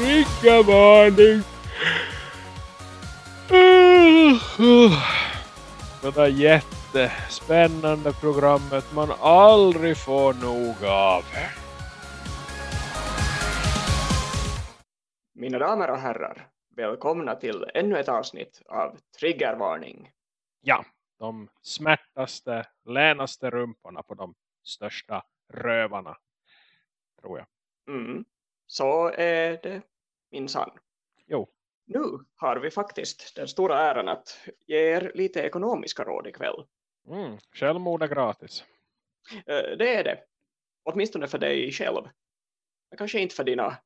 triggervarning. Det där jättespännande programmet man aldrig får nog av. Mina damer och herrar, välkomna till ännu ett avsnitt av Triggervarning. Ja, de smärtaste, länaste rumporna på de största rövarna, tror jag. Mm. Så är det minsann. Jo. Nu har vi faktiskt den stora äran att ge er lite ekonomiska råd ikväll. Mm, självmord är gratis. Eh, Det är det. Åtminstone för dig själv. Kanske inte för dina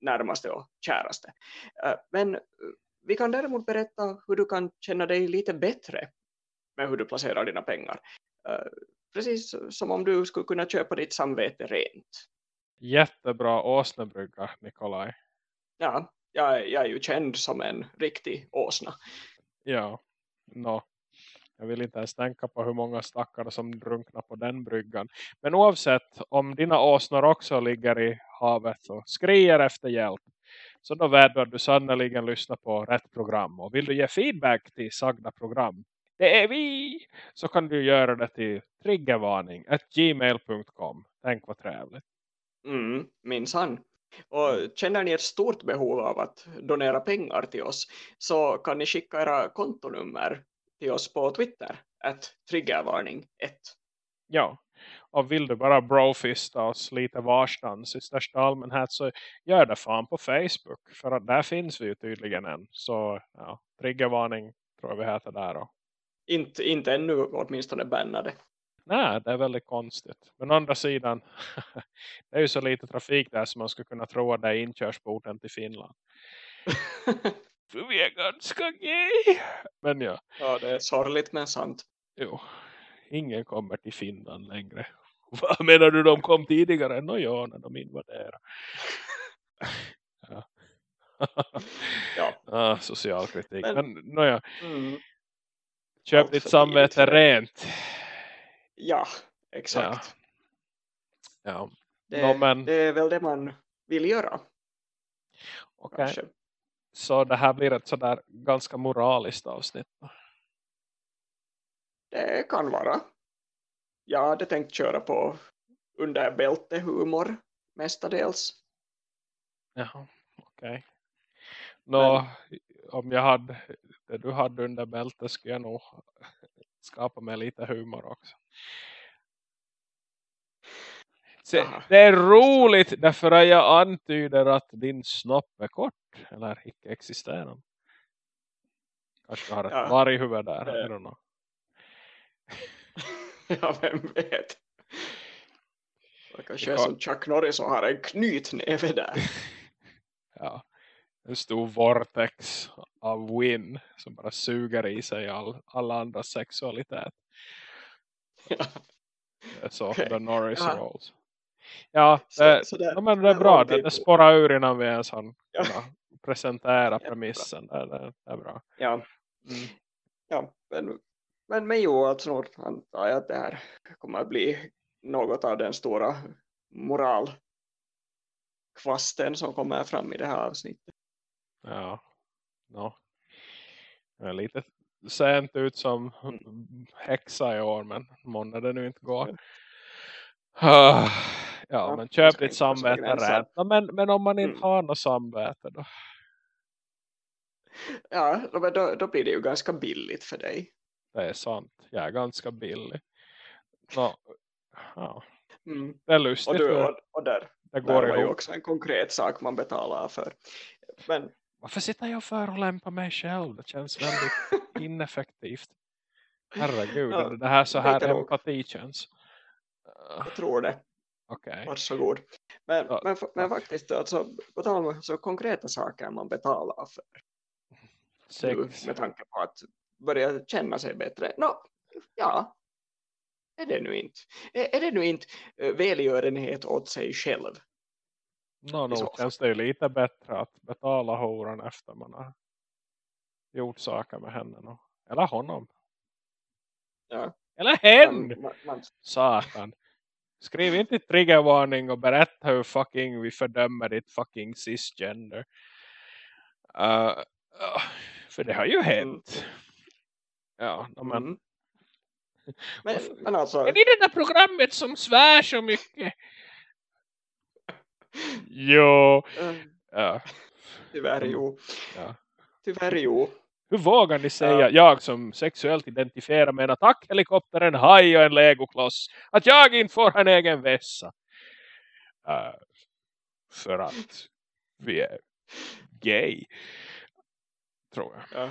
närmaste och käraste. Eh, Men eh, vi kan däremot berätta hur du kan känna dig lite bättre med hur du placerar dina pengar. Precis som om du skulle kunna köpa ditt samvete rent. Jättebra åsnebrygga, Nikolaj. Ja, jag, jag är ju känd som en riktig åsna. Ja, no. Jag vill inte ens tänka på hur många stackare som drunknar på den bryggan. Men oavsett, om dina åsnor också ligger i havet och skrier efter hjälp. Så då vet du sannoliken lyssnar på rätt program. Och vill du ge feedback till sagda program. Det är vi! Så kan du göra det till triggervarning gmail.com. Tänk vad trevligt. Mm, minsann. Och känner ni ett stort behov av att donera pengar till oss så kan ni skicka era kontonummer till oss på Twitter. Att triggervarning 1. Ja, och vill du bara brofista oss lite varstans i största allmänhet så gör det fan på Facebook. För att där finns vi ju tydligen än. Så ja, triggervarning tror jag vi heter där då. Inte, inte ännu åtminstone bannade. Nej, det är väldigt konstigt. Men å andra sidan, det är ju så lite trafik där som man skulle kunna tro att det är inkörsporten till Finland. För vi är ganska gay. Men ja, ja, det är sorgligt men sant. jo, ingen kommer till Finland längre. Vad menar du de kom tidigare? Nå ja, när de invaderade. ja. Ja. ah, social kritik. Men- Men, nåja, Mm. köp ditt samvete rent. Ja, exakt. Ja, Det, Nå, men- det är väl det man vill göra. okej. Kanske. Så det här blir ett sådär ganska moraliskt avsnitt. Det kan vara. Jag hade tänkt köra på under bälte-humor mestadels. Jaha, okej. Nå, om jag hade det du hade under bältet skulle jag nog skapa mig lite humor också. Jaha. det är roligt därför att jag antyder att din snopp är kort eller icke existerande. Kanske har ett Ja. varghuvud där. Know. ja, vem vet. Det kanske är Ja. som Chuck Norris och har en knytnäve där. Ja. En stor vortex av win som bara suger i sig all, alla andra sexualitet. Ja. Så Okej. the Norris Ja. rolls. Ja, Så- det, så där- ja, men det är bra. Det, det på. spårar ur innan vi ens har Ja. presentera premissen. Det, det, det är bra. Ja, Mm. ja men, men, men jo, alltså antar jag att det här kommer att bli något av den stora moralkvasten som kommer fram i det här avsnittet. Ja. No. Jag är lite sent ut som häxa i år. Men måndag det nu inte går. Ah, Ja, Ja, men köp ditt samvete rätt. Men, men om man inte Mm. har något samvete då? Ja, då, då, blir det ju ganska billigt för dig. Det är sant. Jag är ganska billig. Nå, ja, Mm. det är lustigt. Och, du, och, och där, det där går var ju också en konkret sak man betalar för. Men Varför sitter jag för och lämpa mig själv? Det känns väldigt ineffektivt. Herregud, Ja, det här så här empati känns. Jag tror det. Okej. Varsågod. Men, Ja, men, men faktiskt, alltså, på tal om så konkreta saker man betalar för Sex. med tanke på att börja känna sig bättre. Nå, ja, är det nu inte, är, är det nu inte eh, välgörenhet åt sig själv? I nog känns det ju lite bättre att betala horan efter man har gjort saker med henne. nå. Eller honom. Ja, Eller hen! man, man, man, Satan. Skriv inte triggervarning och berätta hur fucking vi fördömer ditt fucking cisgender. Uh, uh, för det har ju hänt. Mm. Ja, men... Mm. Men, men alltså... Är det det där programmet som svär så mycket? Jo. Mm. Ja. Tyvärr jo. Ja. Tyvärr jo. Hur vågar ni säga, ja. jag som sexuellt identifierar med en attackhelikopter, en haj och en legokloss, att jag inte får en egen vässa? Uh, för att vi är gay, tror jag. Ja.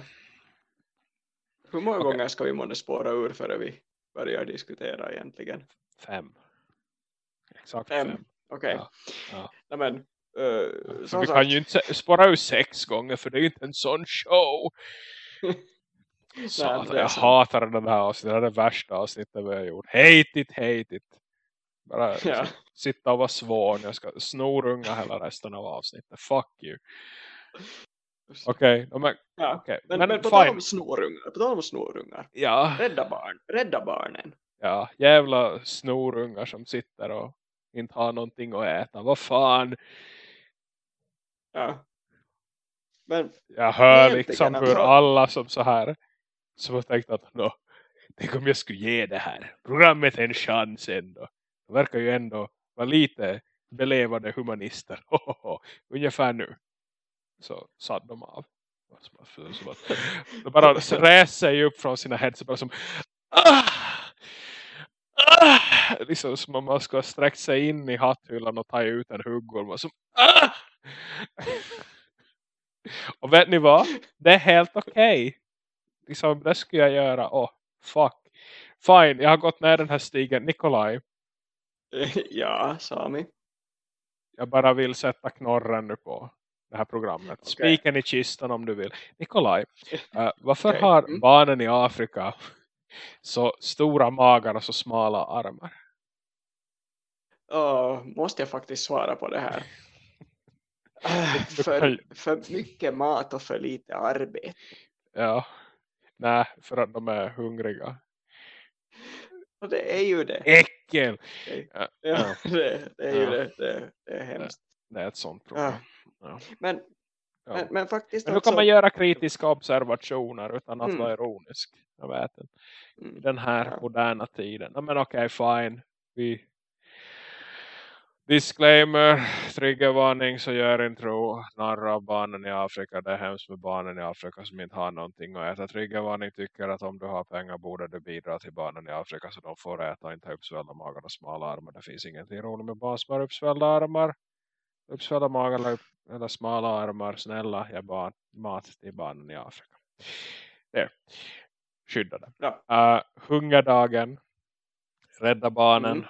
Hur många okay. gånger ska vi måste spåra ur före vi börjar diskutera egentligen? Fem. Exakt fem. fem. Okej. Okay. Ja. Ja. men, uh, vi sagt. kan ju inte spåra ur sex gånger för det är ju inte en sån show. Så, Nej, jag hatar den här avsnittet. Det är det värsta avsnittet vi har gjort. Hate it, hate it. Bara ja. sitta och vara svår. Jag ska snorunga hela resten av avsnittet. Fuck you. Okej, okay, men, ja. okay. men, men, men på tal om snorungar, på tal om snorungar. Ja. Rädda barn, rädda barnen. Ja, jävla snorungar som sitter och inte har någonting att äta. Vad fan? Ja. Men jag hör liksom hur alltså. alla som så här som har tänkt att no, tänk om jag skulle ge det här programmet en chans ändå. Det verkar ju ändå vara lite belevade humanister. Ungefär nu så satt de av. De bara reser sig upp från sina heads bara som ah, liksom som om man ska sträcka sig in i hatthyllan och ta ut en huggorm som ah! och vet ni vad? Det är helt okej. Okay. Liksom, det skulle jag göra. Åh, oh, fuck. Fine, jag har gått ner den här stigen. Nikolaj. Ja, Sami. Jag bara vill sätta knorren nu på det här programmet. Okay. Spiken i kistan om du vill. Nikolaj, uh, varför okay. har mm. barnen i Afrika så stora magar och så smala armar? Oh, måste jag faktiskt svara på det här? Uh, för, för mycket mat och för lite arbete. Ja, nej, för att de är hungriga. Och det är ju det. Äckel! Ja, ja. Det, det, är ju ja. det. det. Det är hemskt. Det är ett sånt problem. Ja. Men, ja. men, men, faktiskt men hur kan man göra kritiska observationer utan att mm. vara ironisk? Jag vet inte. Mm. Den här ja. moderna tiden. Ja, men okej, okay, fine. Vi disclaimer, triggervarning så gör inte tro narra av barnen i Afrika. Det är hemskt med barnen i Afrika som inte har någonting att äta. Triggervarning tycker att om du har pengar borde du bidra till barnen i Afrika så de får äta inte uppsvällda magar och smala armar. Det finns ingenting roligt med barn som har uppsvällda armar uppsvällda magar eller, smala armar. Snälla, jag barn, mat till barnen i Afrika. Det skyddade. Ja. Uh, hungerdagen, rädda barnen, mm.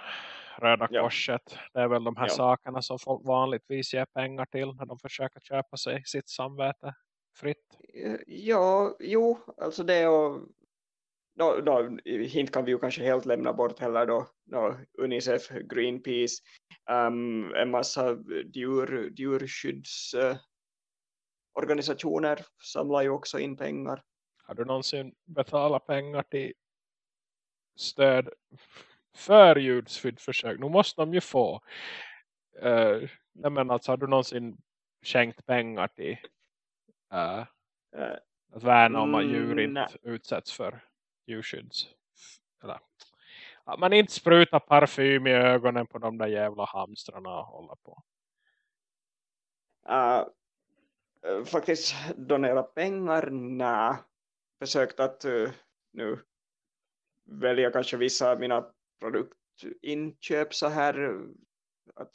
Röda ja. korset. Det är väl de här ja. sakerna som folk vanligtvis ger pengar till när de försöker köpa sig sitt samvete fritt. Ja, jo, alltså det och då, då, inte kan vi ju kanske helt lämna bort heller då, då Unicef, Greenpeace, um, en massa djur, djurskyddsorganisationer uh, samlar ju också in pengar. Har du någonsin betalat pengar till stöd för djurskyddförsök? Nu måste de ju få. Uh, nej men alltså, har du någonsin skänkt pengar till uh, att värna om att djur mm, inte utsätts för djurskydds eller att man inte sprutar parfym i ögonen på de där jävla hamstrarna och håller på. Uh, faktiskt donera pengar, nej. Försökt att uh, nu välja kanske vissa av mina produktinköp så här att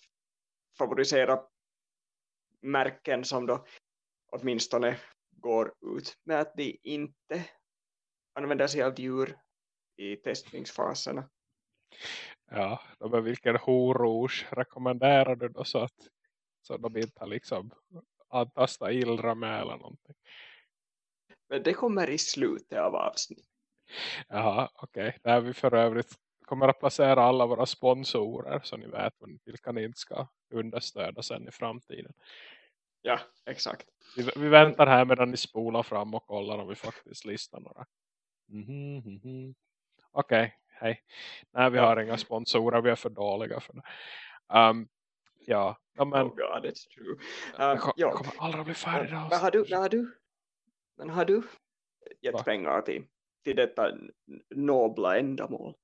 favorisera märken som då åtminstone går ut med att de inte använder sig av djur i testningsfaserna. Ja, men vilken horors rekommenderar du då så att så de inte har liksom antasta illra med eller någonting? Men det kommer i slutet av avsnitt. Jaha, okej. Okay. Där vi för övrigt kommer att placera alla våra sponsorer så ni vet vilka ni inte ska understöda sen i framtiden. Ja, exakt. Vi, vi väntar här medan ni spolar fram och kollar om vi faktiskt listar några. Mm -hmm, mm -hmm. Okej, okay. hej. Nej, vi har inga sponsorer. Vi är för dåliga för det. Um, ja, men oh god, it's true. jag Uh, kom- ja. jag kommer aldrig bli färdig Men, men har du, men har du, men har du gett Va? pengar till, till detta nobla ändamål?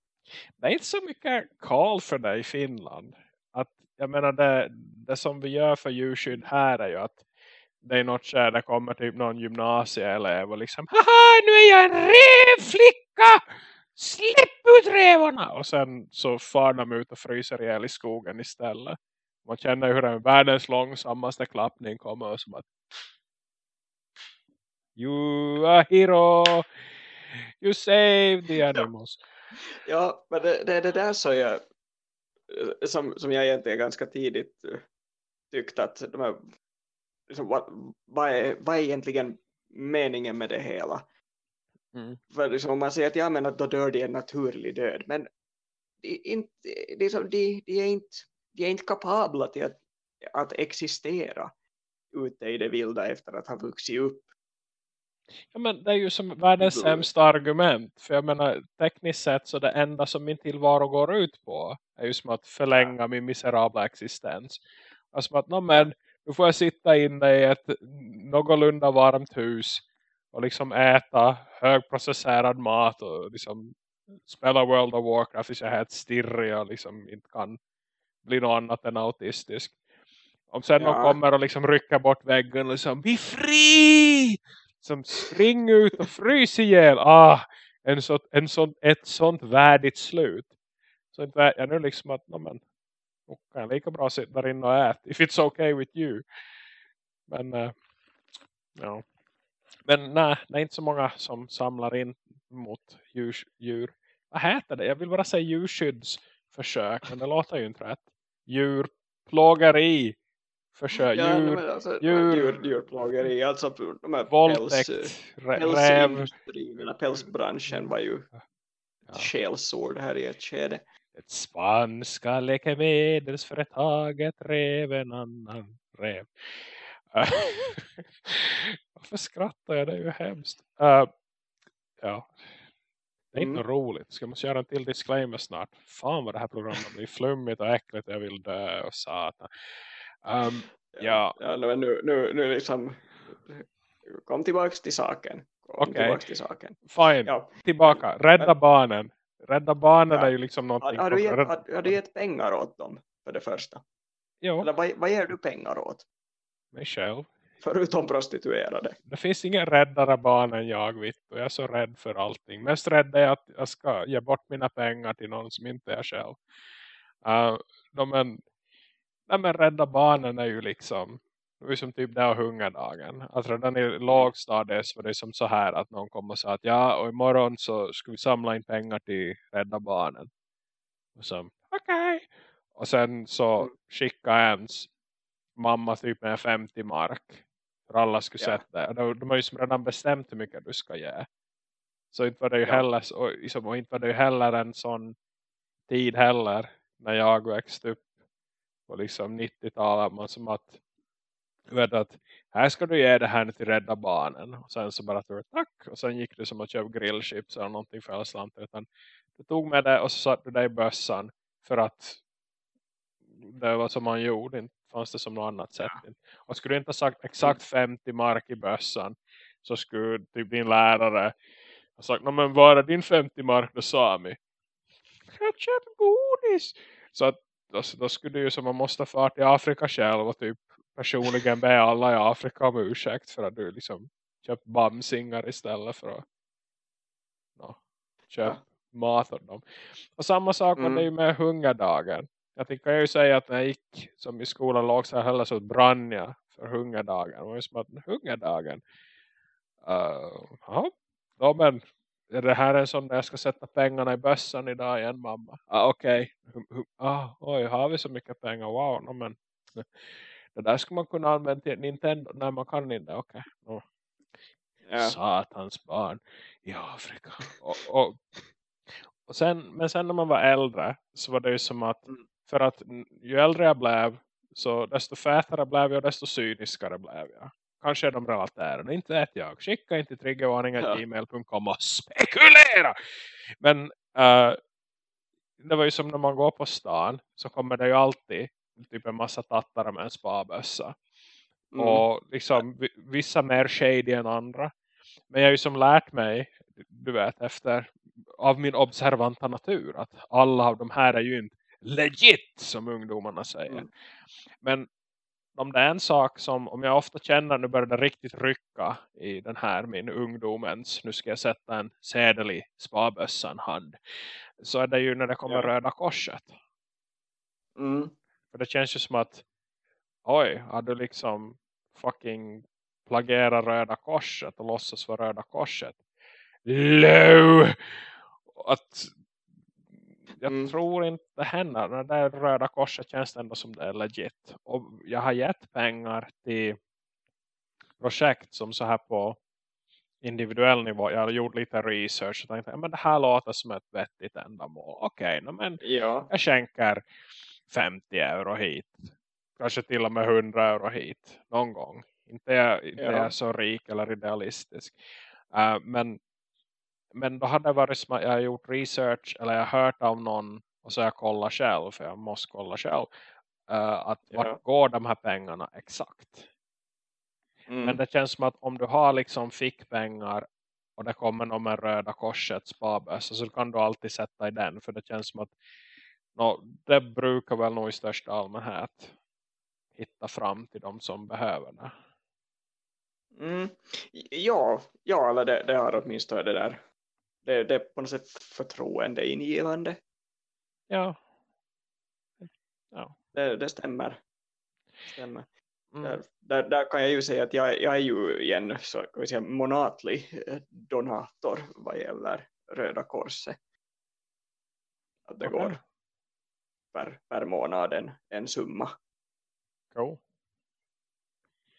det är inte så mycket call för det i Finland. Att, jag menar det, det som vi gör för djurskydd här är ju att det är något skede kommer typ någon gymnasieelev och liksom Haha nu är jag en revflicka! Släpp ut revorna! Och sen så far de ut och fryser ihjäl i skogen istället. Man känner hur den världens långsammaste klappning kommer och som att You a hero! You saved the animals. Ja, men det, det är det där så jag, eh, som, som jag egentligen ganska tidigt eh, tyckte att de här, liksom, vad, vad, är, vad är egentligen meningen med det hela? Mm. För liksom, om man säger att ja, men att då dör de en naturlig död, men de, inte, det är som, de, de, är inte, de är inte kapabla till att, att existera ute i det vilda efter att ha vuxit upp. Ja, men det är ju som världens sämsta argument. För jag menar, tekniskt sett så det enda som min tillvaro går ut på är ju som att förlänga min miserabla existens. Alltså att, no, men, nu får jag sitta inne i ett någorlunda varmt hus och liksom äta högprocesserad mat och liksom spela World of Warcraft tills jag är helt stirrig och liksom inte kan bli något annat än autistisk. Om sen Ja. någon kommer och liksom rycker bort väggen och liksom, bli fri! Som spring ut och frys ihjäl. Ah, en så, en så, ett sånt värdigt slut. Så inte jag nu liksom att, no, men, då kan lika bra sitta där inne och äta. If it's okay with you. Men, uh, ja. Men nej, det är inte så många som samlar in mot djur. djur. Vad heter det? Jag vill bara säga djurskyddsförsök. Men det låter ju inte rätt. Djurplågeri. Försök. Ja, men alltså, djur- djur, djurplågeri, alltså de här våldtäkt. päls, rä- Räv. pälsbranschen var ju Ja. ett skällsord här i ett skede. Det spanska läkemedelsföretaget rev en annan rev. Varför skrattar jag? Det är ju hemskt. Eh, ja. Det är inte Mm. roligt. Ska man göra en till disclaimer snart? Fan vad det här programmet blir flummigt och äckligt. Jag vill dö och satan. Um, Ja. ja nu, nu, nu, liksom kom tillbaks till saken. Okej. tillbaks till saken. fine. Ja. Tillbaka. Rädda barnen. Rädda barnen Ja. är ju liksom Har, någonting. har, du gett, har, har du gett pengar åt dem för det första? Jo, Eller vad, vad ger du pengar åt? mig själv. Förutom prostituerade. Det finns ingen räddare barn än jag vitt och jag är så rädd för allting. Mest rädd är att jag ska ge bort mina pengar till någon som inte är själv. Uh, de men, nej, men rädda barnen är ju liksom det som typ och hungerdagen. Att redan i lågstadiet så var det som så här att någon kom och sa att ja och imorgon så ska vi samla in pengar till rädda barnen. Och så okej. Och sen så Mm. skickade ens mamma typ med 50 mark. För alla skulle Ja. sätta det. De, de har ju som redan bestämt hur mycket du ska ge. Så inte var det ju Ja. heller, så- och, liksom, och inte var det ju heller en sån tid heller. När jag växte upp på liksom 90-talet. Man som att, vet att här ska du ge det här till rädda barnen. Och sen så bara tror tack. Och sen gick du som att köpa grillchips eller någonting för slant. Utan du tog med det och så satte du det i bössan. För att det var som man gjorde. Inte fanns det som något annat sätt. Och skulle du inte ha sagt exakt 50 mark i bössan. Så skulle typ din lärare ha sagt. "Nå, men var är din 50 mark då Sami? Jag köper godis. Så att då, då skulle det ju som man måste fara till Afrika själv och typ personligen be alla i Afrika om ursäkt för att du liksom köpt bamsingar istället för att no, köpa mat åt dem. Och samma sak var Mm. det ju med hungerdagen. Jag tänker ju säga att när jag gick som i skolan låg så här så brann jag för hungerdagen. Det var ju som att hungerdagen. Uh, ja, ja, men är det här en sån där jag ska sätta pengarna i bössan idag igen mamma? Ah, Okej. Okay. Ah, oj, har vi så mycket pengar? Wow, no, men det där ska man kunna använda till Nintendo. Nej, man kan inte. Okej. Okay. Ja. Satans barn i Afrika. Och, och, och sen, men sen när man var äldre så var det ju som att Mm. för att ju äldre jag blev så desto fätare blev jag och desto cyniskare blev jag. Kanske är de relaterade, inte vet jag. Skicka inte triggervarningar Ja. gmail.com och spekulera! Men uh, det var ju som när man går på stan så kommer det ju alltid typ en massa tattare med en spabössa. Mm. Och liksom vissa mer shady än andra. Men jag har ju som lärt mig, du vet, efter av min observanta natur att alla av de här är ju inte legit som ungdomarna säger. Mm. Men om det är en sak som, om jag ofta känner nu börjar det riktigt rycka i den här min ungdomens, nu ska jag sätta en sedel i spabössan hand. Så är det ju när det kommer ja. röda korset. Mm. För det känns ju som att oj, har du liksom fucking plagera röda korset och låtsas vara röda korset. Low! Att jag mm. tror inte det händer. När det är röda korset känns det ändå som det är legit. Och jag har gett pengar till projekt som så här på individuell nivå. Jag har gjort lite research och tänkte men det här låter som ett vettigt ändamål. Okej, okay, men ja. jag skänker 50 euro hit. Kanske till och med 100 euro hit. Någon gång. Inte är, inte ja. är så rik eller idealistisk. Uh, men, men då hade det varit jag har gjort research eller jag har hört av någon och så jag kollar själv, för jag måste kolla själv. Uh, att ja. vart går de här pengarna exakt? Mm. Men det känns som att om du har liksom fickpengar och det kommer någon med röda korsets spabössa så kan du alltid sätta i den. För det känns som att no, det brukar väl nog i största allmänhet hitta fram till de som behöver det. Mm. Ja, ja eller det, det har åtminstone det där. Det, det är på något sätt förtroendeingivande. Ja. ja. Det, det stämmer. stämmer. Mm. Där, där, där, kan jag ju säga att jag, jag är ju igen så kan vi säga, monatlig eh, donator vad gäller Röda Korset. Att det okay. går per, per månad en, en summa. Cool.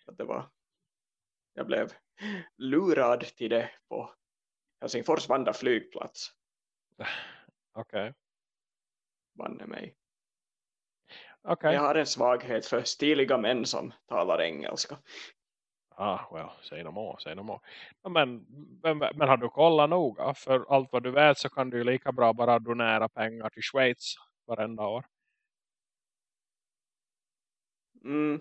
Att det var jag blev lurad till det på Helsingfors Vanda flygplats. Okej. Okay. Banne mig. Okay. Jag har en svaghet för stiliga män som talar engelska. Ah, well, säg no more, säg no more. Men, men, men har du kollat noga? För allt vad du vet så kan du lika bra bara donera pengar till Schweiz varenda år. Mm,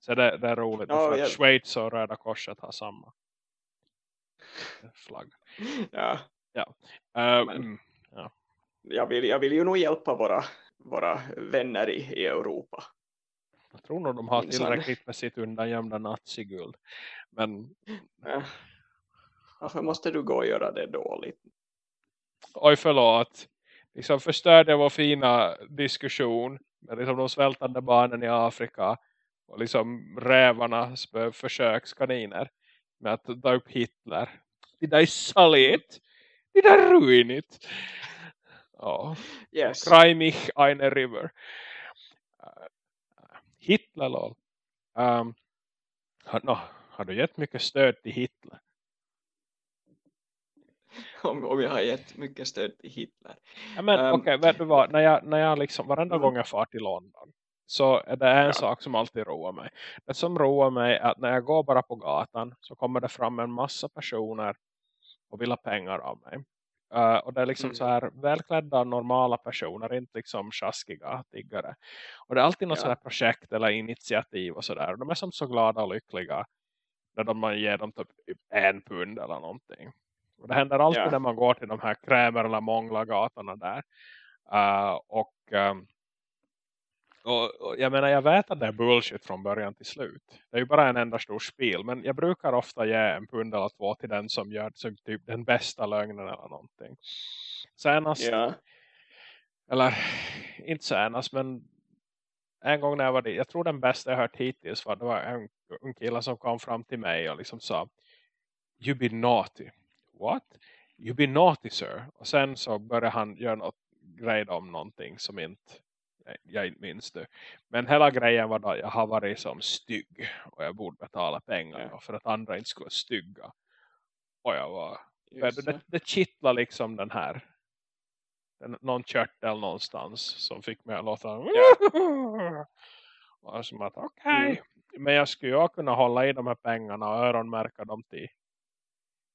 så det, det är roligt. Ja, för jag... Schweiz och Röda Korset har samma flagg. Ja. Ja. Men, mm, ja. Jag, vill, jag vill ju nog hjälpa våra, våra vänner i, i Europa. Jag tror nog de har tillräckligt med sitt undangömda naziguld. Men... Ja. Varför måste du gå och göra det dåligt? Oj förlåt. Liksom förstörde vår fina diskussion med liksom de svältande barnen i Afrika och liksom rävarnas försökskaniner med att ta upp Hitler. Det där är saligt. Det där är ruinigt. Ja. Yes. Kraj mich eine River. Uh, Hitler lol. Um, har, no, har du gett mycket stöd till Hitler? Om, om jag har gett mycket stöd till Hitler. Ja, men um, okej, okay, vet du vad? När jag, när jag liksom, varenda gång jag far till London så är det en ja. sak som alltid roar mig. Det som roar mig är att när jag går bara på gatan så kommer det fram en massa personer och vill ha pengar av mig. Uh, och det är liksom mm. så här välklädda normala personer, inte liksom sjaskiga tiggare. Och det är alltid något ja. sådär projekt eller initiativ och sådär. De är som så glada och lyckliga när man ger dem typ en pund eller någonting. Och det händer alltid ja. när man går till de här krämer eller mångla gatorna där. Uh, och um, och, och, jag menar, jag vet att det är bullshit från början till slut. Det är ju bara en enda stor spel. Men jag brukar ofta ge en pund eller två till den som gör som typ den bästa lögnen eller någonting. Senast, ja. eller inte senast, men en gång när jag var dit, jag tror den bästa jag hört hittills var det var en, en kille som kom fram till mig och liksom sa You be naughty. What? You be naughty sir. Och sen så började han göra något grej om någonting som inte jag inte minns det. Men hela grejen var att jag har varit som stygg. Och jag borde betala pengar ja. för att andra inte skulle stygga. Och jag var... Det, det kittlar liksom den här. Någon körtel någonstans som fick mig att låta... Ja. Och som att okej. Okay. Mm. Men jag skulle ju kunna hålla i de här pengarna och öronmärka dem till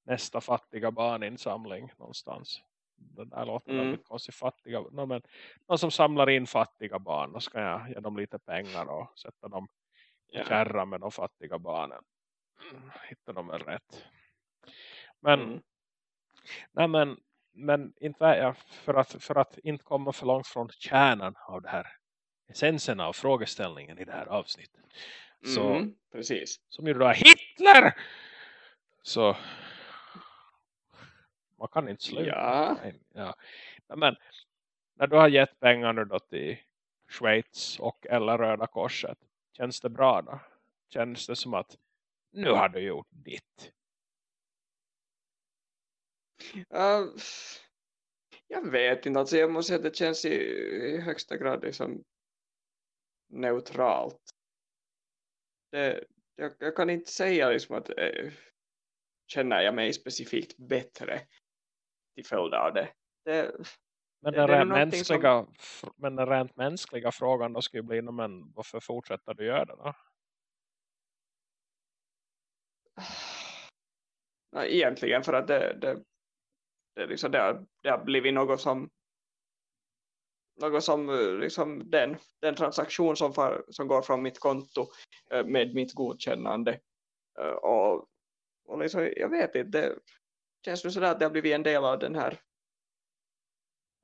nästa fattiga barninsamling någonstans. det där låter Mm. väldigt konstigt. Fattiga, no, men, någon som samlar in fattiga barn och ska jag ge dem lite pengar och sätta dem Ja. kärra med de fattiga barnen. Hittar de väl rätt. Men, Mm. nej men, men inte, för, att, för att inte komma för långt från kärnan av det här essensen av frågeställningen i det här avsnittet. Så, Mm. Precis. som ju då Hitler! Så man kan inte sluta. Ja. Nej, ja. Men när du har gett pengar nu då till Schweiz och eller Röda Korset. Känns det bra då? Känns det som att nu har du gjort ditt? Uh, jag vet inte, alltså jag måste säga att det känns i, i högsta grad liksom neutralt. Det, jag, jag kan inte säga liksom att eh, känner jag mig specifikt bättre till följd av det. det Men den, det rent som- mänskliga, fr- men den rent mänskliga frågan då skulle bli, "Nå, men varför fortsätter du göra det då? Ja, egentligen för att det, det, det, liksom, det, har, det har blivit något som något som eh, liksom den, den transaktion som, far, som går från mitt konto eh, med mitt godkännande Eh, och, och liksom, jag vet inte känns nu sådär att det har blivit en del av den här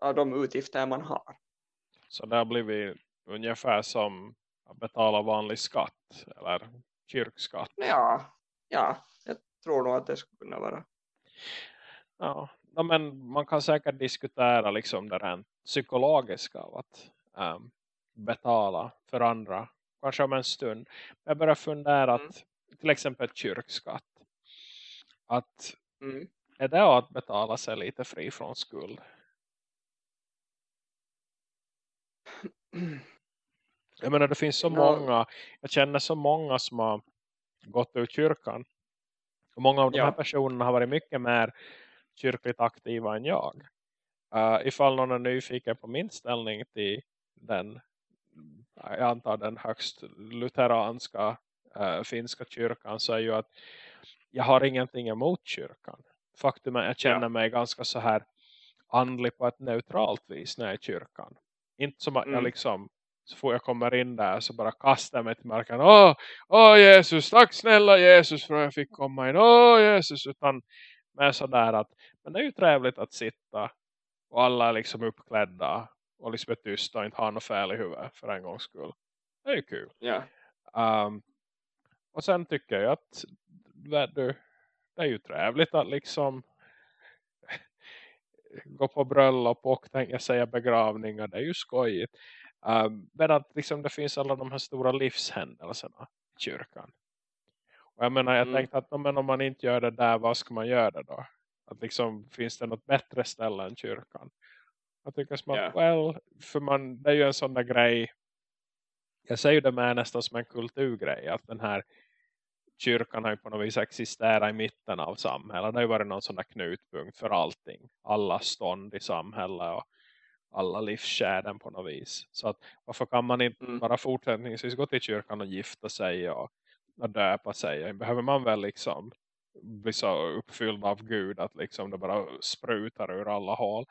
av de utgifter man har Så det har blivit ungefär som att betala vanlig skatt eller kyrkskatt. ja, ja jag tror nog att det skulle kunna vara Ja, men man kan säkert diskutera liksom det rent psykologiska av att ehm, betala för andra. Kanske om en stund. Men jag börjar fundera Mm. att till exempel kyrkskatt. Att mm. Är det att betala sig lite fri från skuld? Jag menar det finns så Ja. många. Jag känner så många som har gått ur kyrkan. Och många av de Ja. här personerna har varit mycket mer kyrkligt aktiva än jag. Uh, ifall någon är nyfiken på min ställning till den, jag antar den högst lutheranska uh, finska kyrkan så är ju att jag har ingenting emot kyrkan. Faktum är att jag känner Ja. mig ganska så här andlig på ett neutralt vis när jag är i kyrkan. Inte som att jag Mm. liksom så får jag kommer in där så bara kastar jag mig till marken. Åh, åh Jesus, tack snälla Jesus för att jag fick komma in. Åh Jesus, utan med sådär att men det är ju trevligt att sitta och alla är liksom uppklädda och liksom är tysta och inte har något fel i huvudet för en gångs skull. Det är ju kul. ja, Um, och sen tycker jag att du, det är ju trevligt att liksom gå på bröllop och tänka säga begravningar. Det är ju skojigt. Um, men att liksom det finns alla de här stora livshändelserna i kyrkan. Och jag menar, jag Mm. tänkte att men om man inte gör det där, vad ska man göra då? Att liksom, finns det något bättre ställe än kyrkan? Jag tycker som att, Ja. well, för man, det är ju en sån där grej. Jag säger det med nästan som en kulturgrej. Att den här kyrkan har ju på något vis existerat i mitten av samhället. Det har ju varit någon sån där knutpunkt för allting. Alla stånd i samhället och alla livskäden på något vis. Så att varför kan man inte Mm. bara fortsättningsvis gå till kyrkan och gifta sig och, och döpa sig? Behöver man väl liksom bli så uppfylld av Gud att liksom det bara sprutar ur alla hål.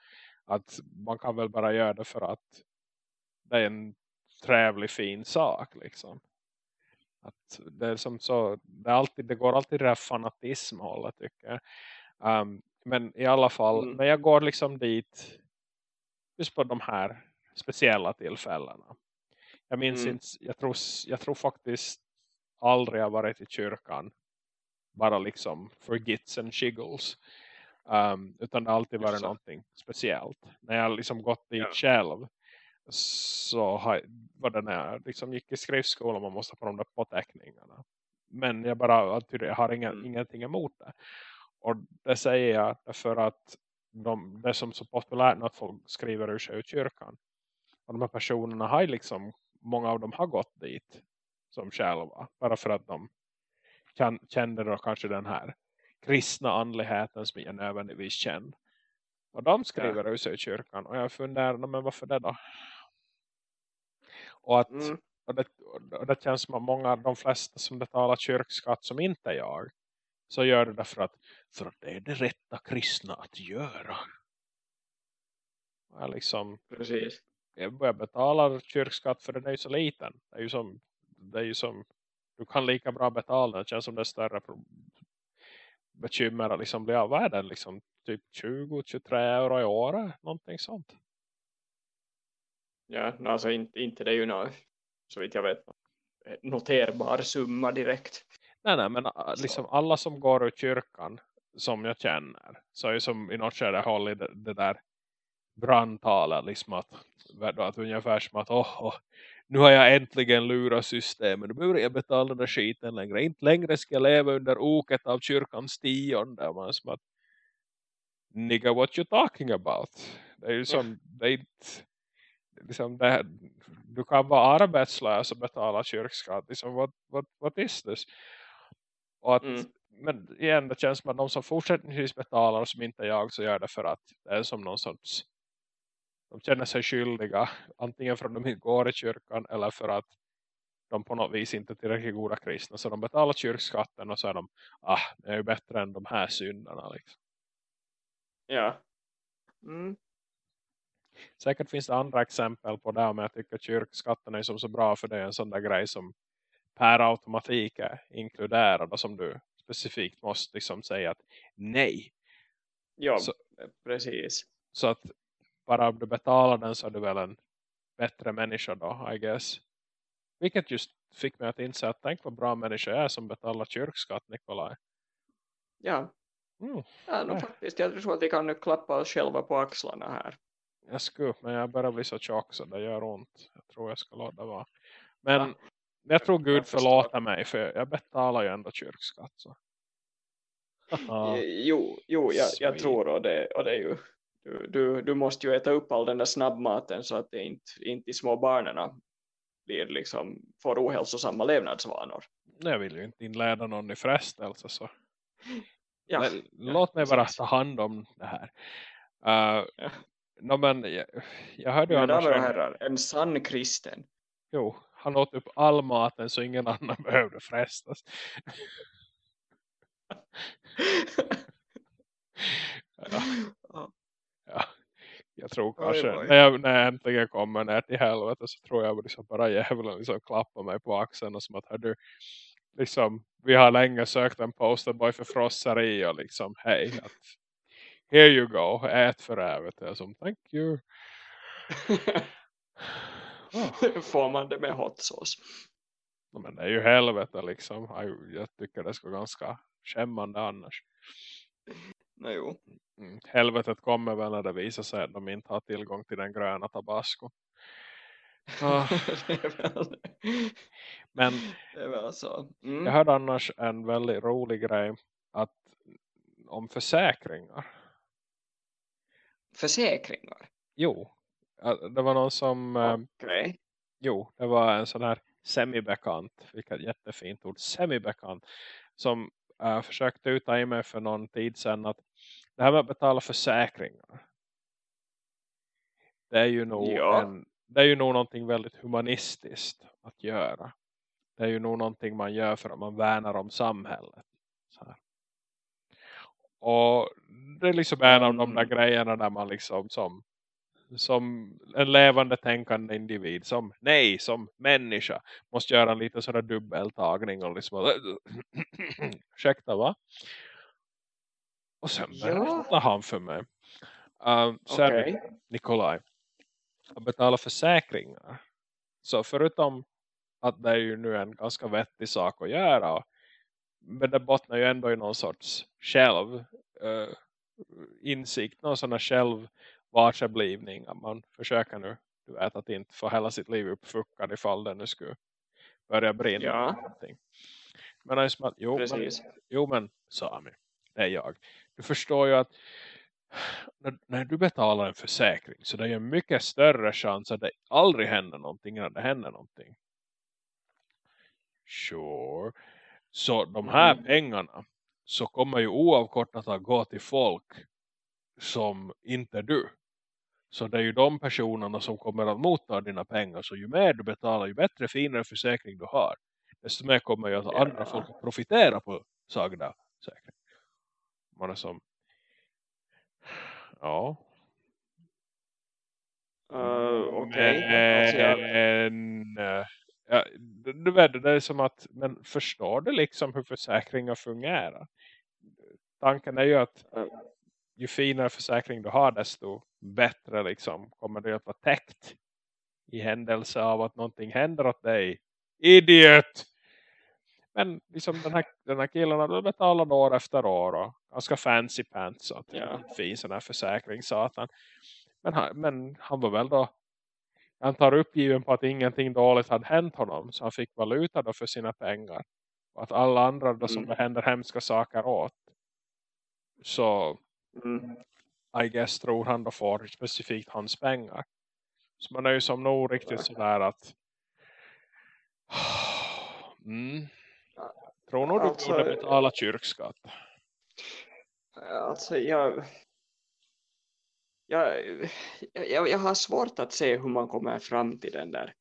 Att man kan väl bara göra det för att det är en trevlig fin sak liksom. Att det är som så det, är alltid, det går alltid det här fanatism hållet tycker jag. Um, men i alla fall, Mm. men jag går liksom dit just på de här speciella tillfällena. Jag minns Mm. inte, jag tror, jag tror faktiskt aldrig jag varit i kyrkan. Bara liksom for gits and shiggles. Um, utan det har alltid varit någonting speciellt. När jag liksom gått dit Ja. själv så har, var det när jag liksom gick i skriftskolan man måste på de där påteckningarna. Men jag bara jag har inga, Mm. ingenting emot det. Och det säger jag därför att de, det är som så populärt när folk skriver ur sig ur kyrkan. Och de här personerna har liksom, många av dem har gått dit som själva. Bara för att de kan, kände då kanske den här kristna andligheten som jag nödvändigtvis känner. Och de skriver ur sig ur kyrkan. Och jag funderar, men varför det då? Och att Mm. och det, och det känns som att många, de flesta som betalar kyrkskatt som inte är jag. Så gör det därför att, för att det är det rätta kristna att göra. Jag liksom Precis. jag börjar betala kyrkskatt för den är ju så liten. Det är ju som, det är ju som du kan lika bra betala. Det känns som det är större bekymmer att liksom bli av. Vad är det liksom? Typ 20-23 euro i året? Någonting sånt. Ja, alltså inte, inte det är ju något, så vitt jag vet, noterbar summa direkt. Nej, nej, men äh, liksom alla som går ur kyrkan som jag känner så är ju som i något skede håller det, det där brandtalet liksom att, att ungefär som att oh, oh, nu har jag äntligen lurat systemet. Nu behöver jag betala den där skiten längre. Inte längre ska jag leva under oket av kyrkans tionde. Man som att nigga what you talking about. Det är ju som, det är inte, liksom det, du kan vara arbetslös och betala kyrkskatt. Liksom, what, what, what is this? Och att, mm. Men igen, det känns som att de som fortsättningsvis betalar som inte jag så gör det för att det är som någon sorts de känner sig skyldiga antingen för att de inte går i kyrkan eller för att de på något vis inte är tillräckligt goda kristna så de betalar kyrkskatten och så är de ah, det är ju bättre än de här synderna liksom. Ja. Mm. Säkert finns det andra exempel på det men jag tycker kyrkskatten är som så bra för det är en sån där grej som per automatik är inkluderad och som du specifikt måste liksom säga att nej. Ja, så, precis. Så att bara om du betalar den så är du väl en bättre människa då, I guess. Vilket just fick mig att inse att tänk vad bra människa jag är som betalar kyrkskatt, Nikolaj. Ja. Mm. Ja, no, faktiskt. Jag tror att vi kan nu klappa oss själva på axlarna här. Jag skulle, men jag börjar bli så tjock så det gör ont. Jag tror jag ska låta vara. Men ja. jag tror Gud förlåter mig för jag betalar ju ändå kyrkskatt. Så. jo, jo jag, jag tror och det, och det är ju du, du, du måste ju äta upp all den där snabbmaten så att det inte, inte de små barnen blir liksom, får ohälsosamma levnadsvanor. Jag vill ju inte inleda någon i frestelse så. Ja, men, ja, låt mig bara ta hand om det här. Uh, ja. No, men, jag, jag hörde ju annars... Herrar, en sann kristen. Jo, han åt upp all maten så ingen annan behövde frestas. ja. Ja, jag tror kanske oj, oj. När, jag, när jag äntligen kommer ner till helvete så tror jag liksom bara djävulen liksom klappar mig på axeln och som att du liksom, vi har länge sökt en posterboy för frosseri och liksom, hej, att, here you go, ät för ävet. Jag som, thank you. oh. Får man det med hot sauce? Men det är ju helvete liksom. Jag tycker det ska vara ganska skämmande annars. Nej, jo. Mm, helvetet kommer väl när det visar sig att de inte har tillgång till den gröna tabasco. Ah. Men mm. jag hörde annars en väldigt rolig grej att om försäkringar. Försäkringar? Jo. Det var någon som... Eh, okay. Jo, det var en sån här semibekant. Vilket jättefint ord. Semibekant. Som äh, försökte uta i mig för någon tid sedan att det här med att betala försäkringar det är ju nog, ja. en, det är ju nog någonting väldigt humanistiskt att göra. Det är ju nog någonting man gör för att man värnar om samhället. Och det är liksom en av de där mm. grejerna där man liksom som, som en levande tänkande individ, som nej, som människa, måste göra en liten sån där dubbeltagning och liksom ursäkta va? Och sen berättade ja. han för mig. Um, sen okay. Nikolaj. Att betala försäkringar. Så förutom att det är ju nu en ganska vettig sak att göra. Men det bottnar ju ändå i någon sorts själv uh, insikt. Någon sån här självvarseblivning. Att man försöker nu du vet att inte få hela sitt liv uppfuckad ifall det nu skulle börja brinna. Ja. Men, att, jo, men, jo men Sami, det är jag du förstår ju att när, när, du betalar en försäkring så det är en mycket större chans att det aldrig händer någonting än det händer någonting. Sure. Så de här mm. pengarna så kommer ju oavkortat att gå till folk som inte du. Så det är ju de personerna som kommer att motta dina pengar. Så ju mer du betalar, ju bättre finare försäkring du har. Desto mer kommer ju att ja. andra folk att profitera på sagda försäkring man är som ja Uh, Okej. Okay. Alltså, Men uh, ja, du vet, det är som att men förstår du liksom hur försäkringar fungerar? Tanken är ju att ju finare försäkring du har desto bättre liksom kommer du att vara täckt i händelse av att någonting händer åt dig. Idiot! Men liksom den här, den här killen hade betalat år efter år och ganska fancy pants så att Ja. finns sån här försäkring satan. Men han, men han var väl då han tar uppgiven på att ingenting dåligt hade hänt honom så han fick valuta då för sina pengar. Och att alla andra då som Mm. händer hemska saker åt. Så mm, I guess tror han då får specifikt hans pengar. Så man är ju som nog riktigt sådär att mm, tror nog du Alltså- borde betala kyrkskatt. Alltså jag, jag, jag, jag har svårt att se hur man kommer fram till den där,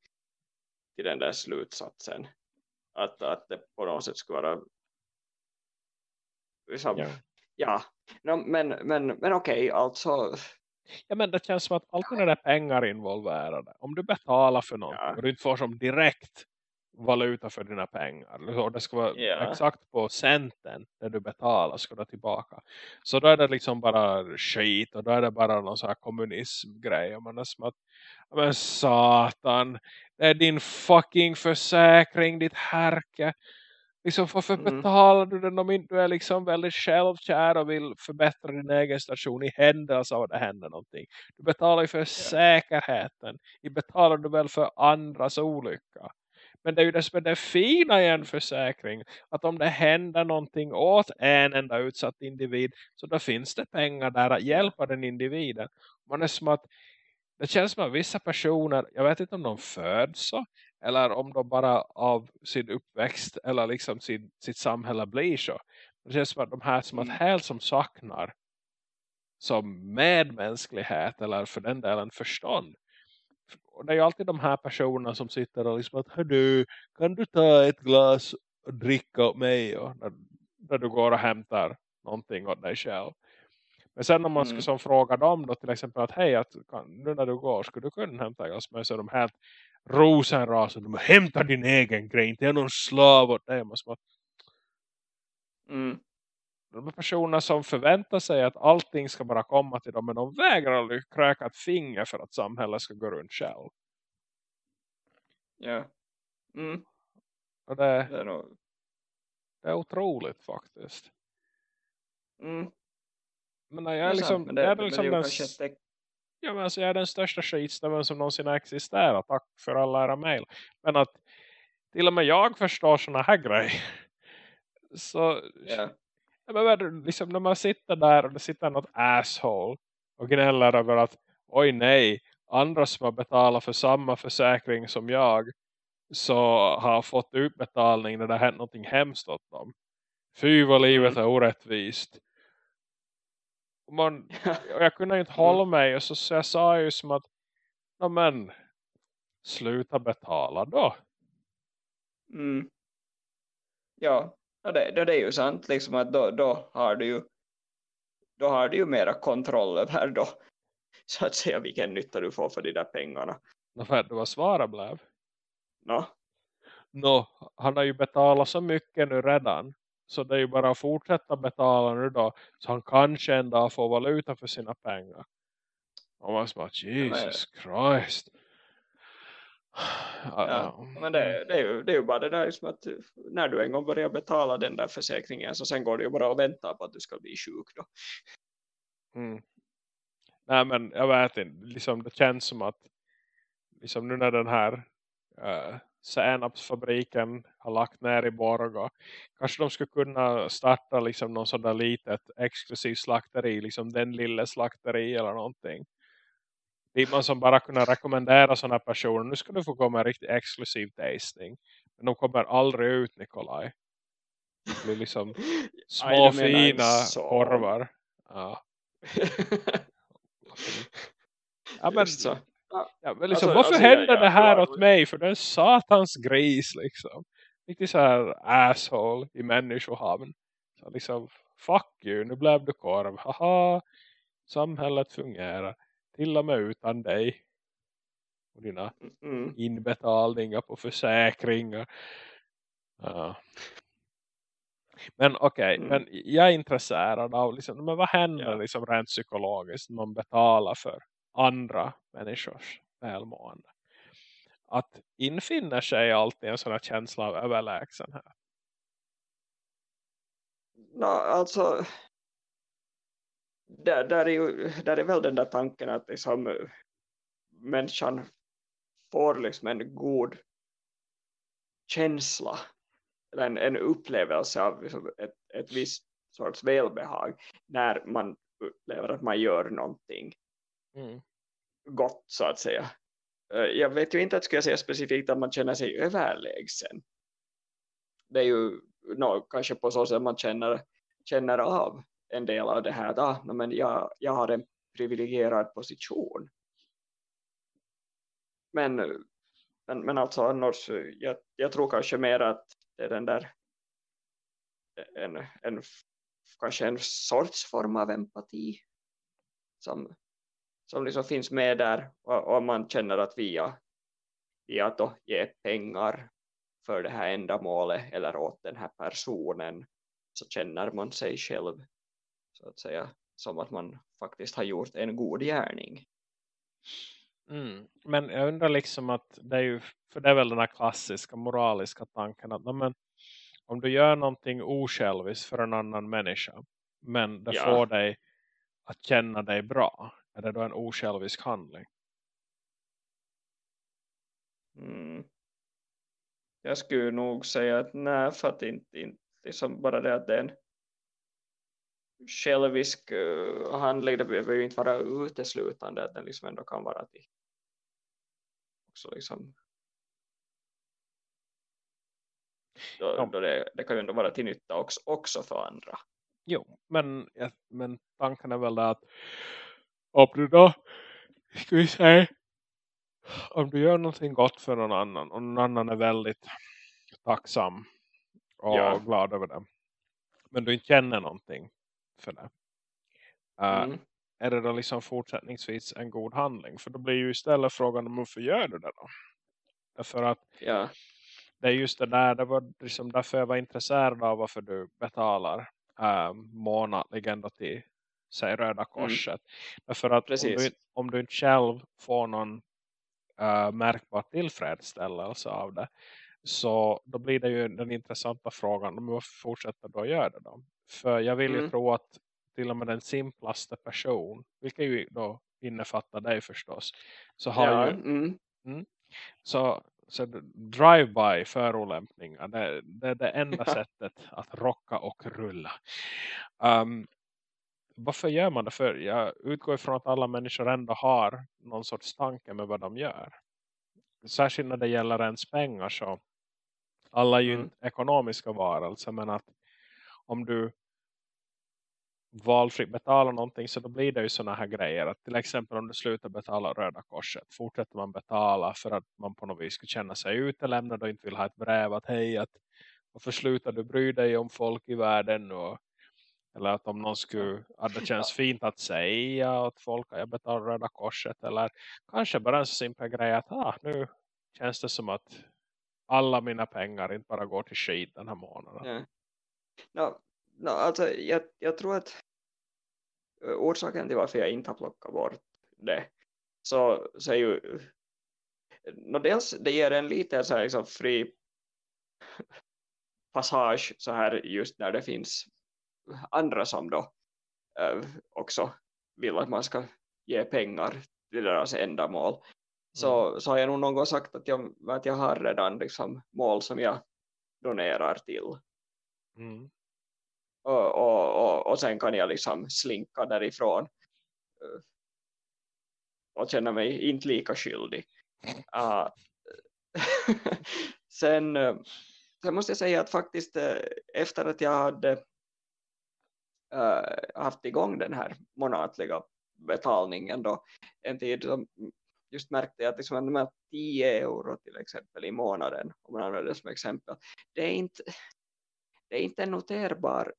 till den där slutsatsen. Att, att det på något sätt skulle vara liksom, Ja. ja. No, men, men, men okej, alltså Ja men det känns som att alltid när det är pengar involverade. Om du betalar för något Ja. och du inte får som direkt valuta för dina pengar. Och det ska vara Ja. exakt på centen där du betalar ska du tillbaka. Så då är det liksom bara skit och då är det bara någon sån här kommunismgrej. Och man är som att, "Ja, men satan, det är din fucking försäkring, ditt härke. Liksom varför Mm. betalar du den om inte du är liksom väldigt självkär och vill förbättra din egen station i händelse av att det händer någonting. Du betalar ju för säkerheten. I betalar du väl för andras olycka. Men det är ju det som är det fina i en försäkring. Att om det händer någonting åt en enda utsatt individ. Så då finns det pengar där att hjälpa den individen. Man är som att det känns som att vissa personer, jag vet inte om de föds så. Eller om de bara av sin uppväxt eller liksom sin, sitt samhälle blir så. Det känns som att de här som att Mm. helt som saknar som medmänsklighet eller för den delen förstånd. Och det är ju alltid de här personerna som sitter och liksom att Hördu, kan du ta ett glas och dricka åt mig och när, när du går och hämtar någonting åt dig själv. Men sen om man ska Mm. som fråga dem då till exempel att hej, att, kan, nu när du går skulle du kunna hämta glas med så de helt rosenrasande. De hämtar din egen grej, inte är någon slav åt dig. Man som att mm, de är personer som förväntar sig att allting ska bara komma till dem men de vägrar aldrig kräka ett finger för att samhället ska gå runt själv. ja. Mm, Och det, det är nog, det är otroligt faktiskt. mm, Men jag är liksom, sant, men det, jag är men det liksom den, ja, men alltså, jag är den största skitstöveln som någonsin har existerat. Tack för alla era mejl. Men att till och med jag förstår såna här grejer. Så ja. Men liksom när man sitter där och det sitter något asshole och gnäller över att oj nej, andra som har betalat för samma försäkring som jag så har fått utbetalning när det har hänt någonting hemskt åt dem. Fy vad livet är orättvist. Och, man, jag kunde inte hålla mig och så, så jag sa ju som att "Ja, men sluta betala då. Mm. Ja, ja det, det, är ju sant liksom att då, då har du ju då har du ju mera kontroll över då så att säga vilken nytta du får för de där pengarna. Nå, vet du vad svaret blev? Nå, Nå, han har ju betalat så mycket nu redan. Så det är ju bara att fortsätta betala nu då. Så han kanske en dag får valuta för sina pengar. Och man bara, Jesus Christ. Ja, men det, det, är ju, det är ju bara det där liksom att när du en gång börjar betala den där försäkringen så sen går det ju bara att vänta på att du ska bli sjuk då. Mm. Nej men jag vet inte. Liksom, det känns som att liksom nu när den här uh, senapsfabriken har lagt ner i Borgå. Kanske de skulle kunna starta liksom någon sån där litet exklusiv slakteri. Liksom den lilla slakteri eller någonting. Dit man som bara kunna rekommendera sådana personer. Nu ska du få komma en riktigt exklusiv tasting. Men de kommer aldrig ut Nikolaj. Det blir liksom små Aj, fina korvar. Ja. Ja, men, så. ja, men liksom, Alltså- varför alltså, jag- händer jag- det här jag- åt mig? För det är en satans gris liksom. Riktigt så här asshole i människohavn. Så liksom, fuck you, nu blev du korv. Haha, samhället fungerar. Till och med utan dig. och dina mm. inbetalningar på försäkringar. Ja. Men okej, okay, mm. men jag är intresserad av liksom, men vad händer ja. liksom rent psykologiskt när man betalar för andra människors välmående? Att infinner sig alltid en sån här känsla av överlägsenhet? No, alltså där, där, är ju, där är väl den där tanken att liksom, människan får liksom en god känsla eller en, en upplevelse av liksom ett, ett visst sorts välbehag när man upplever att man gör någonting mm. gott så att säga. Eh, jag vet ju inte att ska jag säga specifikt att man känner sig överlägsen. Det är ju no, kanske på så sätt man känner, känner av en del av det här att ah, men jag, jag har en privilegierad position. Men, men, men alltså annars, jag, jag tror kanske mer att det är den där en, en, kanske en sorts form av empati som, som liksom finns med där och, och man känner att via, via att då ge pengar för det här ändamålet eller åt den här personen så känner man sig själv så att säga som att man faktiskt har gjort en god gärning. Mm. Men jag undrar liksom att det är ju, för det är väl den här klassiska moraliska tanken att men, om du gör någonting osjälviskt för en annan människa men det ja. får dig att känna dig bra är det då en osjälvisk handling? Mm. Jag skulle nog säga att nej för att inte, inte liksom bara det att det är en självisk uh, handling det behöver ju inte vara uteslutande att den liksom ändå kan vara till också liksom då, ja. då det, det, kan ju ändå vara till nytta också, också för andra. Jo, men, ja, men tanken är väl att om du då ska vi säga om du gör någonting gott för någon annan och någon annan är väldigt tacksam och ja. glad över det men du inte känner någonting för det. Uh, mm. Är det då liksom fortsättningsvis en god handling? För då blir ju istället frågan om varför gör du det då? Därför att ja. det är just det där, det var liksom därför jag var intresserad av varför du betalar uh, månadligen då till säg Röda mm. Korset. Mm. Därför att om du, om du, inte själv får någon uh, märkbar tillfredsställelse av det så då blir det ju den intressanta frågan om varför fortsätter du att göra det då? För jag vill mm. ju tro att till och med den simplaste person, vilket ju då innefattar dig förstås, så har ja, ju mm. Mm, så, så drive-by förolämpningar, det, det är det enda sättet att rocka och rulla. Um, varför gör man det? För jag utgår ifrån att alla människor ändå har någon sorts tanke med vad de gör. Särskilt när det gäller ens pengar så alla är ju mm. inte ekonomiska varelser men att om du valfritt betalar någonting så då blir det ju sådana här grejer att till exempel om du slutar betala Röda Korset fortsätter man betala för att man på något vis ska känna sig utelämnad och inte vill ha ett brev att hej att varför slutar du bry dig om folk i världen och eller att om någon skulle, att det känns fint att säga att folk har betalat Röda Korset eller kanske bara en så simpel grej att ah, nu känns det som att alla mina pengar inte bara går till skit den här månaden. Ja. No, no, alltså, jag, jag tror att orsaken till varför jag inte har plockat bort det så, så är ju no, dels det ger en lite så här, liksom, fri passage så här just när det finns andra som då äh, också vill att man ska ge pengar till deras ändamål så, mm. så har jag nog någon gång sagt att jag, att jag har redan liksom mål som jag donerar till. Mm. Och, och, och, och sen kan jag liksom slinka därifrån eh, och känna mig inte lika skyldig. Uh, sen, eh, sen måste jag säga att faktiskt eh, efter att jag hade uh, haft igång den här månatliga betalningen då en tid som just märkte jag att liksom de här 10 euro till exempel i månaden om man använder det som exempel det är inte, det är inte en noterbar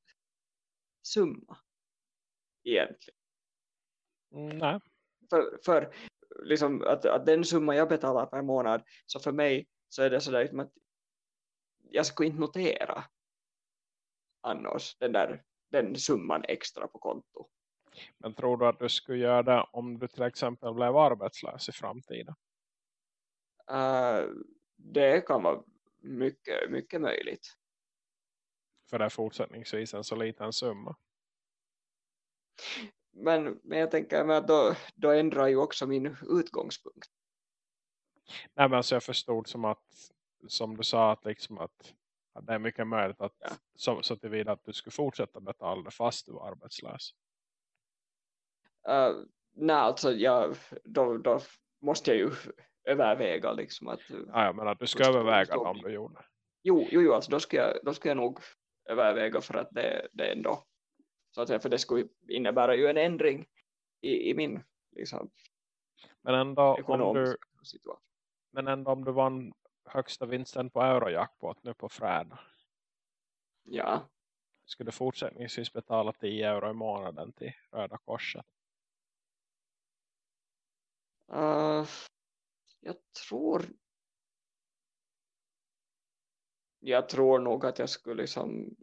summa egentligen. Mm, nej. För, för liksom att, att den summa jag betalar per månad så för mig så är det sådär liksom att jag skulle inte notera annars den där den summan extra på konto. Men tror du att du skulle göra det om du till exempel blev arbetslös i framtiden? Uh, det kan vara mycket, mycket möjligt. För det är fortsättningsvis en så liten summa. Men, men jag tänker att då, då ändrar ju också min utgångspunkt. Nej men alltså jag förstod som att som du sa att liksom att, att det är mycket möjligt att ja. så, så tillvida att du skulle fortsätta betala det fast du var arbetslös. Uh, nej alltså jag, då, då måste jag ju överväga liksom att... Ja, men att du ska överväga om du gjorde. Jo, jo, jo alltså då ska, jag, då ska jag nog överväga för att det, det ändå så att säga, för det skulle innebära ju en ändring i, i min liksom, men ändå om du, situation. Men ändå om du vann högsta vinsten på Eurojackpot nu på fredag. Ja. Skulle du fortsättningsvis betala 10 euro i månaden till Röda Korset? Uh, jag tror jag tror nog att jag skulle liksom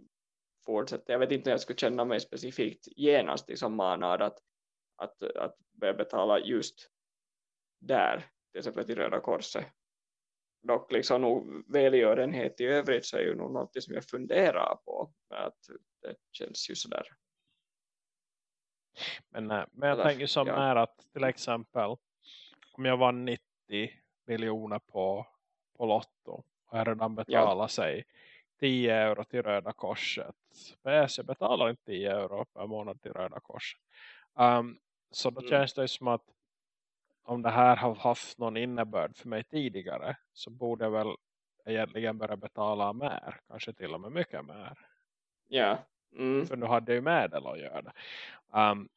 fortsätta. Jag vet inte om jag skulle känna mig specifikt genast liksom manad att, att, att börja betala just där, till exempel till Röda Korset. Dock liksom nog välgörenhet i övrigt så är ju nog något som jag funderar på. Att det känns ju sådär. Men, eh, men jag Eller, tänker som ja. är att till exempel om jag vann 90 miljoner på, på Lotto jag redan betalar ja. sig 10 euro till Röda Korset. PS, jag betalar inte 10 euro per månad till Röda Korset. Um, så då mm. känns det som att om det här har haft någon innebörd för mig tidigare så borde jag väl egentligen börja betala mer. Kanske till och med mycket mer. Ja. Mm. För nu hade jag ju medel att göra det. Um,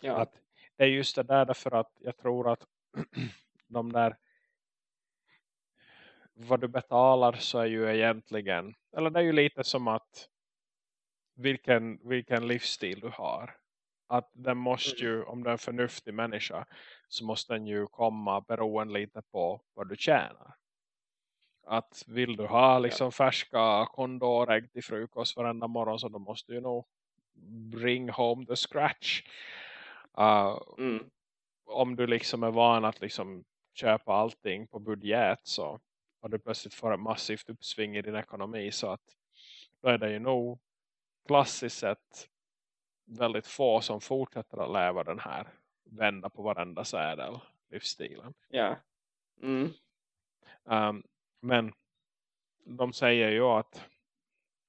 ja. Att det är just det där därför att jag tror att de där vad du betalar så är ju egentligen eller det är ju lite som att vilken, vilken livsstil du har att den måste ju, mm. om du är en förnuftig människa så måste den ju komma beroende lite på vad du tjänar att vill du ha liksom färska kondorägg till frukost varenda morgon så då måste du nog bring home the scratch uh, mm. om du liksom är van att liksom köpa allting på budget så och du plötsligt får ett massivt uppsving i din ekonomi så att då är det ju nog klassiskt sett väldigt få som fortsätter att leva den här vända på varenda sädel livsstilen. Ja. Mm. Um, men de säger ju att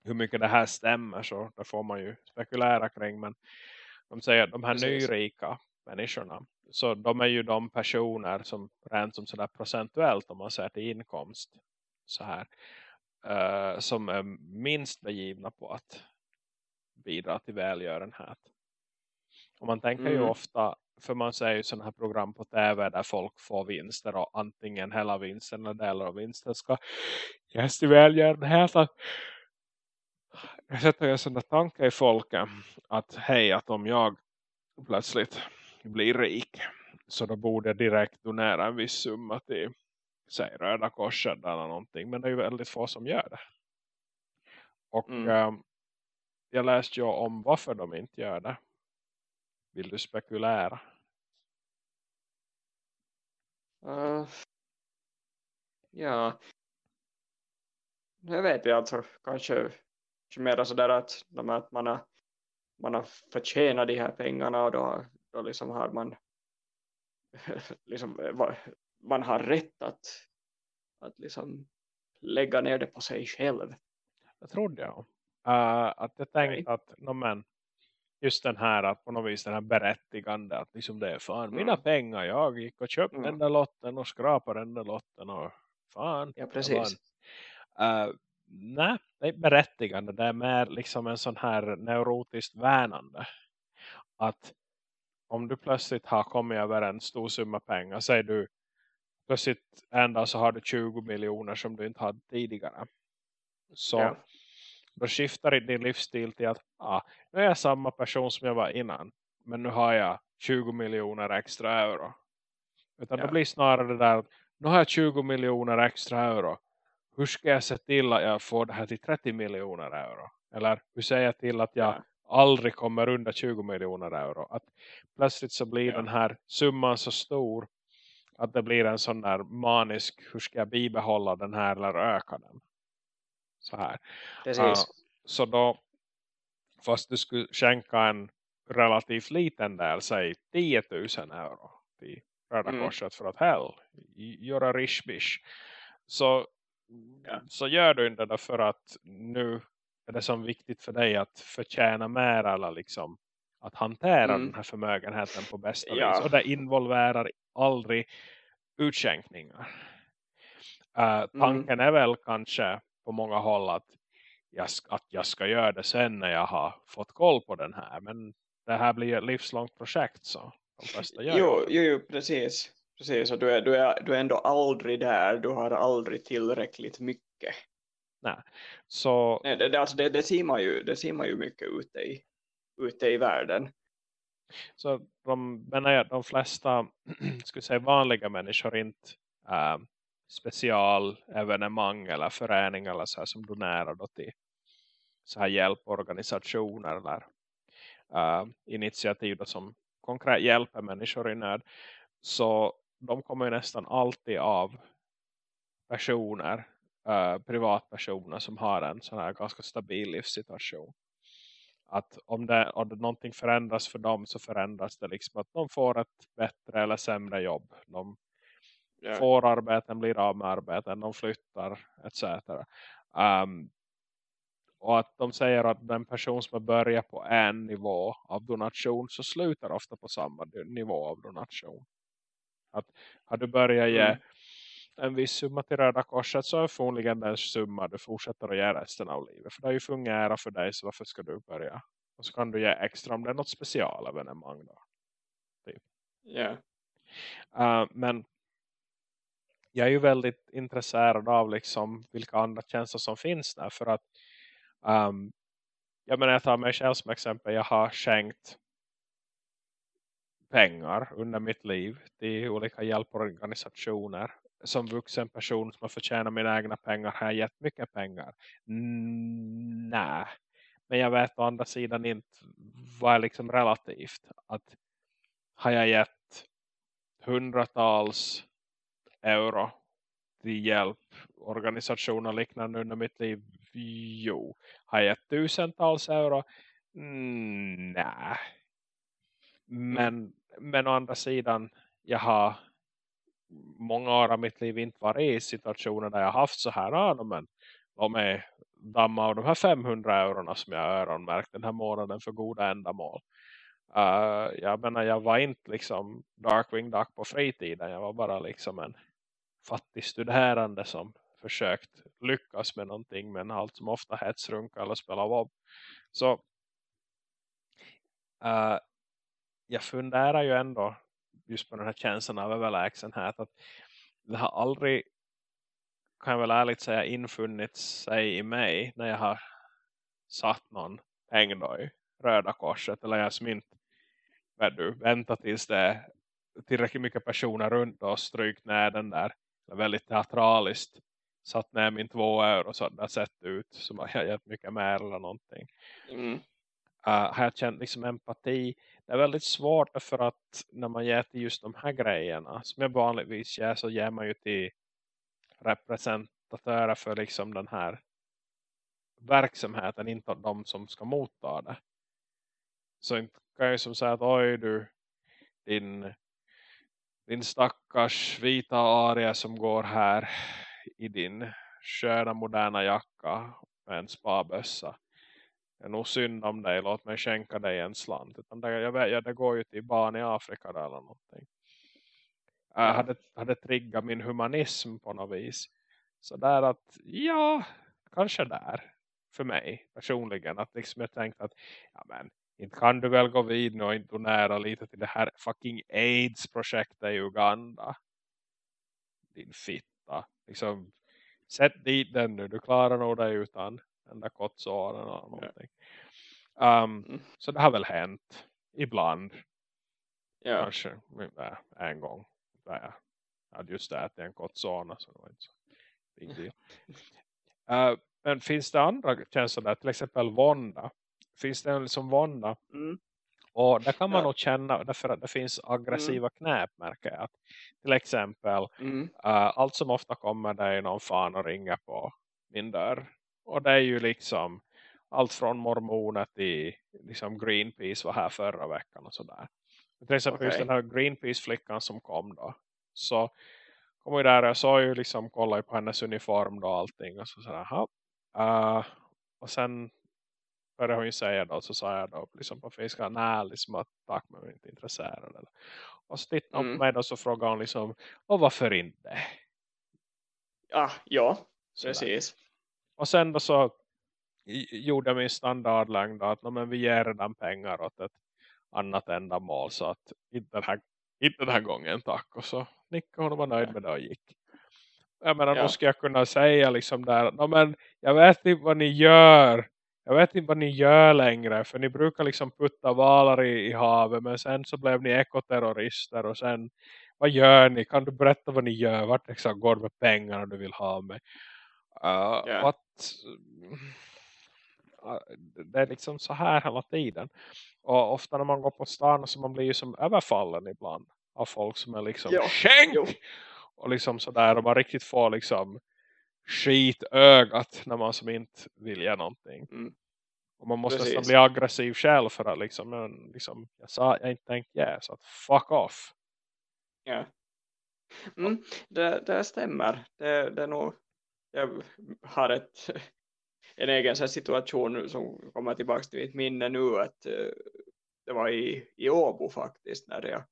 hur mycket det här stämmer så det får man ju spekulera kring men de säger att de här Precis. nyrika människorna så de är ju de personer som rent som sådär procentuellt om man ser till inkomst så här uh, som är minst begivna på att bidra till välgörenhet. Och man tänker mm. ju ofta, för man ser ju sådana här program på tv där folk får vinster och antingen hela vinsten eller delar av vinsten ska ges till välgörenhet. Jag sätter sån där tanke i folket att hej, att om jag plötsligt blir rik så då borde direkt donera en viss summa till säg Röda Korset eller någonting. Men det är ju väldigt få som gör det. Och mm. ähm, jag läste ju om varför de inte gör det. Vill du spekulera? Uh, ja. Jag vet jag alltså kanske, kanske mer sådär att, att man, har, man har förtjänat de här pengarna och då, då liksom har man liksom, man har rätt att, att liksom lägga ner det på sig själv. Jag trodde jag. Uh, att jag tänkte att no, men, just den här att på något vis den här berättigande att liksom det är fan mm. mina pengar jag gick och köpte mm. den där lotten och skrapade den där lotten och fan. Ja precis. Uh, nej, det är berättigande. Det är mer liksom en sån här neurotiskt värnande. Att om du plötsligt har kommit över en stor summa pengar. Säger du plötsligt en dag så har du 20 miljoner som du inte hade tidigare. Så ja. då skiftar din livsstil till att ah, nu är jag samma person som jag var innan. Men nu har jag 20 miljoner extra euro. Utan Ja. det blir snarare det där. Nu har jag 20 miljoner extra euro. Hur ska jag se till att jag får det här till 30 miljoner euro? Eller hur säger jag till att jag Ja. Aldrig kommer under 20 miljoner euro? Att plötsligt så blir Ja. den här summan så stor. Att det blir en sån där manisk. Hur ska jag bibehålla den här eller öka den? Så här. Ja, så då, fast du skulle skänka en relativt liten del, säg 10 000 euro till Röda Mm. Korset för att hell, göra rich bish. Så, Ja. så gör du inte det för att nu är det som viktigt för dig att förtjäna mer eller liksom att hantera Mm. den här förmögenheten på bästa Ja. vis. Och det involverar aldrig utskänkningar. Mm. Uh, tanken är väl kanske på många håll att jag, att jag ska göra det sen när jag har fått koll på den här. Men det här blir ju ett livslångt projekt så de flesta gör Jo, jo, jo, precis. Precis, och du är, du, är, du är ändå aldrig där. Du har aldrig tillräckligt mycket. Så Nej, det, det, alltså det, det, ser man ju, det ser man ju mycket ute i, ute i världen. Så de, menar jag, de flesta skulle säga vanliga människor inte äh, specialevenemang eller föreningar eller så här, som donerar då till så här hjälporganisationer eller äh, initiativ då som konkret hjälper människor i nöd så de kommer ju nästan alltid av personer äh, privatpersoner som har en sån här ganska stabil livssituation att om det, om det någonting förändras för dem så förändras det liksom att de får ett bättre eller sämre jobb. De Ja. får arbeten, blir av med arbeten, de flyttar etc. Um, och att de säger att den person som har börjat på en nivå av donation så slutar ofta på samma nivå av donation. Att har du börjat ge Mm. En viss summa till Röda Korset så är förmodligen den summa du fortsätter att ge resten av livet. För det har ju fungerat för dig så varför ska du börja? Och så kan du ge extra om det är något specialevenemang då. Ja. Uh, men jag är ju väldigt intresserad av liksom vilka andra tjänster som finns där. För att um, jag menar jag tar mig själv som exempel. Jag har skänkt pengar under mitt liv till olika hjälporganisationer. Som vuxen person som har förtjänat mina egna pengar har jag gett mycket pengar. Mm, nej. Men jag vet å andra sidan inte vad är liksom relativt. Att har jag gett hundratals euro till hjälp, organisation och liknande under mitt liv? Jo. Har jag gett tusentals euro? Mm, nej. Men, men å andra sidan, jag har många år av mitt liv inte varit i situationer där jag haft så här, ah, men de är damma av de här 500 eurona som jag öronmärkt den här månaden för goda ändamål. Uh, jag menar, jag var inte liksom Darkwing Duck på fritiden. Jag var bara liksom en fattig studerande som försökt lyckas med någonting. Men allt som ofta hetsrunka eller spela vob. Så uh, jag funderar ju ändå just på den här känslan av överlägsenhet. Att det har aldrig, kan jag väl ärligt säga, infunnit sig i mig när jag har satt någon peng då i Röda Korset. Eller jag vet du, vänta tills det är tillräckligt mycket personer runt och strykt ner den där väldigt teatraliskt satt ner min två euro så att det har sett ut som jag gett mycket mer eller någonting. Mm. Uh, har jag känt liksom empati. Det är väldigt svårt för att när man ger till just de här grejerna som jag vanligtvis ger så ger man ju till representatörer för liksom den här verksamheten, inte de som ska motta det. Så inte kan jag som säga att oj du, din, din stackars vita aria som går här i din sköna moderna jacka med en spabössa. Det är nog synd om dig, låt mig skänka dig en slant. Utan det, jag vet, ja, det går ju till barn i Afrika där eller någonting. Jag hade, hade triggat min humanism på något vis. Så där att, ja, kanske där. För mig personligen. Att liksom jag tänkte att, ja men, inte kan du väl gå vid och inte donera lite till det här fucking AIDS-projektet i Uganda. Din fitta. Liksom, sätt dit den nu. Du klarar nog dig utan den där kottsåren eller någonting. Um, Mm. Så det har väl hänt. Ibland. Ja. Kanske en gång. jag hade just ätit en kotsona så det var inte så big deal. Uh, men finns det andra känslor där? Till exempel vånda. Finns det en liksom vånda? Mm. Och där kan man Ja. nog känna, därför att det finns aggressiva knäp märker jag. Att till exempel, Mm. uh, allt som ofta kommer det är någon fan och ringer på min dörr. Och det är ju liksom allt från mormoner till liksom Greenpeace var här förra veckan och sådär. Till exempel just Okej. den här Greenpeace-flickan som kom då. Så kom ju där och såg ju liksom, kollade på hennes uniform då och allting. Och så "Jaha." Uh, och sen började hon ju säga då, så sa jag då liksom på Facebook, nej liksom att tack men jag är inte intresserad. Eller. Och så tittade hon Mm. på mig då så frågade hon liksom, och varför inte? Ah, ja, Sådär. precis. Och sen då så gjorde jag min standardlängd att "Nå, men vi ger redan pengar åt ett annat ändamål så att inte den här, inte den här gången tack. Och så nickade hon och var nöjd med det och gick. Jag menar, Ja. då ska jag kunna säga liksom där, "Nå, men jag vet inte vad ni gör. Jag vet inte vad ni gör längre. För ni brukar liksom putta valar i, i havet. Men sen så blev ni ekoterrorister. Och sen, vad gör ni? Kan du berätta vad ni gör? Vart exakt går med pengarna du vill ha med? Uh, att, uh, det är liksom så här hela tiden. Och ofta när man går på stan så man blir ju som överfallen ibland. Av folk som är liksom Ja, skänk! Och liksom sådär. Och man riktigt får liksom skit ögat när man som inte vill göra någonting. Mm. Och man måste nästan Precis. bli aggressiv själv för att liksom, men, liksom jag sa jag inte tänkt ja, så att fuck off. Ja. Mm, det, det stämmer. Det, det är nog, jag har ett, en egen situation som kommer tillbaka till mitt minne nu. Att, det var i, i Åbo faktiskt när jag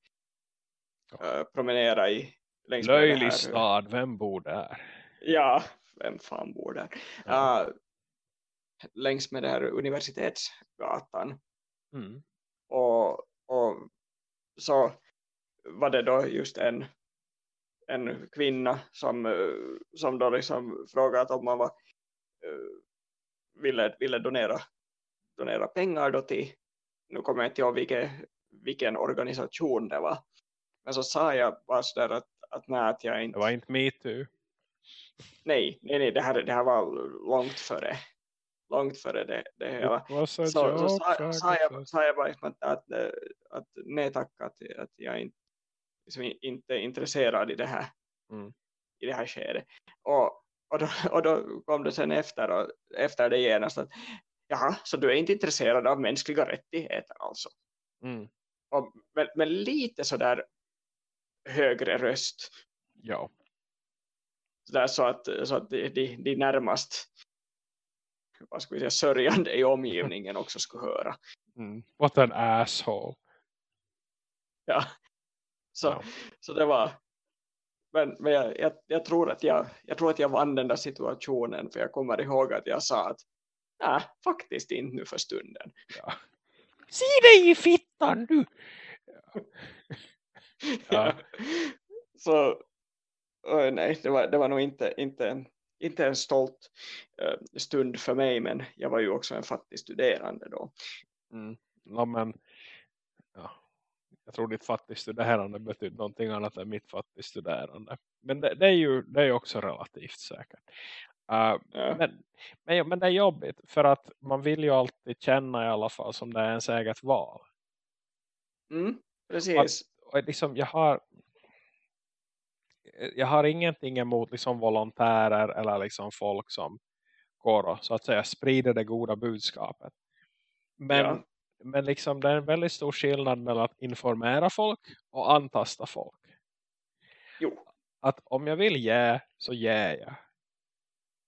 uh, promenerade i, längs det Löjlig stad, vem bor där? Ja, vem fan bor där? Ja. Uh, längs med den här universitetsgatan. Mm. och, och så var det då just en, en kvinna som, eh, som då liksom frågade om man var, eh, ville, ville donera, donera pengar då till, nu kommer jag inte ihåg vilken, vilken organisation det var. Men så sa jag bara sådär att, att nej, att jag Det inte, var inte me too. nej, nej, nej det, här, det här var långt före, långt före det, det hela. Så, så sa, sa, jag, sa jag bara liksom att, att, eh, att nej tack att, att jag inte, liksom inte intresserad i det här Mm. i det här skedet och, och, då, och då kom det sen efter, och, efter det genast att jaha, så du är inte intresserad av mänskliga rättigheter alltså Mm. och, men, men lite sådär högre röst Ja. sådär så att, så att de, de, de närmast vad ska vi säga, sörjande i omgivningen också skulle höra Mm. What an asshole. ja. Så, Ja. så det var men, men jag, jag, jag, tror att jag, jag tror att jag vann den där situationen för jag kommer ihåg att jag sa att nej, faktiskt inte nu för stunden. Ja. Se dig i fittan du! Ja. Så oj, nej, det var, det var nog inte, inte, en, inte en stolt eh, stund för mig men jag var ju också en fattig studerande då. Mm. Ja, men, ja. Jag tror ditt fattigstuderande betyder någonting annat än mitt fattigstuderande. Men det, det är ju det är också relativt säkert. Uh, Ja, men, men, men det är jobbigt för att man vill ju alltid känna i alla fall som det är ens eget val. mm, precis. Och liksom, jag har jag har ingenting emot liksom volontärer eller liksom folk som går och så att säga sprider det goda budskapet. Men, Ja. Men liksom det är en väldigt stor skillnad mellan att informera folk och antasta folk. Jo, Att om jag vill ge så ger jag.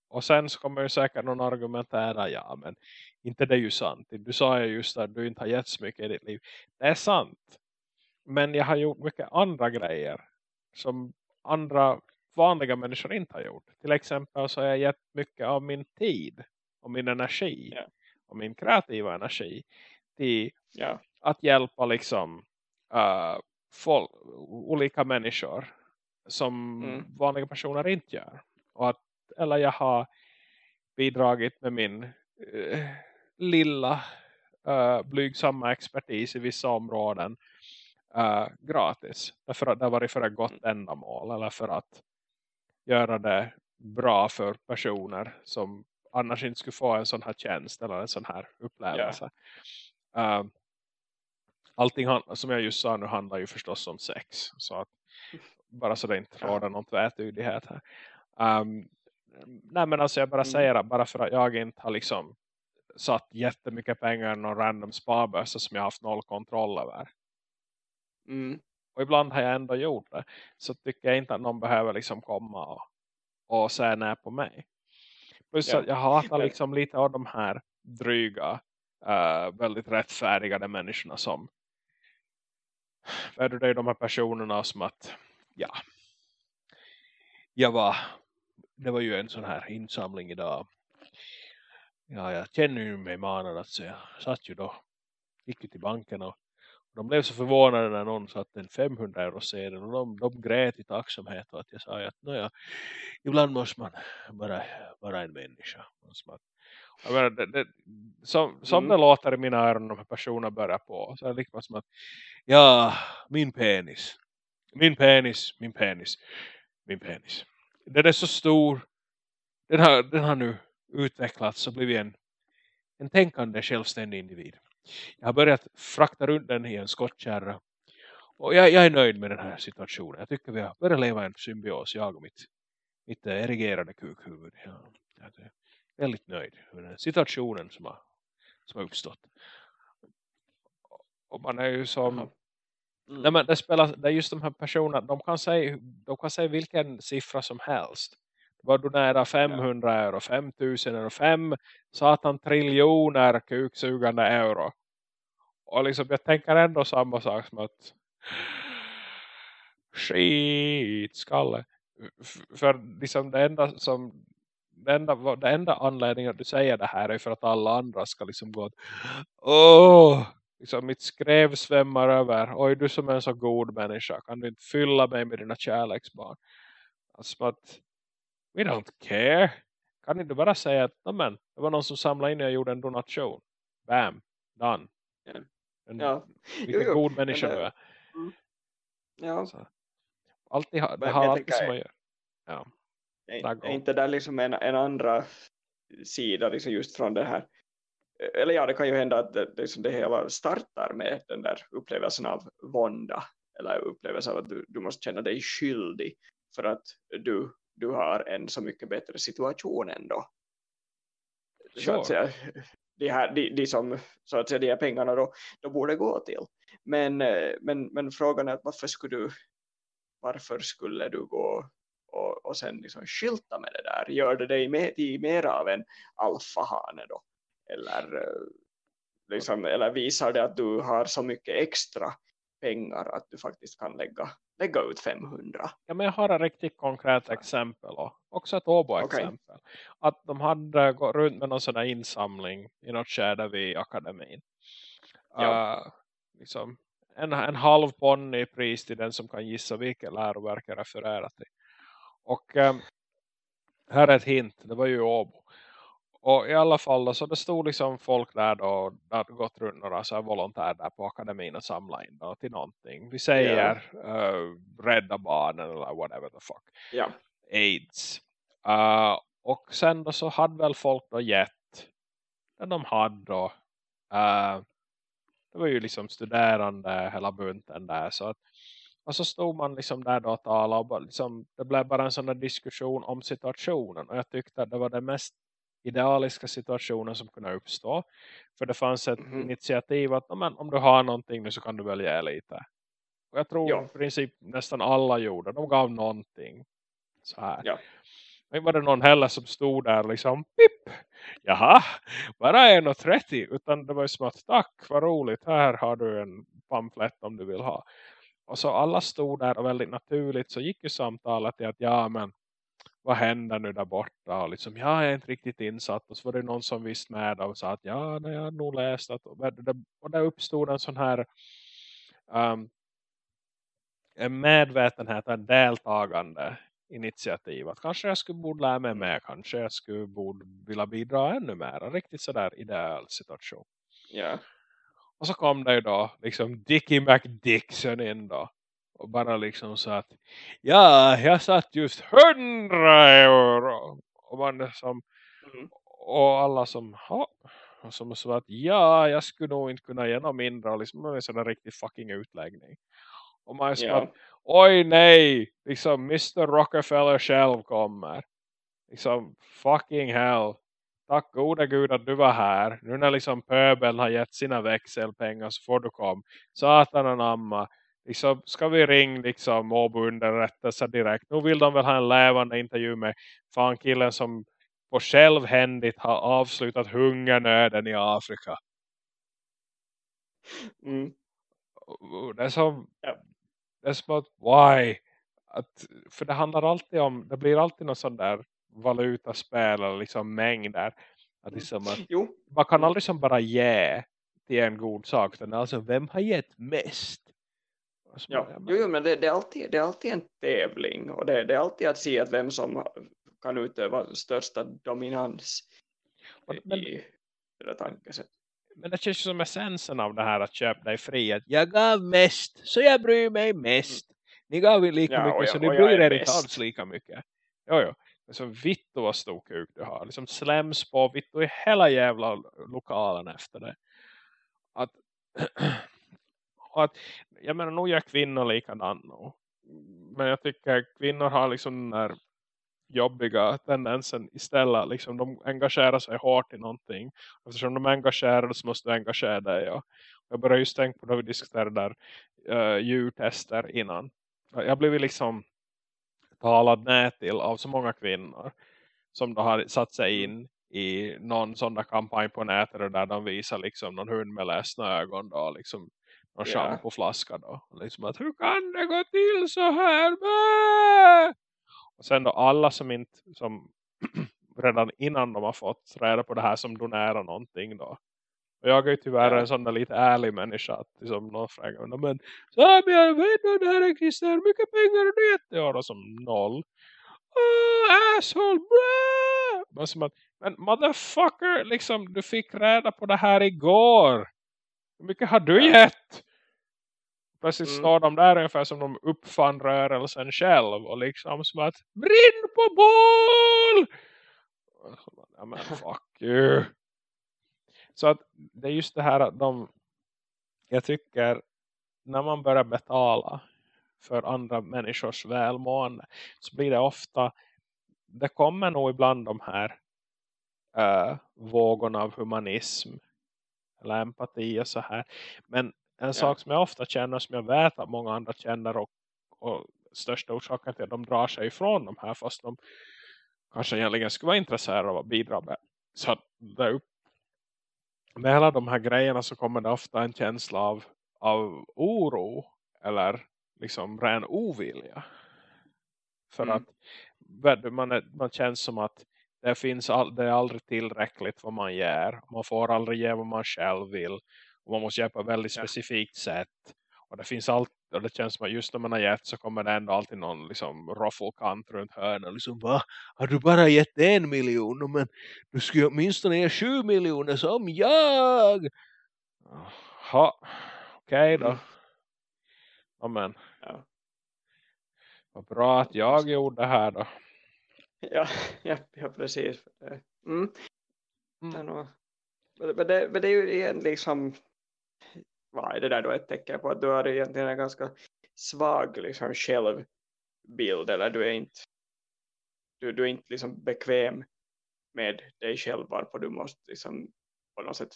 Och sen så kommer ju säkert någon argumentera ja men inte det är ju sant. Du sa ju just att du inte har gett så mycket i ditt liv. Det är sant. Men jag har gjort mycket andra grejer som andra vanliga människor inte har gjort. Till exempel så har jag gett mycket av min tid och min energi Ja. och min kreativa energi till ja, att hjälpa liksom uh, folk, olika människor som Mm. vanliga personer inte gör. Och att, eller jag har bidragit med min eh, lilla uh, blygsamma expertis i vissa områden uh, gratis. Därför att det har varit för ett gott Mm. ändamål eller för att göra det bra för personer som annars inte skulle få en sån här tjänst eller en sån här upplevelse. Uh, allting som jag just sa nu handlar ju förstås om sex. Så att bara så det inte råder någon tvättydighet här. Um, nej men alltså jag bara Mm. säger att bara för att jag inte har liksom satt jättemycket pengar i någon random sparbössa som jag haft noll kontroll över. Mm. Och ibland har jag ändå gjort det. Så tycker jag inte att någon behöver liksom komma och, och säga nej på mig. Plus Ja. att jag hatar liksom lite av de här dryga, uh, väldigt rättfärdigade människorna som för det är de här personerna som att ja, jag var det var ju en sån här insamling idag. Ja, jag känner ju mig manad att säga, jag satt ju då, gick ju till banken och de blev så förvånade när någon satt en 500 euro sedel och de, de grät i tacksamhet och att jag sa att ibland måste man vara, vara en människa. Och som att, jag menar, det, det, som som Mm. det låter i mina öron de här personerna börjar på så är det liksom som att ja, min penis min penis, min penis min penis den är så stor den har, den har nu utvecklats och blivit en, en tänkande självständig individ. Jag har börjat frakta runt den i en skottkärra. Och jag, jag är nöjd med den här situationen. Jag tycker vi har börjat leva en symbios, jag och mitt, mitt erigerade kukhuvud. Ja, är väldigt nöjd med den situationen som har, som har uppstått. Och man är ju som... Mm. Nej, men det, spelar, det är just de här personerna, de kan säga, de kan säga vilken siffra som helst. Var du nära 500 euro, 5000 euro, 5 satan triljoner kuksugande euro. Och liksom jag tänker ändå samma sak som att skitskalle. För liksom det enda som enda, det enda anledningen att du säger det här är för att alla andra ska liksom gå åh, liksom mitt skrev svämmar över. Oj, du som är en så god människa. Kan du inte fylla mig med dina kärleksbarn? Alltså att we don't care. Kan inte bara säga att "Nej, men, det var någon som samlade in och jag gjorde en donation. Bam, done. En, Ja. Vilken Jo, jo, god människa men du är. Ja. Så. Alltid det har alltid som man gör. Ja. Är, inte där liksom en, en andra sida liksom just från det här eller ja, det kan ju hända att det, liksom det hela startar med den där upplevelsen av vånda eller upplevelsen av att du, du måste känna dig skyldig för att du, du har en så mycket bättre situation ändå. Så Sure. att säga, de, här, de, de som så att säga, de här pengarna då, då borde gå till. Men, eh, men, men frågan är att varför skulle du varför skulle du gå och, och sen liksom skylta med det där? Gör det dig med, till mer av en alfahane då? Eller, eh, liksom, eller visar det att du har så mycket extra pengar att du faktiskt kan lägga, lägga ut 500? Ja, men jag har ett riktigt konkret exempel. Och också ett Åbo-exempel. Att de hade gått runt med någon sån där insamling i något skede vid akademin. Ja. Uh, liksom en, en halv ponny pris till den som kan gissa vilket läroverk jag refererar till. Och um, här är ett hint. Det var ju Åbo. Och i alla fall då, så det stod liksom folk där då. Det hade gått runt några så här volontärer där på akademin och samla in då till någonting. Vi säger uh, rädda barnen eller whatever the fuck. Ja, AIDS. Uh, och sen då så hade väl folk då gett det de hade då. Uh, det var ju liksom studerande hela bunten där. Så att, och så stod man liksom där då och talade. Och bara liksom, det blev bara en sån där diskussion om situationen. Och jag tyckte att det var den mest idealiska situationen som kunde uppstå. För det fanns ett Mhm. initiativ att "Ja, men, om du har någonting nu så kan du väl ge lite. Och jag tror Ja. i princip nästan alla gjorde. De gav någonting. Så här. Ja. Men var det någon heller som stod där liksom pip. Jaha, bara 1,30 utan det var ju som att tack vad roligt. Här har du en pamflett om du vill ha. Och så alla stod där och väldigt naturligt så gick ju samtalet till att ja men vad händer nu där borta och liksom ja jag är inte riktigt insatt och så var det någon som visste med och sa att ja nej, jag har nog läst att och där uppstod en sån här um, en medvetenhet, en deltagande initiativ. Att kanske jag skulle borde lära mig mer. Kanske jag skulle borde vilja bidra ännu mer. En riktigt sådär ideell situation. ja. Och så kom det då liksom Dickie McDixon in då. Och bara liksom så att ja, jag satt just hundra euro. Och man som Mm. och alla som ha och som sa att ja, jag skulle nog inte kunna ge något mindre. Och liksom en sån där riktig fucking utläggning. Och man är som att oj nej, liksom Mr. Rockefeller själv kommer. Liksom fucking hell. Tack gode gud att du var här. Nu när liksom pöbeln har gett sina växelpengar så får du kom. Satan anamma. Liksom, ska vi ringa liksom Åbo underrättelse direkt. Nu vill de väl ha en lävande intervju med fan killen som på självhändigt har avslutat hungernöden i Afrika. Mm. Det är som, Ja. det är som att, why? Att, för det handlar alltid om, det blir alltid någon sån där valutaspel eller liksom mängder. Att liksom att Jo, man kan aldrig som bara ge till en god sak. Utan alltså, vem har gett mest? Ja. jo, jo men det, det, är alltid, det är alltid en tävling och det, det är alltid att se att vem som kan utöva största dominans men- i det tankesättet. Men det känns ju som essensen av det här att köpa dig fri. Att jag gav mest, så jag bryr mig mest. Ni gav ju lika Ja, mycket, jag- så ni bryr er inte alls lika mycket. Jo, jo. Liksom vitt och vad stor kuk du har. Liksom släms på vitt och i hela jävla lokalen efter det. Att, och att jag menar, nog gör kvinnor likadant. Men jag tycker kvinnor har liksom den här jobbiga tendensen istället. Liksom de engagerar sig hårt i någonting. Eftersom de engagerar så måste du engagera dig. Ja. jag började just tänka på när vi diskuterade där uh, djurtester innan. Jag blev liksom talad nät till av så många kvinnor som då har satt sig in i någon sån där kampanj på nätet där de visar liksom någon hund med ledsna ögon då liksom någon Ja. schampoflaska då. Liksom att hur kan det gå till så här? Bäh! Och sen då alla som inte som redan innan de har fått reda på det här som donerar någonting då. Jag är ju tyvärr en sån där lite ärlig människa att liksom någon frågar mig, men Samuel, vet du det här existerar? Hur mycket pengar har du gett? Ja, då som noll. Oh, asshole, bra! Men, som att, men motherfucker, liksom, du fick reda på det här igår. Hur mycket har du gett? Plötsligt Mm. står de där ungefär som de uppfann rörelsen själv. Och liksom som att, brinn på så bara, Ja men fuck you. Så att det är just det här att de, jag tycker, när man börjar betala för andra människors välmående så blir det ofta, det kommer nog ibland de här äh, vågorna av humanism eller empati och så här. Men en sak som jag ofta känner, som jag vet att många andra känner och, och största orsaken till att de drar sig ifrån de här fast de kanske egentligen skulle vara intresserade av att bidra med. Så det upp med alla de här grejerna så kommer det ofta en känsla av, av oro eller liksom ren ovilja. För Mm. att man, man känns som att det finns all, det är aldrig tillräckligt vad man ger. Man får aldrig ge vad man själv vill. Och man måste ge på ett väldigt Ja. specifikt sätt. Och det finns allt, och det känns som att just när man har gett så kommer det ändå alltid någon liksom roffelkant runt hörnen. Liksom, va? Har du bara gett en miljon? Men du ska ju åtminstone ge sju miljoner som jag! Jaha, okej då. Mm. Ja, Ja. vad bra att jag gjorde det här då. Ja, ja, ja precis. Mm. Mm. Men, det, men det är ju igen liksom vad är det där då ett tecken på att du har egentligen en ganska svag liksom självbild eller du är inte du, du är inte liksom bekväm med dig själv varpå du måste liksom på något sätt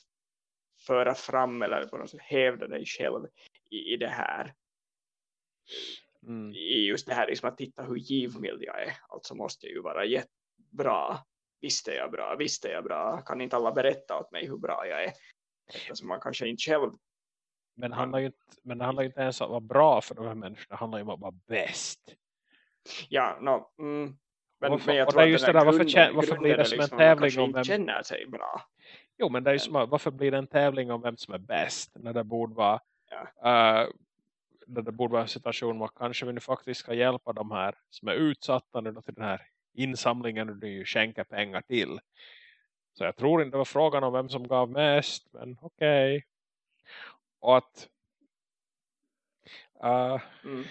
föra fram eller på något sätt hävda dig själv i, i det här Mm. i just det här liksom att titta hur givmild jag är. Alltså måste jag ju vara jättebra. Visst är jag bra, visst är jag bra. Kan inte alla berätta åt mig hur bra jag är? Eftersom man kanske inte själv... Men, handlar ju inte, men det handlar ju inte ens om att vara bra för de här människorna. Det handlar ju om att vara bäst. Ja, no, mm, men, Varför- men jag tror det är just det där, varför grunden- varför blir det som en liksom man tävling om vem- känner sig bra. Jo, men det är ju som, varför blir det en tävling om vem som är bäst? När det borde vara Ja. eh, när det borde vara en situation var kanske vi nu faktiskt ska hjälpa de här som är utsatta nu till den här insamlingen och du skänker pengar till. Så jag tror inte det var frågan om vem som gav mest, men okej. Och att uh, Mm.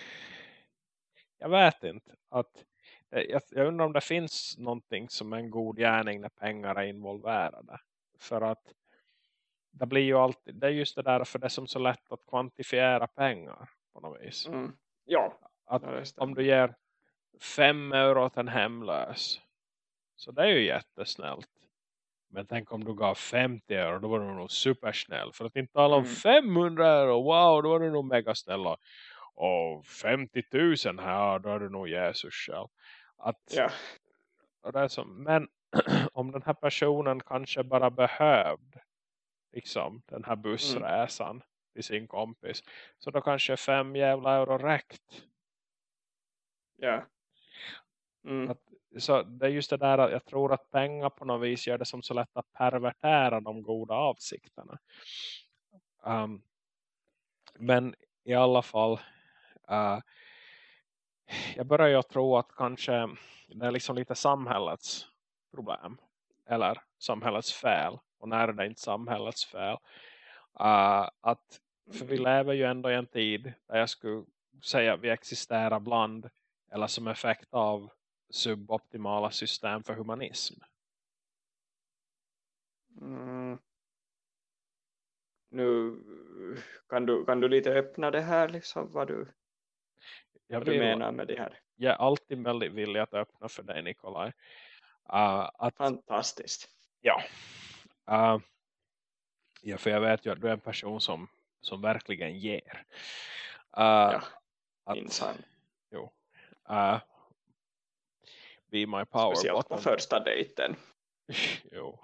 jag vet inte att jag, jag undrar om det finns någonting som är en god gärning när pengar är involverade. För att det blir ju alltid, det är just det där för det är som så lätt att kvantifiera pengar på något vis. Mm. Ja, Att ja, om du ger fem euro till en hemlös så det är ju jättesnällt. Men tänk om du gav 50 euro, då var du nog supersnäll. För att inte tala om Mm. 500 euro, wow, då var du nog megasnäll. Och- Och 50 000 här, då är du nog Jesus själv. Att, ja. det är som, men om den här personen kanske bara behövde liksom, den här bussresan till sin kompis. Så då kanske fem jävla euro räckt. ja. Mm. Att- så det är just det där att jag tror att pengar på något vis gör det som så lätt att pervertera de goda avsikterna. Um, men i alla fall uh, jag börjar ju tro att kanske det är liksom lite samhällets problem. Eller samhällets fel. Och när är det inte samhällets fel? Uh, att, för vi lever ju ändå i en tid där jag skulle säga att vi existerar bland eller som effekt av suboptimala system för humanism. Mm. Nu kan du, kan du lite öppna det här liksom vad du, Jag, vad du vill, menar med det här. jag är alltid väldigt villig att öppna för dig Nikolaj. Uh, att, Fantastiskt. ja. Uh, ja, för jag vet ju att du är en person som, som verkligen ger. Uh, Ja, att, jo. Uh, be my power Speciellt på första dejten. jo.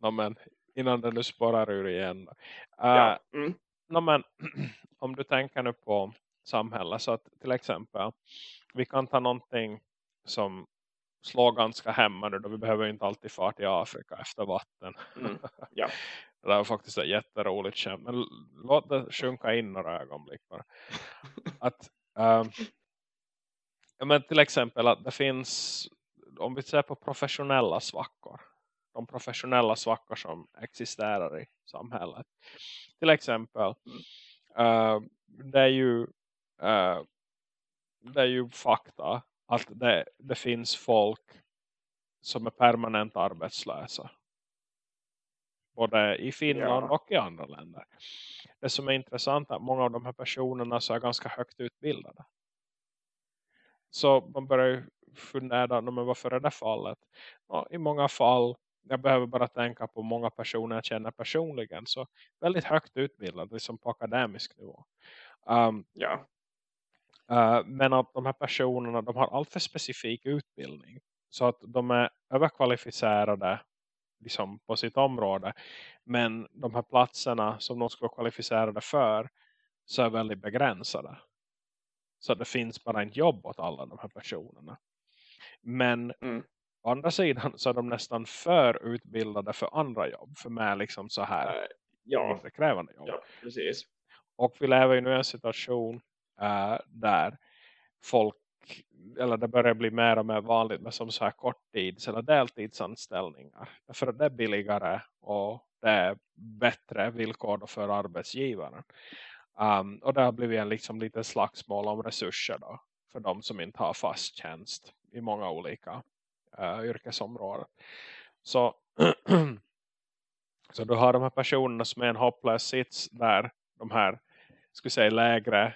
No, men innan det nu spårar ur igen. Uh, Ja. Mm. no, men, om du tänker nu på samhället så att till exempel vi kan ta någonting som slår ganska hemma nu då vi behöver inte alltid fara till Afrika efter vatten. Mm. Ja. Det var faktiskt ett jätteroligt skämt. Men låt det sjunka in några ögonblick bara. Att, ehm, ja, men till exempel att det finns, om vi ser på professionella svackor. De professionella svackor som existerar i samhället. Till exempel, eh, det är ju eh, det är ju fakta att det, det finns folk som är permanent arbetslösa. Både i Finland Ja. och i andra länder. Det som är intressant är att många av de här personerna så är ganska högt utbildade. Så man börjar ju fundera, men varför är det fallet? Ja, I många fall, jag behöver bara tänka på många personer jag känner personligen. Så väldigt högt utbildade, liksom på akademisk nivå. Um, Ja. Uh, men att de här personerna de har alltför specifik utbildning. Så att de är överkvalificerade liksom, på sitt område. Men de här platserna som de ska vara kvalificerade för så är väldigt begränsade. Så det finns bara ett jobb åt alla de här personerna. Men Mm. å andra sidan så är de nästan för utbildade för andra jobb. För mig liksom så här Äh, ja. krävande jobb. ja, precis. Och vi lever ju nu i en situation eh, där folk, eller det börjar bli mer och mer vanligt med som så här korttids- eller deltidsanställningar. Att det är billigare och det är bättre villkor för arbetsgivaren. Um, och det har blivit en liksom liten slagsmål om resurser då. För de som inte har fast tjänst i många olika uh, yrkesområden. Så, så du har de här personerna som är en hopplös sits där de här skulle säga lägre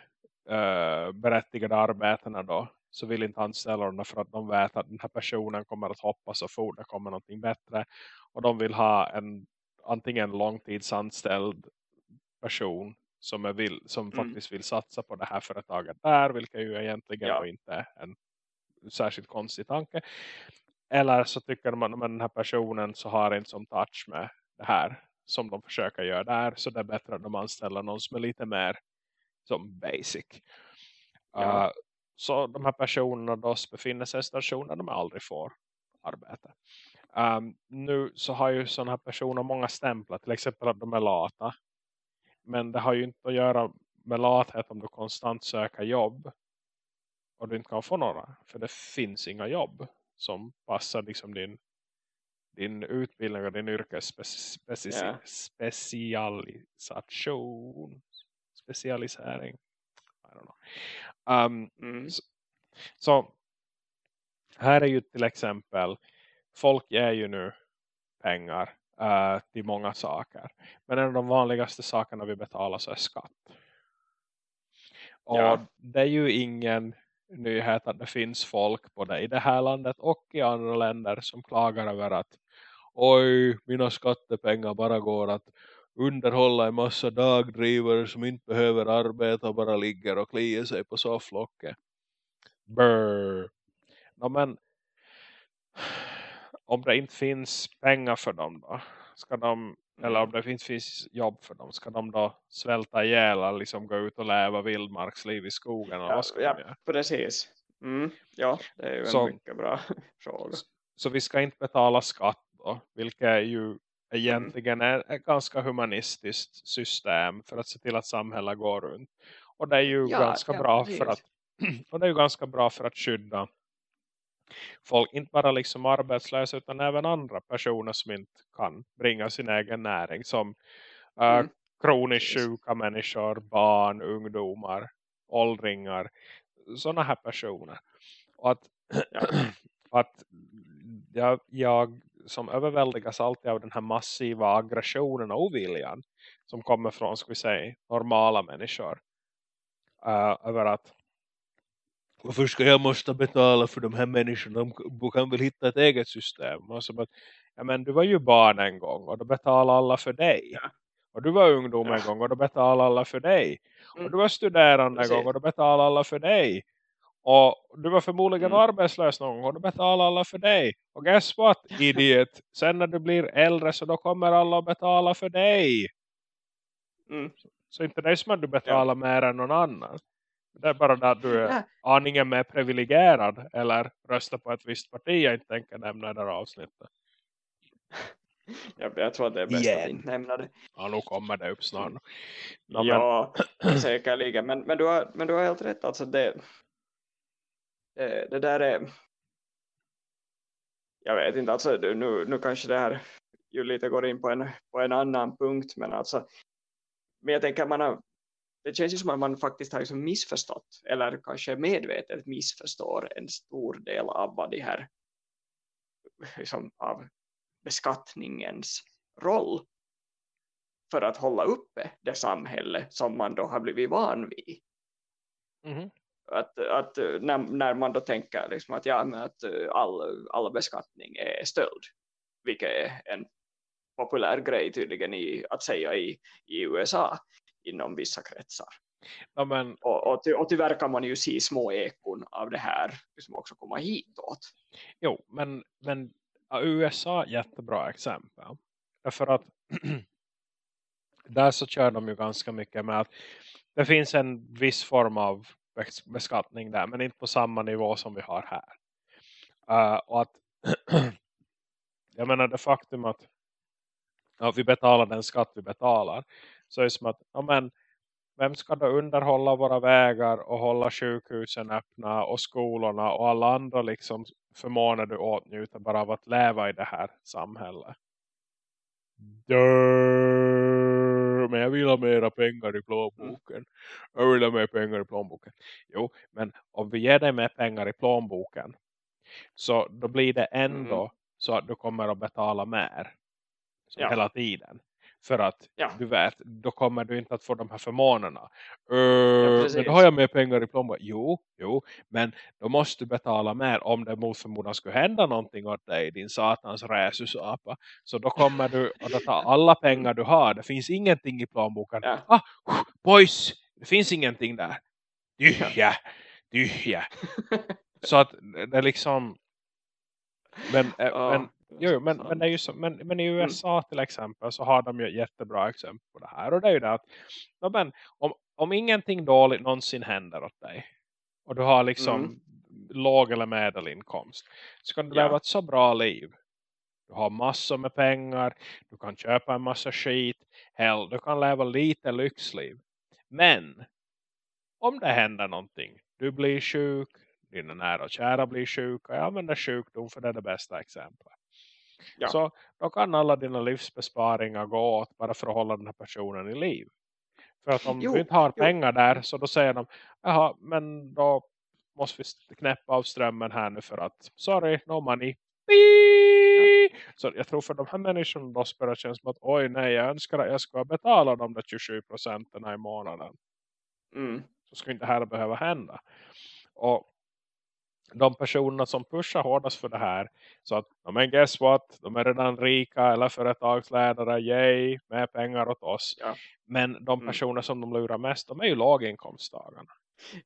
uh, berättigade arbetena då så vill inte anställa dem för att de vet att den här personen kommer att hoppa så fort det kommer någonting bättre och de vill ha en antingen långtidsanställd person som, är vill, som Mm. faktiskt vill satsa på det här företaget där vilket ju egentligen Ja. inte är en särskilt konstig tanke eller så tycker man att den här personen så har inte som touch med det här som de försöker göra där. Så det är bättre att de anställer någon som är lite mer som basic. Ja. Uh, så de här personerna då befinner sig i en station där de aldrig får arbete. Um, nu så har ju sådana här personer många stämplar. Till exempel att de är lata. Men det har ju inte att göra med lathet om du konstant söker jobb. Och du inte kan få några. För det finns inga jobb som passar liksom din, din utbildning och din yrkesspecialisation. Specialisering. I don't know. Um, mm. så, så, här är ju till exempel folk ger ju nu pengar uh, till många saker. Men en av de vanligaste sakerna vi betalar så är skatt. Och ja. det är ju ingen nyhet att det finns folk både i det här landet och i andra länder som klagar över att oj, mina skattepengar bara går att underhålla en massa dagdrivare som inte behöver arbeta och bara ligger och kliar sig på sofflocket. Brr. No, men om det inte finns pengar för dem då ska de, eller om det finns, finns jobb för dem ska de då svälta ihjäl eller liksom gå ut och leva vildmarksliv i skogen ja, ja precis. Mm, ja det är ju en så, mycket bra fråga. Så, så vi ska inte betala skatt då vilket är ju egentligen är ett ganska humanistiskt system för att se till att samhället går runt. Och det är ju ja, ganska ja, bra för att och det är ju ganska bra för att skydda folk, inte bara liksom arbetslösa utan även andra personer som inte kan bringa sin egen näring som uh, mm. kroniskt sjuka människor, barn, ungdomar, åldringar sådana här personer. Och att, att jag, jag som överväldigas alltid av den här massiva aggressionen och oviljan som kommer från, ska vi säga, normala människor uh, över att varför ska jag måste betala för de här människorna? De kan väl hitta ett eget system. Och så, ja, men du var ju barn en gång och då betalade alla för dig. Ja. Och du var ungdom en gång och då betalade alla för dig. Mm. Och du var studerande en gång och då betalade alla för dig. Och du var förmodligen mm. arbetslös någon gång och då betalade alla för dig. Och guess what, idiot? Sen när du blir äldre så då kommer alla att betala för dig. Mm. Så, så inte det är som att du betalar ja. mer än någon annan. Det är bara det att du är ja. aningen mer privilegierad eller röstar på ett visst parti jag inte tänker nämna det här avsnittet. Jag, jag tror att det är bäst yeah. att inte nämna det. Ja, nu kommer det upp snart. No, ja, men... säkerligen. Men, men, du har, men du har helt rätt. Alltså det, det, det där är... Jag vet inte, alltså nu, nu kanske det här ju lite går in på en, på en annan punkt. Men alltså, men jag tänker att man har det känns ju som att man faktiskt har liksom missförstått eller kanske medvetet missförstår en stor del av vad det här liksom, av beskattningens roll för att hålla uppe det samhälle som man då har blivit van vid. Mm. Att, att när, när, man då tänker liksom att, ja, att all, all beskattning är stöld, vilket är en populär grej tydligen i, att säga i, i USA inom vissa kretsar. Ja, men... och, och, ty, och tyvärr kan man ju se små ekon av det här som också kommer hitåt. Jo, men, men USA är jättebra exempel. Därför att där så kör de ju ganska mycket med att det finns en viss form av beskattning där men inte på samma nivå som vi har här. Uh, och att jag menar det faktum att ja, vi betalar den skatt vi betalar så är det som att, ja men, vem ska då underhålla våra vägar och hålla sjukhusen öppna och skolorna och alla andra liksom förmåner du åtnjuter bara av att leva i det här samhället. Dörr, men jag vill ha mera pengar i plånboken. Jag vill ha mer pengar i plånboken. Jo, men om vi ger dig mer pengar i plånboken så då blir det ändå mm. så att du kommer att betala mer. Ja. Hela tiden. För att ja. du vet, då kommer du inte att få de här förmånerna. Uh, ja, men då har jag mer pengar i plånboken. Jo, jo, men då måste du betala mer om det mot förmodan skulle hända någonting åt dig, din satans räsusapa. Så då kommer du att ta alla pengar du har. Det finns ingenting i plånboken. Ja. Ah, boys, det finns ingenting där. Dyhja, dyhja. Så att det är liksom... Men, oh. men Jo, men, men, det är ju så, men, men i. USA mm. till exempel så har de ju jättebra exempel på det här. Och det är ju det att ja, men, om, om ingenting dåligt någonsin händer åt dig och du har liksom mm. låg eller medelinkomst så kan du ja. leva ett så bra liv. Du har massor med pengar, du kan köpa en massa skit, hell, du kan leva lite lyxliv. Men om det händer någonting, du blir sjuk, dina nära och kära blir sjuka, jag använder sjukdom för det är det bästa exemplet Ja. Så då kan alla dina livsbesparingar gå åt bara för att hålla den här personen i liv. För att om Jo, du inte har jo. pengar där så då säger de, jaha men då måste vi knäppa av strömmen här nu för att, sorry, no money. Beep! Så jag tror för de här människorna då spelar det känns som att, oj nej jag önskar att jag ska betala de där 27 procenten i månaden. Mm. Så ska inte det här behöva hända. Och de personerna som pushar hårdast för det här så att, ja, men guess what, de är redan rika eller företagsledare, yay, med pengar åt oss. Ja. Men de Mm. personer som de lurar mest, de är ju låginkomsttagarna.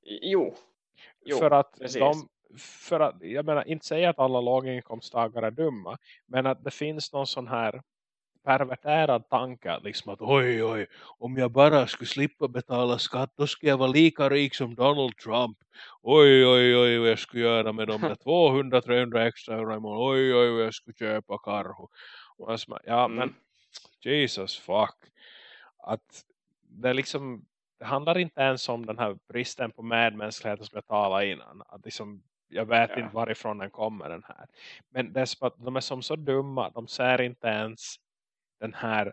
Jo. jo. för att precis. de, för att, jag menar, inte säga att alla låginkomsttagare är dumma, men att det finns någon sån här perverterad tanke att liksom att oj oj, om jag bara skulle slippa betala skatt då skulle jag vara lika rik som Donald Trump. Oj oj oj vad jag skulle göra med de där 200-300 extra euro i månaden. Oj oj vad jag skulle köpa karho. Ja Mm. men Jesus fuck. Att det liksom det handlar inte ens om den här bristen på medmänsklighet som jag talade innan. Att liksom, jag vet Ja. inte varifrån den kommer den här. Men det är att de är som så dumma. De ser inte ens den här,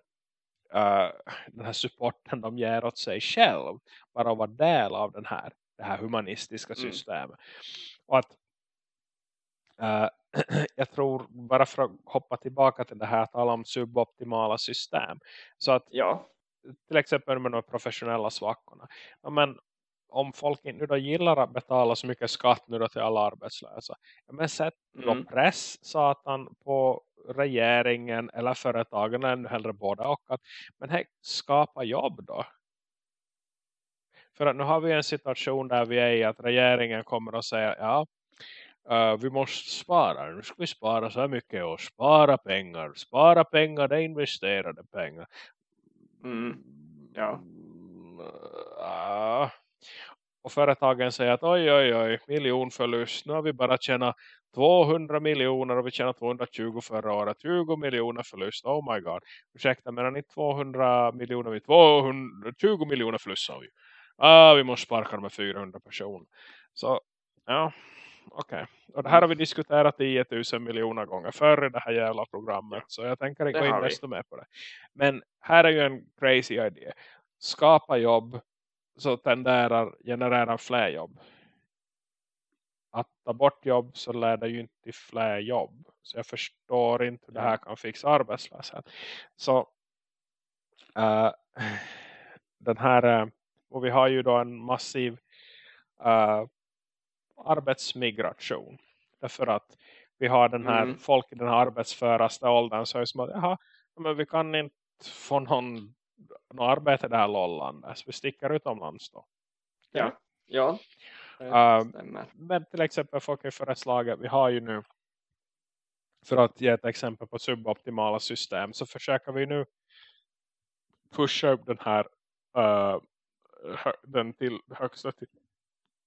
uh, den här supporten de ger åt sig själv. Bara att vara del av den här, det här humanistiska Mm. systemet. Och att eh, jag tror bara för att hoppa tillbaka till det här att tala om suboptimala system. Så att Ja. till exempel med de professionella svackorna. Ja, men om folk inte nu då gillar att betala så mycket skatt nu då till alla arbetslösa. Ja, men sätt då Mm. press satan på regeringen eller företagen ännu hellre båda och att men hej, skapa jobb då. För att nu har vi en situation där vi är i att regeringen kommer att säga ja eh, vi måste spara. Nu ska vi spara så här mycket och spara pengar. Spara pengar, det är investerade pengar. Mm. Ja. Ja. Och företagen säger att oj oj oj, miljonförlust. Nu har vi bara tjänat 200 miljoner och vi tjänade 220 förra året. 20 miljoner förlust, oh my god. Ursäkta, men inte 200 miljoner, vi 220 miljoner förlust sa vi. Ah, vi måste sparka med 400 personer. Så, ja, okej. Och det här har vi diskuterat 10 000 miljoner gånger förr i det här jävla programmet. Så jag tänker inte gå in desto mer på det. Men här är ju en crazy idé. Skapa jobb så tenderar generera fler jobb. Att ta bort jobb så leder ju inte till fler jobb. Så jag förstår inte hur det här kan fixa arbetslöshet. Så eh, den här eh, och vi har ju då en massiv eh, arbetsmigration. Därför att vi har den här Mm. folk i den här arbetsföraste åldern så är det som att jaha, men vi kan inte få någon, någon arbete där lollandet. Så vi sticker utomlands då. Ja. Ja. Um, stämmer. Men till exempel folk är föreslaget, vi har ju nu för att ge ett exempel på suboptimala system så försöker vi nu pusha upp den här uh, den till högsta till,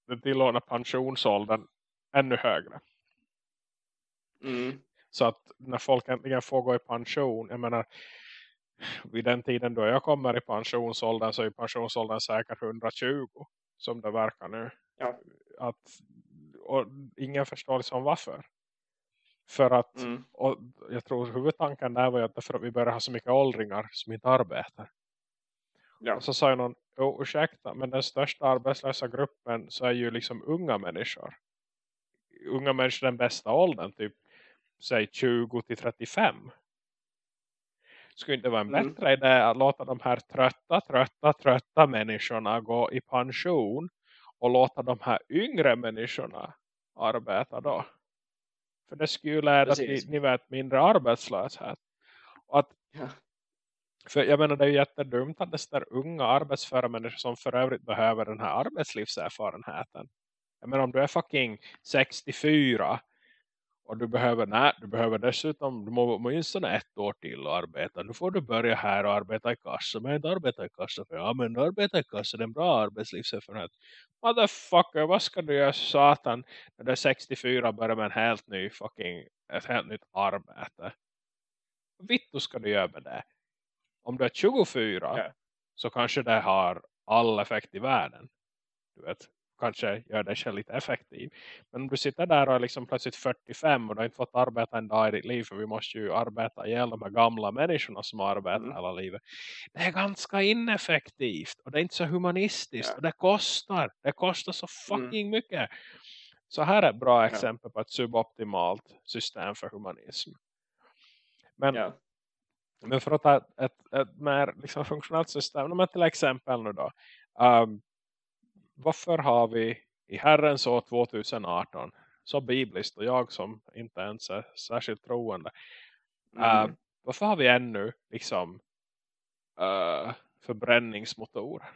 den tillåtna pensionsåldern ännu högre. Mm. Så att när folk äntligen får gå i pension, jag menar vid den tiden då jag kommer i pensionsåldern så är pensionsåldern säkert 120 som det verkar nu. Ja. Att, och ingen förstår liksom varför. För att, Mm. och jag tror huvudtanken där var ju att att vi börjar ha så mycket åldringar som inte arbetar. Ja. Och så sa ju någon, oh, ursäkta, men den största arbetslösa gruppen så är ju liksom unga människor. Unga människor den bästa åldern, typ säg 20 till 35. Skulle inte vara en Mm. bättre idé att låta de här trötta, trötta, trötta människorna gå i pension och låta de här yngre människorna arbeta då? För det skulle ju leda till ni vet, mindre arbetslöshet. Och att Ja. för jag menar det är ju jättedumt att det är unga arbetsföra människor som för övrigt behöver den här arbetslivserfarenheten. Jag menar om du är fucking 64 och du behöver, nej, du behöver dessutom, du må åtminstone ett år till att arbeta. Nu får du börja här och arbeta i kassa. Men inte arbeta i kassa för ja men arbeta i kassa det är en bra arbetslivserfarenhet. Motherfucker, vad ska du göra satan när du är 64 och börjar med en helt ny fucking, ett helt nytt arbete? Vittu ska du göra med det? Om du är 24 Ja. så kanske det har all effekt i världen. Du vet, kanske gör dig själv lite effektiv. Men om du sitter där och är liksom plötsligt 45 och du har inte fått arbeta en dag i ditt liv för vi måste ju arbeta ihjäl de här gamla människorna som arbetar mm. hela livet. Det är ganska ineffektivt och det är inte så humanistiskt ja. och det kostar. Det kostar så mm. fucking mm. mycket. Så här är ett bra exempel ja. på ett suboptimalt system för humanism. Men, ja. men för att ta ett, ett, ett mer liksom funktionellt system, men till exempel nu då. Um, varför har vi i Herrens år 2018 så bibliskt och jag som inte ens är särskilt troende. Mm. Uh, varför har vi ännu liksom uh, förbränningsmotorer?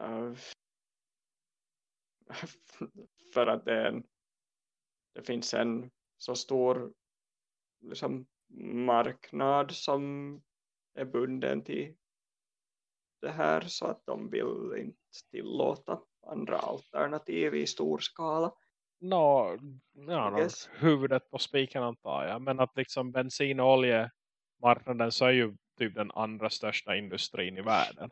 Uh, för att det, en, det finns en så stor liksom, marknad som är bunden till det här så att de vill inte tillåta andra alternativ i stor skala. No, ja, no, huvudet på spiken antar jag. Men att liksom bensin- och oljemarknaden så är ju typ den andra största industrin i världen.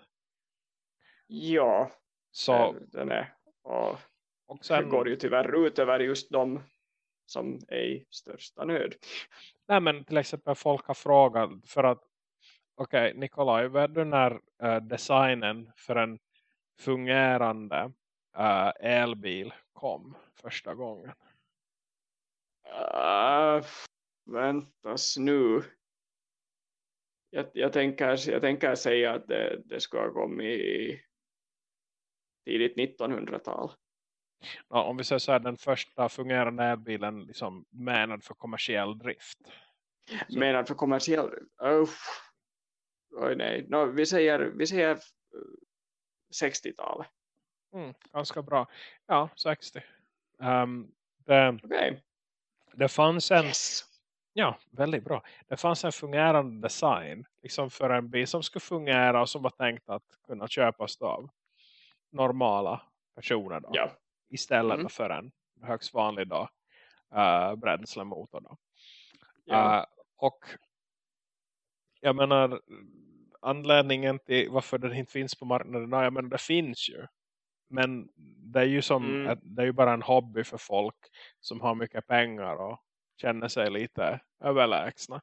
Ja, så, den är. Och, och sen, det går ju tyvärr ut över just de som är i största nöd. Nej men till exempel folk har frågat för att okej okay, Nikolaj, vad är när uh, designen för en fungerande uh, elbil kom första gången? Uh, väntas nu. Jag, jag, tänker, jag tänker säga att det, det ska ha kommit i tidigt 1900-tal. Ja, om vi säger så här, den första fungerande elbilen liksom menad för kommersiell drift. Så. Menad för kommersiell oh. Oj, nej. No, vi säger, vi säger 60-talet. Mm, ganska bra. Ja, 60. Um, ehm, det, okay. det fanns en yes. ja, väldigt bra. Det fanns en fungerande design liksom för en bil som skulle fungera och som var tänkt att kunna köpas av normala personer då. Ja. Istället mm. för en högst vanlig då, uh, bränslemotor då. Ja. Uh, och jag menar anledningen till varför den inte finns på marknaden, ja men det finns ju. Men det är ju som mm. det är ju bara en hobby för folk som har mycket pengar och känner sig lite överlägsna.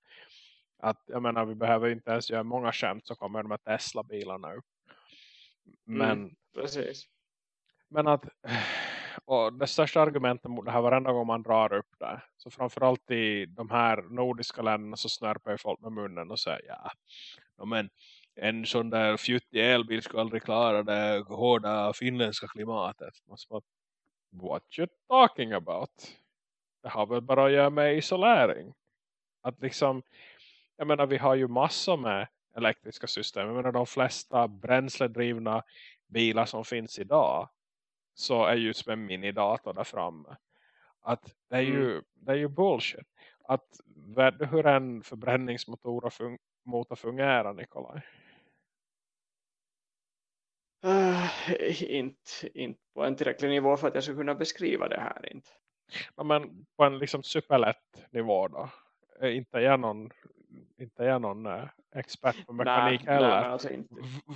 Att jag menar vi behöver inte ens göra många skämt så kommer de här Tesla-bilarna upp. Men, mm, precis. men att och det största argumentet mot det här varenda gång man drar upp det. Så framförallt i de här nordiska länderna så snörper folk med munnen och säger ja, men en sån där fjuttig elbil skulle aldrig klara det hårda finländska klimatet. Bara, What you talking about? Det har väl bara att göra med isolering. Att liksom, jag menar vi har ju massor med elektriska system. Jag menar de flesta bränsledrivna bilar som finns idag så är ju som en minidator där framme. Att det är ju, mm. det är ju bullshit. Att hur en förbränningsmotor fun motor fungerar Nikolaj? Uh, inte, inte på en tillräcklig nivå för att jag ska kunna beskriva det här. Inte. Ja, men på en liksom superlätt nivå då? Inte jag någon, inte jag någon expert på mekanik nej, heller. Nej, alltså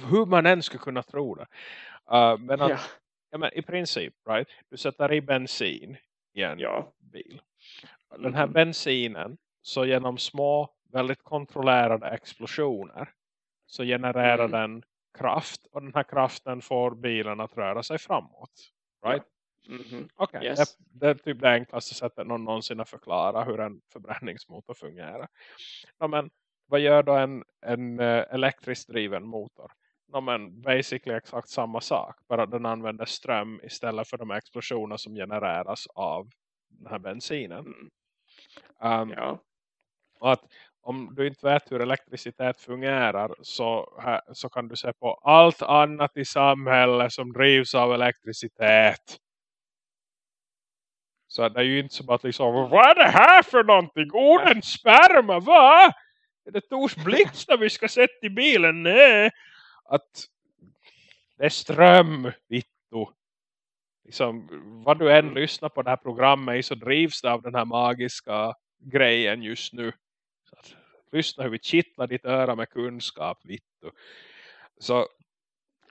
Hur man än skulle kunna tro det. Uh, men att, ja. ja. men i princip, right? Du sätter i bensin i en ja. bil. Den här mm. bensinen så genom små väldigt kontrollerade explosioner så genererar mm. den kraft och den här kraften får bilen att röra sig framåt. Right? Mm -hmm. Okej, okay. yes. det, det, är typ det enklaste sättet någon någonsin att förklara hur en förbränningsmotor fungerar. Ja, men vad gör då en, en uh, elektriskt driven motor? Ja, men basically exakt samma sak. Bara den använder ström istället för de explosioner som genereras av den här bensinen. Mm. Um, ja. Och att om du inte vet hur elektricitet fungerar så, så kan du se på allt annat i samhället som drivs av elektricitet. Så det är ju inte som att liksom, vad är det här för någonting? Orden sperma, va? Är det Tors blixt vi ska sätta i bilen? Nej. Att det är ström, vittu. Liksom, vad du än lyssnar på det här programmet så drivs det av den här magiska grejen just nu. Att, lyssna hur vi kittlar ditt öra med kunskap, vittu. Så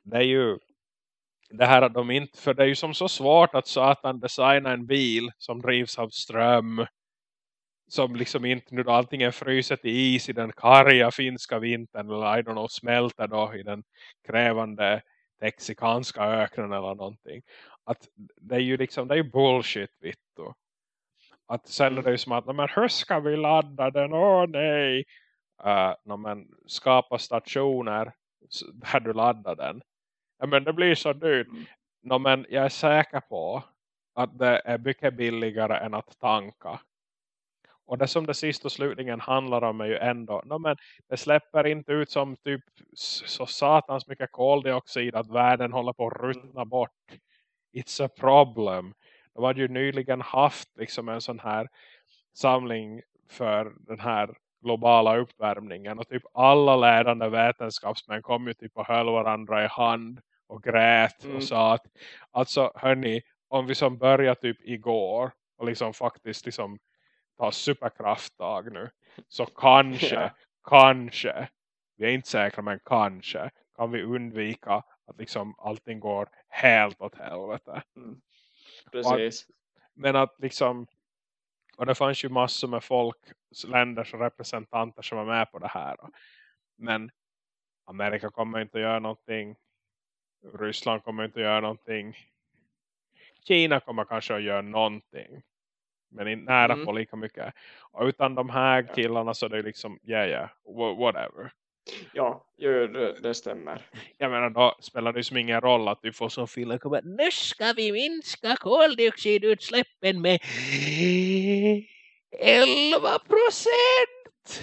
det är ju det här att de inte, för det är ju som så svårt att satan designa en bil som drivs av ström som liksom inte nu då antingen fryser i is i den karga finska vintern eller I don't know smälter då i den krävande texikanska öknen eller någonting. Att det är ju liksom, det är ju bullshit vittu. Att är det ju som att, men hur ska vi ladda den? Åh nej! Uh, men skapa stationer där du laddar den. Ja, men det blir så dyrt. Mm. No, men jag är säker på att det är mycket billigare än att tanka. Och det som det sist och slutligen handlar om är ju ändå, no, men det släpper inte ut som typ så satans mycket koldioxid att världen håller på att ruttna bort. It's a problem. De hade ju nyligen haft liksom en sån här samling för den här globala uppvärmningen. Och typ alla lärande vetenskapsmän kom ju typ och höll varandra i hand och grät mm. och sa att alltså hörni, om vi som börjar typ igår och liksom faktiskt liksom ta superkrafttag nu så kanske, ja. kanske vi är inte säkra men kanske kan vi undvika att liksom allting går helt åt helvete. Mm. Precis. Att, men att liksom och det fanns ju massor med folk, länders representanter som var med på det här. Men Amerika kommer inte att göra någonting. Ryssland kommer inte att göra någonting. Kina kommer kanske att göra någonting. Men inte nära mm. på lika mycket. Och utan de här killarna så är det liksom, yeah, yeah, whatever. Ja, ju, det, det stämmer. Jag menar, då spelar det som ingen roll att du får som fylla kommer. Nu ska vi minska koldioxidutsläppen med 11 procent.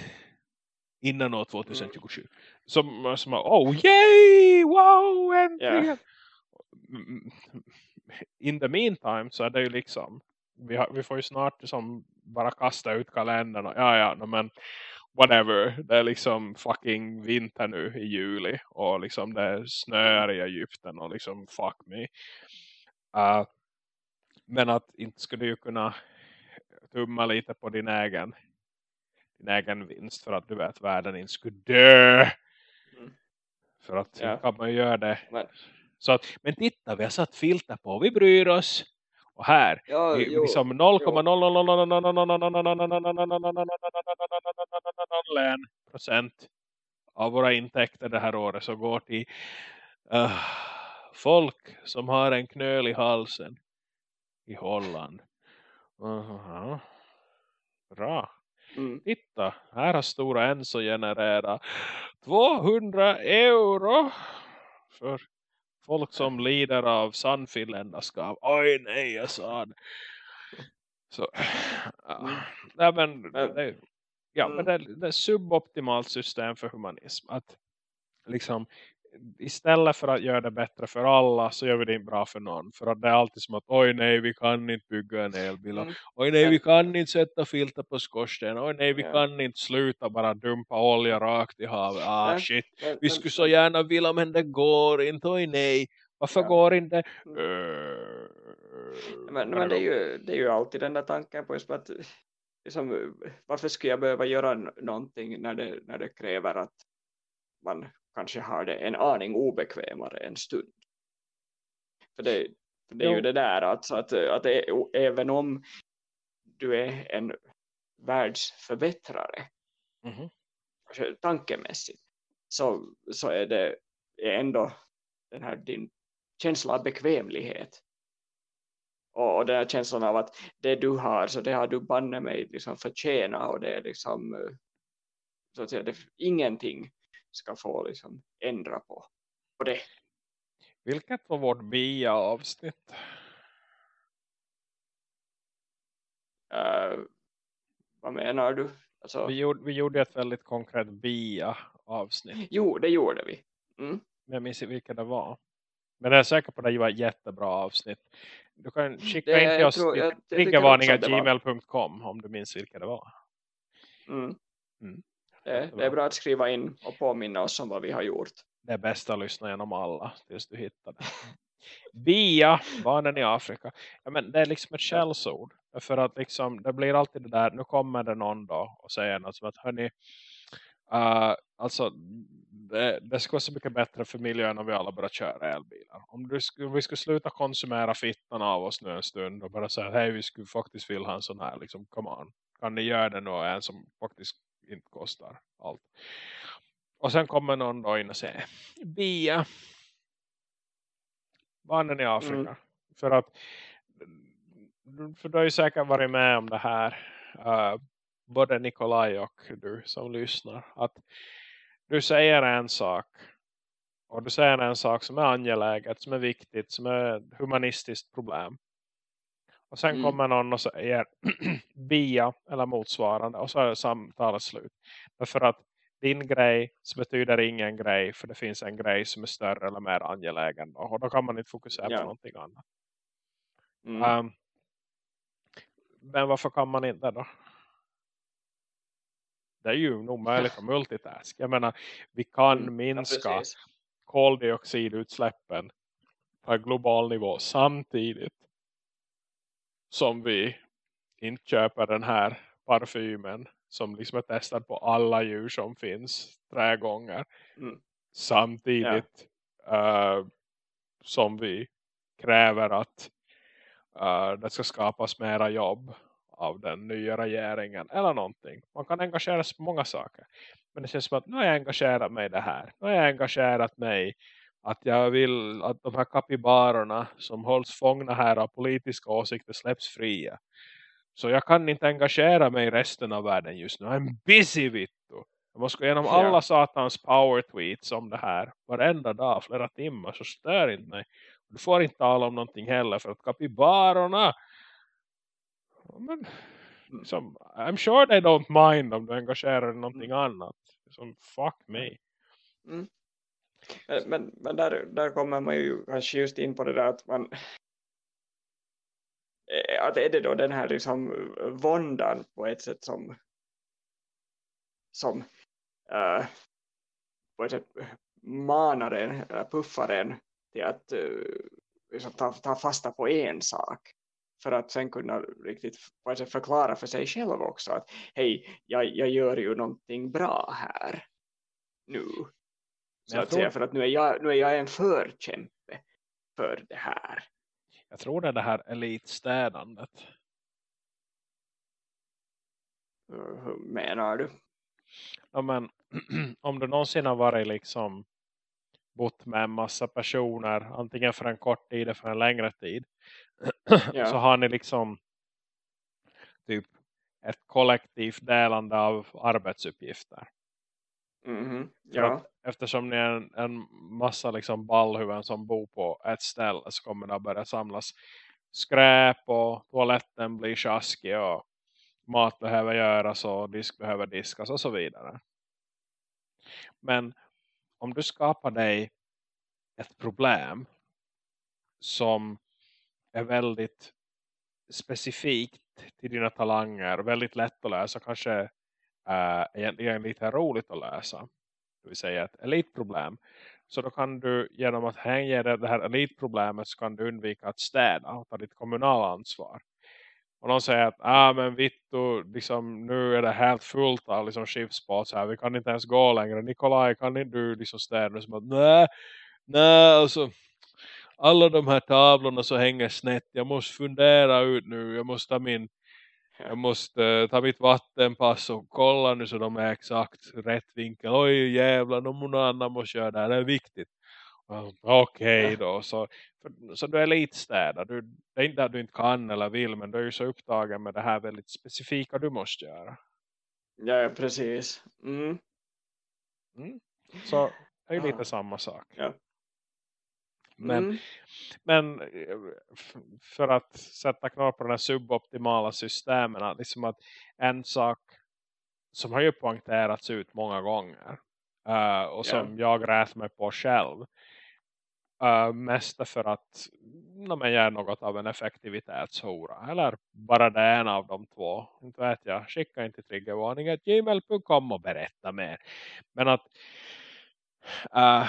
Innan år 2027. Mm. Som, som oh yay, wow, äntligen. Yeah. In the meantime så är det ju liksom vi, har, vi får ju snart liksom bara kasta ut kalendern och ja ja, men whatever, det är liksom fucking vinter nu i juli och liksom det snöar i Egypten och liksom fuck me uh, men att inte skulle du kunna tumma lite på din egen din egen vinst för att du vet världen inte skulle dö mm. för att ja. kan man göra det men. så att, men titta vi har satt filter på, vi bryr oss och här, ja, liksom 0,0 procent av våra intäkter det här året så går till uh, folk som har en knöl i halsen i Holland. Uh -huh. Bra. Mm. Titta, här har Stora Enso genererat 200 euro för folk som lider av sannfinländarskap. Oj nej, jag sa det. Så, uh, nej, men, det, ja, men det, det är suboptimalt system för humanism. Att liksom istället för att göra det bättre för alla så gör vi det inte bra för någon. För att det är alltid som att oj nej vi kan inte bygga en elbil. Mm. Oj nej vi kan inte sätta filter på skorsten. Oj nej vi ja. kan inte sluta bara dumpa olja rakt i havet. Ah shit. Vi skulle så gärna vilja men det går inte. Oj nej. Varför ja. går inte? Uh, men, men det, är ju, det är ju alltid den där tanken på att liksom, varför skulle jag behöva göra någonting när det, när det kräver att man kanske har det en aning obekvämare en stund. För det, för det är jo. ju det där alltså att, att det, även om du är en världsförbättrare mm -hmm. tankemässigt så, så är det ändå den här din känsla av bekvämlighet och, och den här känslan av att det du har så det har du banne mig liksom förtjäna och det är liksom så att säga, det, ingenting ska få liksom ändra på, på det. Vilket var vårt BIA-avsnitt? Uh, vad menar du? Alltså... Vi, gjorde, vi gjorde ett väldigt konkret BIA-avsnitt. Jo, det gjorde vi. Mm. Men jag minns inte vilka det var. Men jag är säker på att det var ett jättebra avsnitt. Du kan skicka det, in till oss triggervarningar.gmail.com om du minns vilka det var. Mm. Mm. Det, det, är bra att skriva in och påminna oss om vad vi har gjort. Det är bäst att lyssna genom alla tills du hittar det. Bia, barnen i Afrika. Ja, men det är liksom ett källsord. För att liksom, det blir alltid det där, nu kommer det någon då och säger något som att hörni, Uh, alltså det, det skulle vara så mycket bättre för miljön om vi alla börjar köra elbilar. Om, du, om vi skulle sluta konsumera fittan av oss nu en stund och bara säga hej vi skulle faktiskt vilja ha en sån här liksom, come on. Kan ni göra det nu en som faktiskt inte kostar allt. Och sen kommer någon då in och säger Bia barnen i Afrika. Mm. För att för du har ju säkert varit med om det här uh, både Nikolaj och du som lyssnar att du säger en sak och du säger en sak som är angeläget, som är viktigt, som är ett humanistiskt problem. Och sen mm. kommer någon och säger bia eller motsvarande och så är samtalet slut. Därför att din grej så betyder ingen grej för det finns en grej som är större eller mer angelägen. Och då kan man inte fokusera ja. på någonting annat. Mm. Um, men varför kan man inte då? Det är ju nog möjligt att multitask. Jag menar, vi kan mm, minska ja, koldioxidutsläppen på global nivå samtidigt som vi inte köper den här parfymen som liksom är testad på alla djur som finns tre gånger. Mm. Samtidigt ja. uh, som vi kräver att uh, det ska skapas mera jobb av den nya regeringen eller någonting. Man kan engagera sig på många saker. Men det känns som att nu har jag engagerat mig i det här. Nu har jag engagerat mig att jag vill att de här kapibarerna som hålls fångna här av politiska åsikter släpps fria. Så jag kan inte engagera mig i resten av världen just nu. I'm busy, Vittu. Jag måste gå igenom alla satans power tweets om det här. Varenda dag, flera timmar. Så stör inte mig. Du får inte tala om någonting heller. För att kapibarerna. Men, liksom, I'm sure they don't mind om du engagerar dig i någonting mm. annat. Som fuck me. Mm. Eh, men, men där, där kommer man ju kanske just in på det där att man eh, att är det då den här liksom våndan på ett sätt som som äh, på ett sätt manar en, eller puffar en till att uh, liksom ta, ta fasta på en sak. För att sen kunna riktigt på ett sätt förklara för sig själv också att hej, jag, jag gör ju någonting bra här nu så att tror... säga, för att nu är, jag, nu är jag en förkämpe för det här jag tror det är det här elitstädandet. Hur menar du? Ja, men, om du någonsin har varit liksom bott med en massa personer antingen för en kort tid eller för en längre tid ja. så har ni liksom typ ett kollektivt delande av arbetsuppgifter. Mm, ja. eftersom ni är en, en massa liksom ballhuvuden som bor på ett ställe så kommer det att börja samlas skräp och toaletten blir tjaskig och mat behöver göras och disk behöver diskas och så vidare. Men om du skapar dig ett problem som är väldigt specifikt till dina talanger, väldigt lätt att läsa, kanske äh, egentligen lite roligt att läsa. Det vill säga ett elitproblem. Så då kan du genom att hänga det här elitproblemet så kan du undvika att städa och ta ditt kommunala ansvar. Och någon säger att ah, men Vittu, liksom, nu är det helt fullt av liksom, shift här. Vi kan inte ens gå längre. Nikolaj, kan inte du liksom städa? Som att, nej, nej, alltså alla de här tavlorna så hänger snett. Jag måste fundera ut nu. Jag måste ta min jag måste uh, ta mitt vattenpass och kolla nu så de är exakt rätt vinkel. Oj jävlar, någon annan måste göra det här. Det är viktigt. Okej okay, då. Så, så du är elitstädare. Du, det är inte att du inte kan eller vill. Men du är ju så upptagen med det här väldigt specifika du måste göra. Ja, precis. Mm. Mm. Så det är ju lite samma sak. Ja. Men, mm. men eh, för att sätta kvar på den här suboptimala systemen. Liksom att en sak som har ju poängterats ut många gånger. Uh, och som yeah. jag rätt mig på själv. Uh, mest för att när man gör något av en effektivitetshora. Eller bara det ena av de två. Inte vet jag. Skicka inte triggervarningen gmail.com och berätta mer. Men att Uh,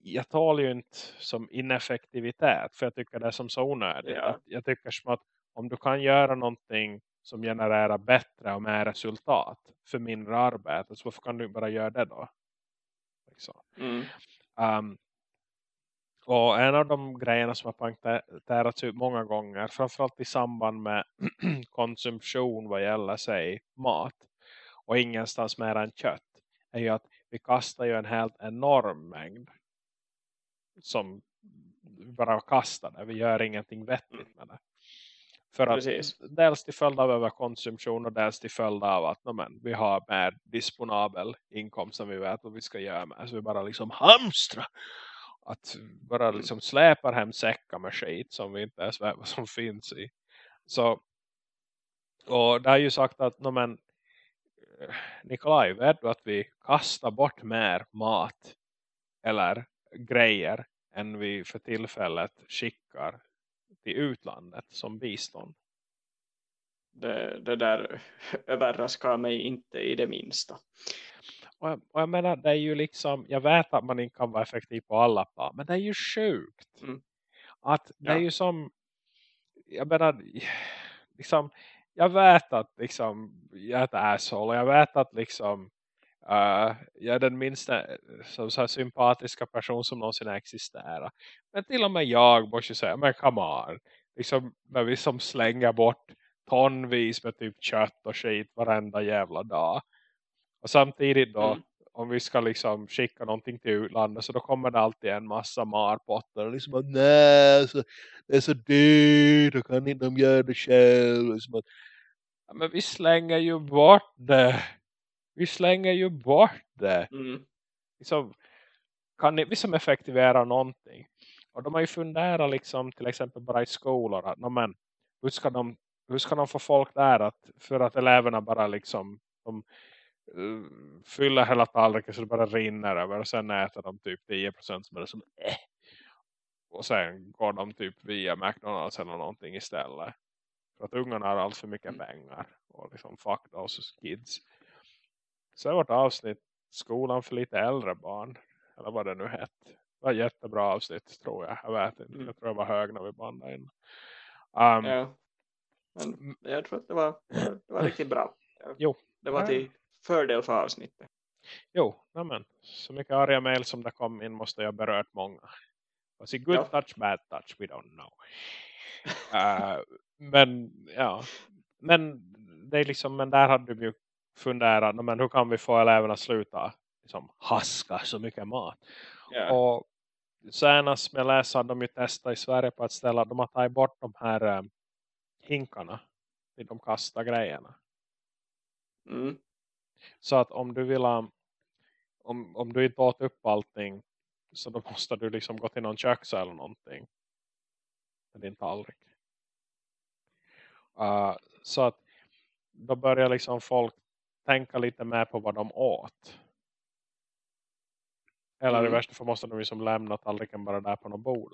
jag talar ju inte som ineffektivitet för jag tycker det är som så onödigt. Ja. Jag tycker som att om du kan göra någonting som genererar bättre och mer resultat för mindre arbete. Så varför kan du bara göra det då? Liksom. Mm. Um, och en av de grejerna som har poängterats ut många gånger, framförallt i samband med konsumtion vad gäller sig mat och ingenstans mer än kött, är ju att vi kastar ju en helt enorm mängd som bara kastar det. Vi gör ingenting vettigt med det. För att Precis. dels till följd av överkonsumtion och dels till följd av att men, vi har mer disponabel inkomst som vi vet vad vi ska göra med. Så vi bara liksom hamstra. Att bara Mm. liksom släpar hem säckar med skit som vi inte ens vet vad som finns i. Så och det är ju sagt att no, men, Nikolaj, vet du att vi kastar bort mer mat eller grejer än vi för tillfället skickar till utlandet som bistånd. Det, det där överraskar mig inte i det minsta. Och jag, och jag menar, det är ju liksom, jag vet att man inte kan vara effektiv på alla plan, men det är ju sjukt. Mm. Att det är Ja. ju som, jag menar, liksom, jag vet att liksom, jag är ett asshole, och jag vet att liksom, äh, Uh, jag är den minsta så, så här, sympatiska person som någonsin existerar. Men till och med jag måste säga, men come on. Liksom, när vi som slänger bort tonvis med typ kött och skit varenda jävla dag. Och samtidigt då, Mm om vi ska liksom skicka någonting till utlandet så då kommer det alltid en massa marpotter. Och liksom att nej, det är så dyrt, då kan inte de göra det själv. Liksom att, ja, men vi slänger ju bort det. Vi slänger ju bort det. Mm. Liksom, kan ni, vi som effektivera någonting. Och de har ju funderat liksom till exempel bara i skolor. Att, men, hur, ska de, hur ska de få folk där att, för att eleverna bara liksom de, fyller hela tallriken så det bara rinner över. Och sen äter de typ 10% som är som eh. Och sen går de typ via McDonalds eller någonting istället. För att ungarna har allt för mycket pengar. Och liksom fuck those kids. Så är vårt avsnitt skolan för lite äldre barn. Eller vad det nu hette. Det var ett jättebra avsnitt tror jag. Jag vet inte. Mm. Jag tror jag var hög när vi bandade in. Um, Ja. Men jag tror att det var, det var riktigt bra. Jo. Det var till fördel för avsnittet. Jo, nämen. Så mycket arga mejl som det kom in måste jag berört många. Was it good Ja. touch, bad touch? We don't know. Uh, men ja. Men det är liksom, men där hade du ju funderat, men hur kan vi få eleverna sluta liksom, haska så mycket mat? Ja. Och senast med läsa hade de ju testat i Sverige på att ställa, de har tagit bort de här eh, hinkarna de kastar grejerna. Mm. Så att om du vill ha, om, om du inte åt upp allting så då måste du liksom gå till någon köks eller någonting. Med din tallrik. Uh, så att då börjar liksom folk tänka lite mer på vad de åt. Eller i Mm. värsta fall måste de liksom lämna tallriken bara där på något bord.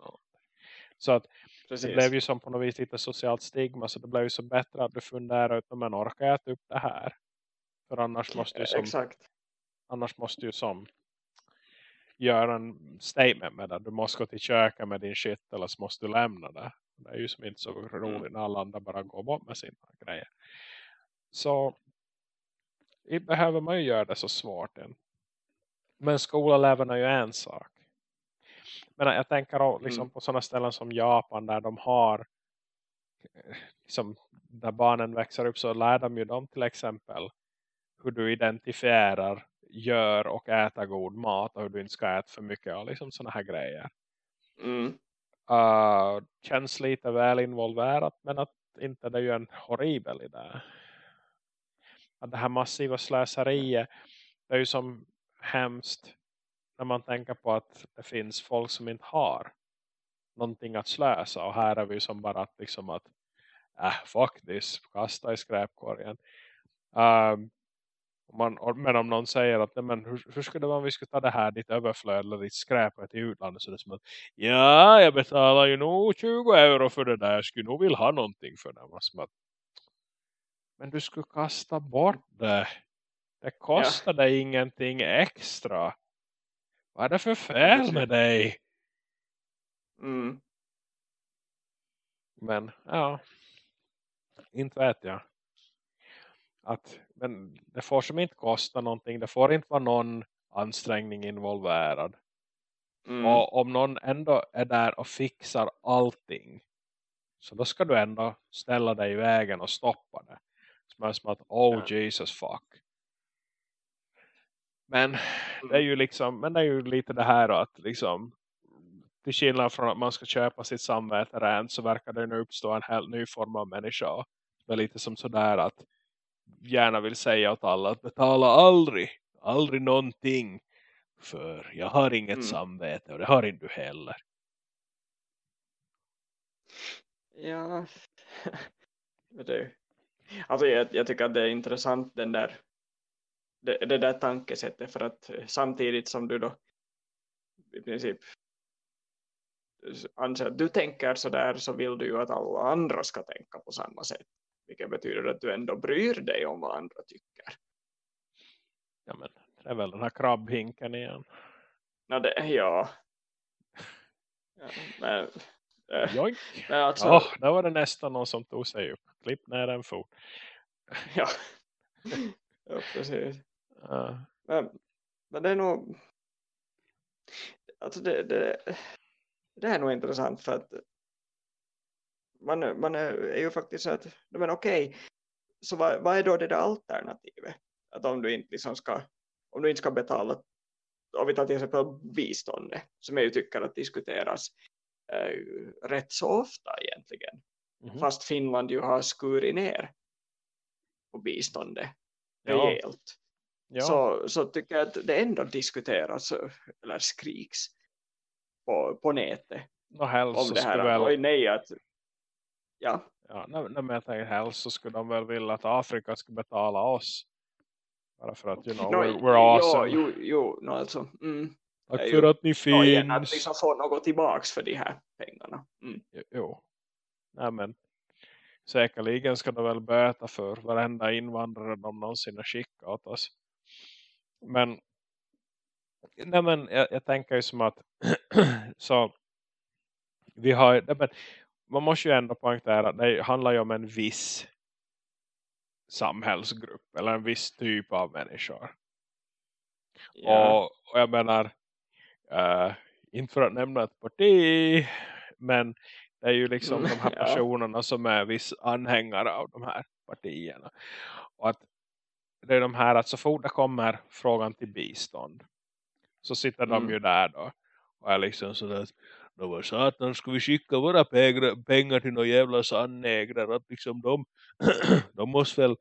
Så att Precis. det blev ju som på något vis lite socialt stigma. Så det blev ju så bättre att du funderar ut om man orkar äta upp det här. För annars måste ju Eh, som Exakt. annars måste du som göra en statement med det. Du måste gå till köket med din shit eller så måste du lämna det. Det är ju som inte så roligt när alla andra bara går bort med sina grejer. Så behöver man ju göra det så svårt än. Men skoleleverna är ju en sak. Men jag tänker liksom Mm. på sådana ställen som Japan där de har eh, liksom, där barnen växer upp så lär de ju dem till exempel hur du identifierar, gör och äter god mat och hur du inte ska äta för mycket och liksom sådana här grejer. Mm. Uh, känns lite väl involverat men att inte det är ju en horribel idé. Att det här massiva slöseriet det är ju som hemskt när man tänker på att det finns folk som inte har någonting att slösa och här är vi som bara att liksom att äh, fuck this, kasta i skräpkorgen. Om man, men om någon säger att nej, men hur, hur skulle det vara om vi skulle ta det här ditt överflöd eller ditt skräp till utlandet så det är som att ja, jag betalar ju nog 20 euro för det där, jag skulle nog vilja ha någonting för det. Som att, men du skulle kasta bort det. Det kostar dig ingenting extra. Vad är det för fel med dig? Mm. Men ja, inte vet jag. att men det får som inte kosta någonting. Det får inte vara någon ansträngning involverad. Mm. Och om någon ändå är där och fixar allting. Så då ska du ändå ställa dig i vägen och stoppa det. Som är som att, oh Ja. Jesus fuck. Men det är Mm. ju liksom, men det är ju lite det här att liksom till skillnad från att man ska köpa sitt samvete rent så verkar det nu uppstå en helt ny form av människa. Det är lite som sådär att gärna vill säga åt alla att betala aldrig, aldrig någonting. För jag har inget Mm. samvete och det har inte du heller. Ja, vet du. Alltså jag, jag tycker att det är intressant den där det, det där tankesättet för att samtidigt som du då i princip anser att du tänker så där så vill du ju att alla andra ska tänka på samma sätt. Vilket betyder att du ändå bryr dig om vad andra tycker. Ja men det är väl den här krabbhinken igen. Nå, det, ja. ja men, eh, Joink. men alltså, Ja, där var det nästan någon som tog sig upp. Klipp ner en fot. ja. ja, precis. Uh, Men, men det är nog alltså det, det, det är nog intressant för att man, man är, ju faktiskt så att men okej, så vad, vad är då det där alternativet? Att om du inte liksom ska om du inte ska betala om vi tar till exempel biståndet som jag ju tycker att diskuteras eh, rätt så ofta egentligen mhm. fast Finland ju har skurit ner på biståndet Ja. rejält ja. så, så tycker jag att det ändå diskuteras eller skriks på, på nätet Nå, helst om det här väl, nej att ja, ja, nej, men jag tänker helst så skulle de väl vilja att Afrika ska betala oss. Bara för att, you know, no, we're, we're awesome. jo, jo, jo no, alltså, mm, Tack för att ni igen, att finns. liksom få något tillbaks för de här pengarna mm. Jo, Jo. Nej, men säkerligen ska de väl böta för varenda invandrare de någonsin har skickat oss. Men, nej men jag, jag tänker ju som att så vi har, nej men, man måste ju ändå poängtera att det handlar ju om en viss samhällsgrupp eller en viss typ av människor. ja, Och, och jag menar, eh, inte för att nämna ett parti, men det är ju liksom Mm, de här ja. personerna som är viss anhängare av de här partierna. Och att det är de här att så fort det kommer frågan till bistånd så sitter de Mm. ju där då och är liksom sådär "Nå, vad satan ska vi skicka våra pengar, till några jävla sannägare att liksom de, de måste väl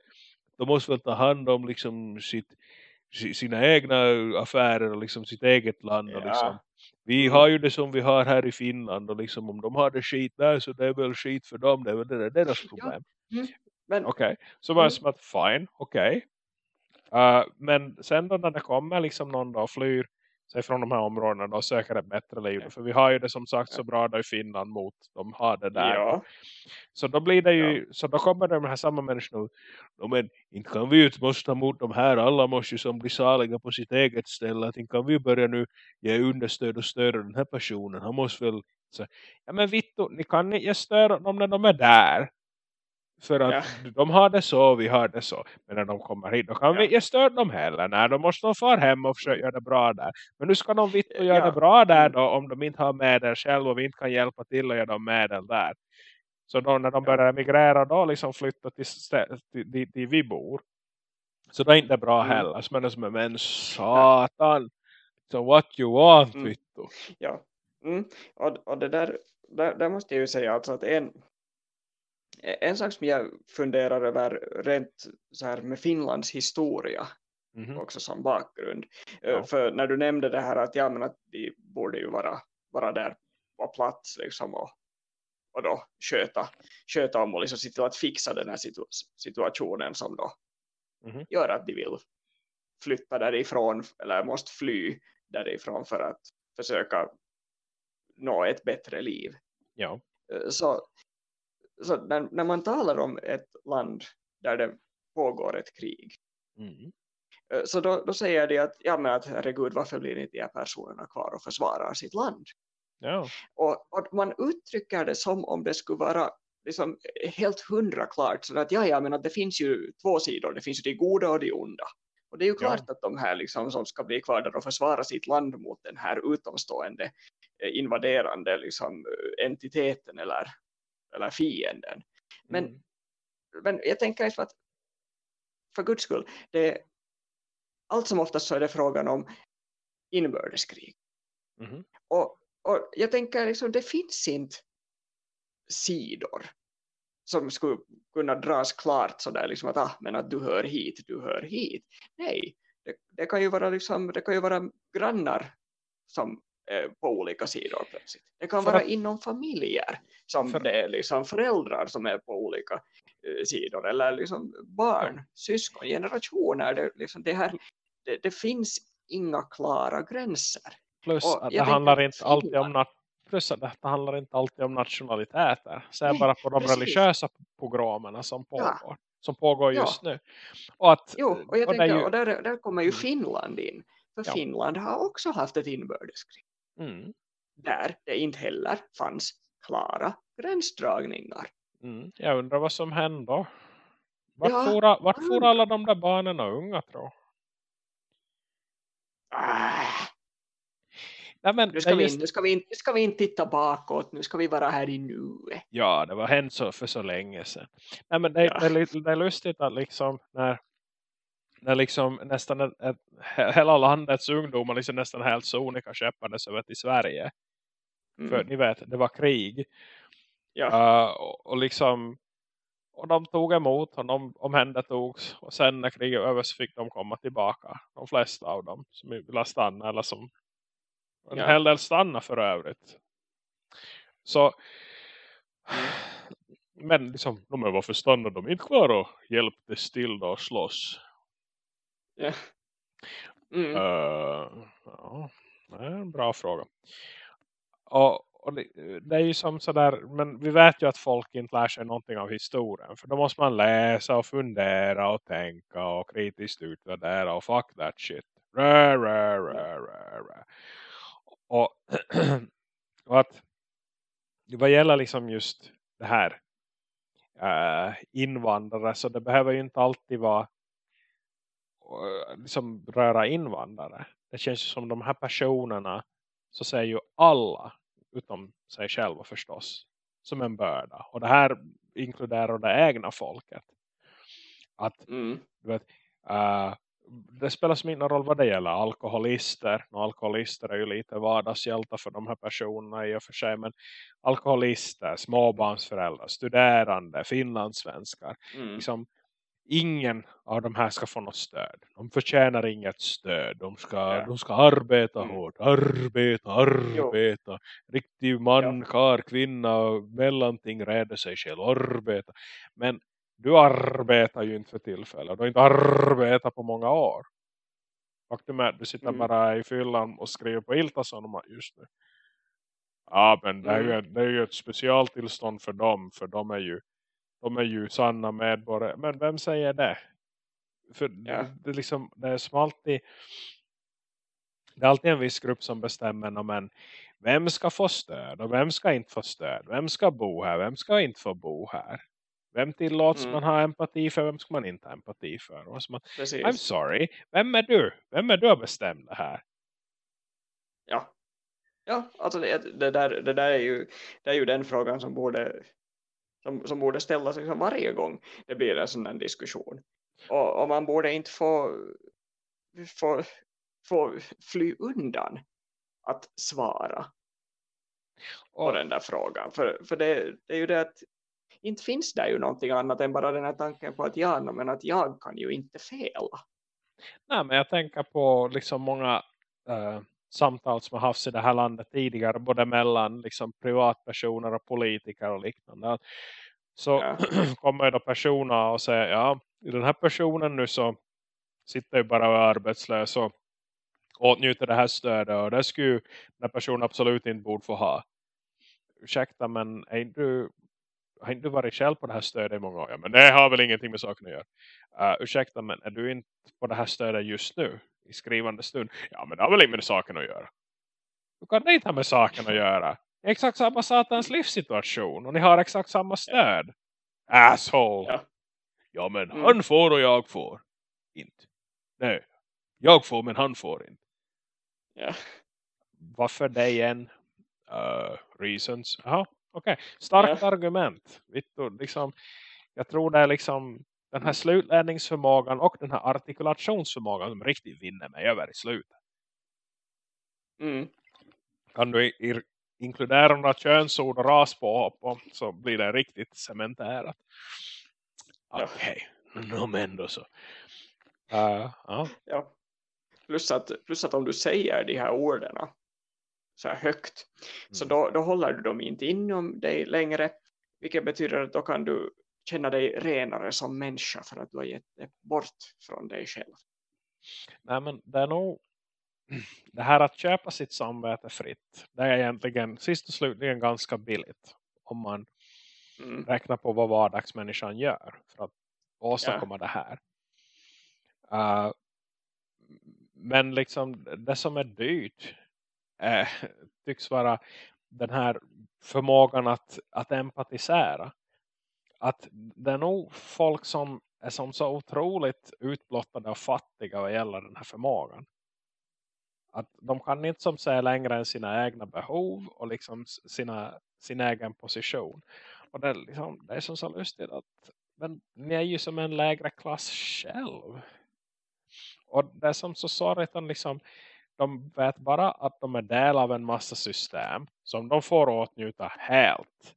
de måste väl ta hand om liksom sitt, si- sina egna affärer och liksom sitt eget land och Ja. liksom vi Mm. har ju det som vi har här i Finland och liksom om de har det skit där så det är väl skit för dem det är väl det är deras problem men Okej, så var det Mm. som att fine, okej. Uh, men sen då när det kommer liksom någon då och flyr sig från de här områdena då och söker ett bättre liv. Ja. För vi har ju det som sagt Ja. så bra då i Finland mot de har det där. ja, Så då blir det ju, så då kommer de här samma människorna. "Nå, men inte kan vi måste mot de här, alla måste ju som bli saliga på sitt eget ställe. Att inte kan vi börja nu ge understöd och stödja den här personen. Han måste väl, så, ja men Vittu, ni kan inte ge stöd dem när de är där. För att Ja. de har det så, vi har det så. Men när de kommer hit, då kan vi Ja. inte ge stöd dem heller. Nej, då måste de fara hem och försöka göra det bra där. Men nu ska de Vittu göra Ja. det bra där Mm. då, om de inte har medel själva och vi inte kan hjälpa till att göra dem medel där. Så då när de Ja. börjar emigrera då liksom flytta till, till, till, till vi bor. Så det är inte bra Mm. heller. Men, det är som är, men satan. So what you want, Mm. Vittu. Ja, mm. och, och det där, där, där måste jag ju säga alltså att en, en sak som jag funderar över rent så här med Finlands historia Mhm. också som bakgrund. Eh, Ja. För när du nämnde det här att, ja, men att de borde ju vara, vara där på plats liksom och, och då sköta, sköta om och liksom se till att fixa den här situ situationen som då Mhm. gör att de vill flytta därifrån eller måste fly därifrån för att försöka nå ett bättre liv. Ja. Eh, Så, så när, när man talar om ett land där det pågår ett krig Mm. eh, så då, då säger de att, ja men att herregud varför blir inte de här personerna kvar och försvarar sitt land? Ja. Och, och man uttrycker det som om det skulle vara liksom helt hundra klart så att ja, ja, men att det finns ju två sidor, det finns ju de goda och de onda. Och det är ju klart ja. att de här liksom, som ska bli kvar där och försvara sitt land mot den här utomstående eh, invaderande liksom, eh, entiteten eller, eller fienden. Men, mm. men jag tänker liksom att för guds skull, det, allt som oftast så är det frågan om inbördeskrig. Mm. Och, och jag tänker liksom, det finns inte sidor som skulle kunna dras klart sådär liksom att, ah, men att du hör hit, du hör hit. Nej, det, det kan ju vara liksom, det kan ju vara grannar som på olika sidor plötsligt. Det kan vara inom familjer som för... det är liksom föräldrar som är på olika uh, sidor eller liksom barn, syskon, generationer. Det, liksom det, här, det, det finns inga klara gränser. Plus att det handlar inte alltid om plus att det handlar inte alltid om nationaliteter. Se bara på de precis. religiösa pogromerna som pågår. Ja. Som pågår just ja. nu. Och, att, jo, och, jag och, tänker, ju... och där, där kommer ju mm. Finland in. För ja. Finland har också haft ett inbördeskrig. Mm. Där det inte heller fanns klara gränsdragningar. Mm. Jag undrar vad som hände Vart, ja, får, vart får alla de där barnen och unga tror? Ah, Nej, men, nu, ska vi, just... nu, ska vi, nu ska vi inte titta bakåt, nu ska vi vara här i nuet. Ja, det var hänt så för så länge sedan. Nej, men det, ja. det, det är lustigt att liksom när, när liksom nästan hela landets ungdomar liksom nästan helt sonika käppades över till Sverige. Mm. För ni vet, det var krig. Ja. Uh, och, och liksom och de tog emot och de omhändertogs. Och sen när kriget över så fick de komma tillbaka. De flesta av dem som ville stanna eller som en ja. hel del stanna för övrigt. Så men liksom, de är varför stannar de inte kvar och hjälpte till då att slåss? Ja. Mm. Uh, ja, det är en bra fråga. Och, och det, det, är ju som sådär, men vi vet ju att folk inte lär sig någonting av historien. För då måste man läsa och fundera och tänka och kritiskt utvärdera och fuck that shit. Rä, rä, rä, rä, rä. Och, och att vad gäller liksom just det här äh, invandrare så det behöver ju inte alltid vara liksom röra invandrare. Det känns som de här personerna så säger ju alla utom sig själva förstås som en börda. Och det här inkluderar det egna folket. Att mm. du vet, uh, det spelar som ingen roll vad det gäller alkoholister. Och alkoholister är ju lite vardagshjältar för de här personerna i och för sig. Men alkoholister, småbarnsföräldrar, studerande, finlandssvenskar. Mm. Liksom, ingen av de här ska få något stöd. De förtjänar inget stöd. De ska, ja. de ska arbeta mm. hårt. Arbeta, arbeta. Jo. Riktig man, ja. kar, kvinna, mellanting, rädda sig själv. Arbeta. Men du arbetar ju inte för tillfället. Du har inte arbetat på många år. Faktum är att du sitter mm. bara i fyllan och skriver på Iltason just nu. Ja, men det är, ju, mm. det är ju ett specialtillstånd för dem. För de är ju, de är ju sanna medborgare. Men vem säger det? För ja. det, liksom, det är som alltid det är alltid en viss grupp som bestämmer men vem ska få stöd och vem ska inte få stöd. Vem ska bo här, vem ska inte få bo här. Vem tillåts mm. man ha empati för? Vem ska man inte ha empati för? Och man, I'm sorry. Vem är du? Vem är du att bestämma det här? Ja. Ja, alltså det, det, där, det där är ju, det är ju den frågan som borde, som, som borde ställas liksom varje gång det blir en sån här diskussion. Och, och man borde inte få, få, få fly undan att svara och, på den där frågan. För, för det, det är ju det att inte finns det ju någonting annat än bara den här tanken på att ja, men att jag kan ju inte fela. Nej, men jag tänker på liksom många äh, samtal som har haft i det här landet tidigare, både mellan liksom privatpersoner och politiker och liknande. Så ja. kommer då personer och säger, ja, den här personen nu så sitter ju bara och är arbetslös och åtnjuter det här stödet och det skulle ju den personen absolut inte borde få ha. Ursäkta, men är du har inte du varit själv på det här stödet i många år? Ja, men det har väl ingenting med saken att göra. Uh, ursäkta, men är du inte på det här stödet just nu? I skrivande stund? Ja, men det har väl inget med saken att göra. Du kan det inte ha med saken att göra. exakt samma satans livssituation. Och ni har exakt samma stöd. Asshole. Ja. Ja men Mm. han får och jag får. Inte. Nej. Jag får men han får inte. Ja. Varför det igen? Uh, reasons. Jaha, okej. Starkt argument. Vittu, liksom, jag tror det är liksom den här slutledningsförmågan och den här artikulationsförmågan som riktigt vinner mig över i slutet. Mm. Kan du inkludera några könsord och raspåhopp så blir det riktigt cementerat. Ja. Okej, okay. men då så. Uh, ja. Ja. Plus, att, plus att om du säger de här orden så här högt så Mm. då, då håller du dem inte inom dig längre vilket betyder att då kan du känna dig renare som människa för att du har gett det bort från dig själv. Nej men det är nog det här att köpa sitt samvete fritt. Det är egentligen sist och slutligen ganska billigt. Om man Mm. räknar på vad vardagsmänniskan gör för att åstadkomma det här. Uh, men liksom det som är dyrt eh, tycks vara den här förmågan att, att empatisera. Att det är nog folk som är som så otroligt utblottade och fattiga vad gäller den här förmågan. Att de kan inte som säga längre än sina egna behov och liksom sina, sin egen position. Och det, är liksom, det är som så lustigt att men ni är ju som en lägre klass själv. Och det är som så sorgligt att liksom, de vet bara att de är del av en massa system som de får åtnjuta helt.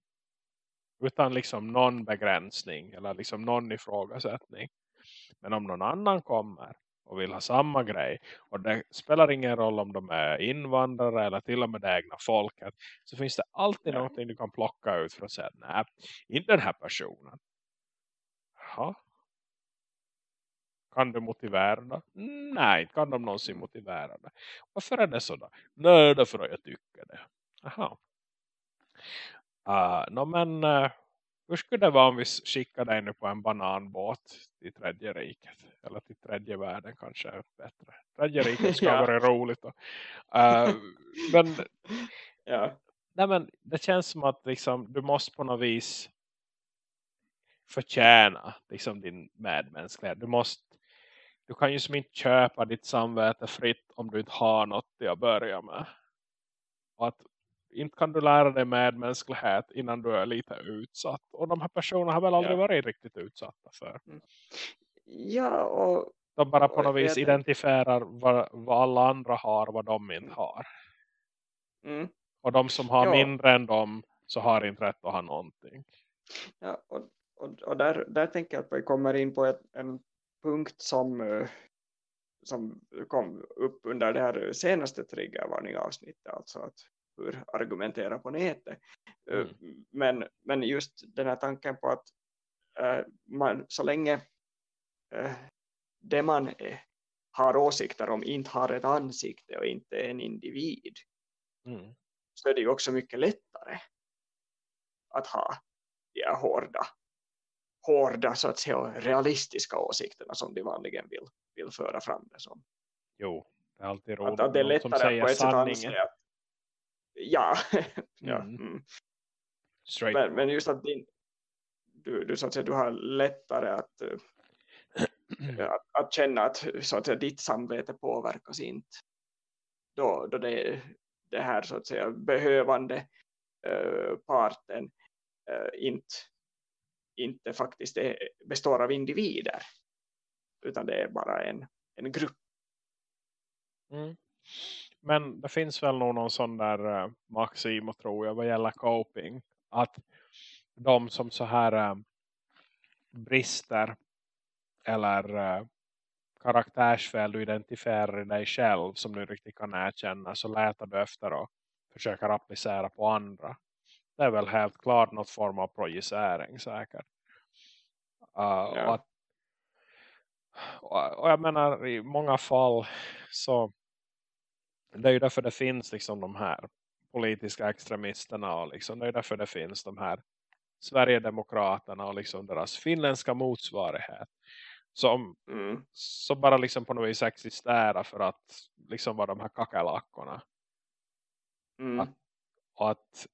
Utan liksom någon begränsning eller liksom någon ifrågasättning. Men om någon annan kommer och vill ha samma grej. Och det spelar ingen roll om de är invandrare eller till och med det egna folket. Så finns det alltid Ja. någonting du kan plocka ut för att säga nej, inte den här personen. Jaha. Kan du motivera det? Nej, kan de någonsin motivera det. Varför är det så då? Nej, därför att jag tycker det. Jaha. Uh, no, men uh, hur skulle det vara om vi skickar dig nu på en bananbåt till tredje riket? Eller till tredje världen kanske är bättre. Tredje riket ska Ja. vara roligt. Uh, men, Ja. nej, men det känns som att liksom, du måste på något vis förtjäna liksom, din medmänsklighet. Du måste du kan ju som inte köpa ditt samvete fritt om du inte har något att börja med. Och att inte kan du lära dig medmänsklighet innan du är lite utsatt. Och de här personerna har väl aldrig Ja. varit riktigt utsatta för. ja, och De bara på något vis identifierar vad, vad alla andra har och vad de inte har. mm, Och de som har Ja. mindre än dem så har inte rätt att ha någonting. ja, och, och, och där, där tänker jag att vi kommer in på ett, en punkt som, eh, som kom upp under det här senaste triggervarning-avsnittet, alltså att hur argumentera på nätet. Eh, Mm. Men, men just den här tanken på att eh, man, så länge eh, det man eh, har åsikter om inte har ett ansikte och inte är en individ Mm. så är det ju också mycket lättare att ha de här hårda, hårda så att säga realistiska åsikterna som de vanligen vill, vill föra fram det som. Jo, det är alltid roligt. Att, att det är lättare på ett sätt att ja, ja Mm. mm. Men, men just att din, du, du, så att säga, du har lättare att, eh, att, att känna att, så att säga, ditt samvete påverkas inte. Då, då det, det här så att säga behövande eh, parten eh, inte, inte faktiskt är, består av individer. Utan det är bara en, en grupp. Mm. Men det finns väl nog någon sån där uh, maxim tror jag vad gäller coping. Att de som så här uh, brister eller uh, karaktärsfel du identifierar i dig själv som du riktigt kan erkänna så letar du efter och försöker applicera på andra. Det är väl helt klart något form av projicering säkert. Uh, Ja. och, att, och, och jag menar i många fall så det är ju därför det finns liksom de här politiska extremisterna och liksom, det är därför det finns de här Sverigedemokraterna och liksom deras finländska motsvarighet som Mm. så bara liksom på något vis existerar för att liksom vara de här kakelackorna Mm. Att- Och att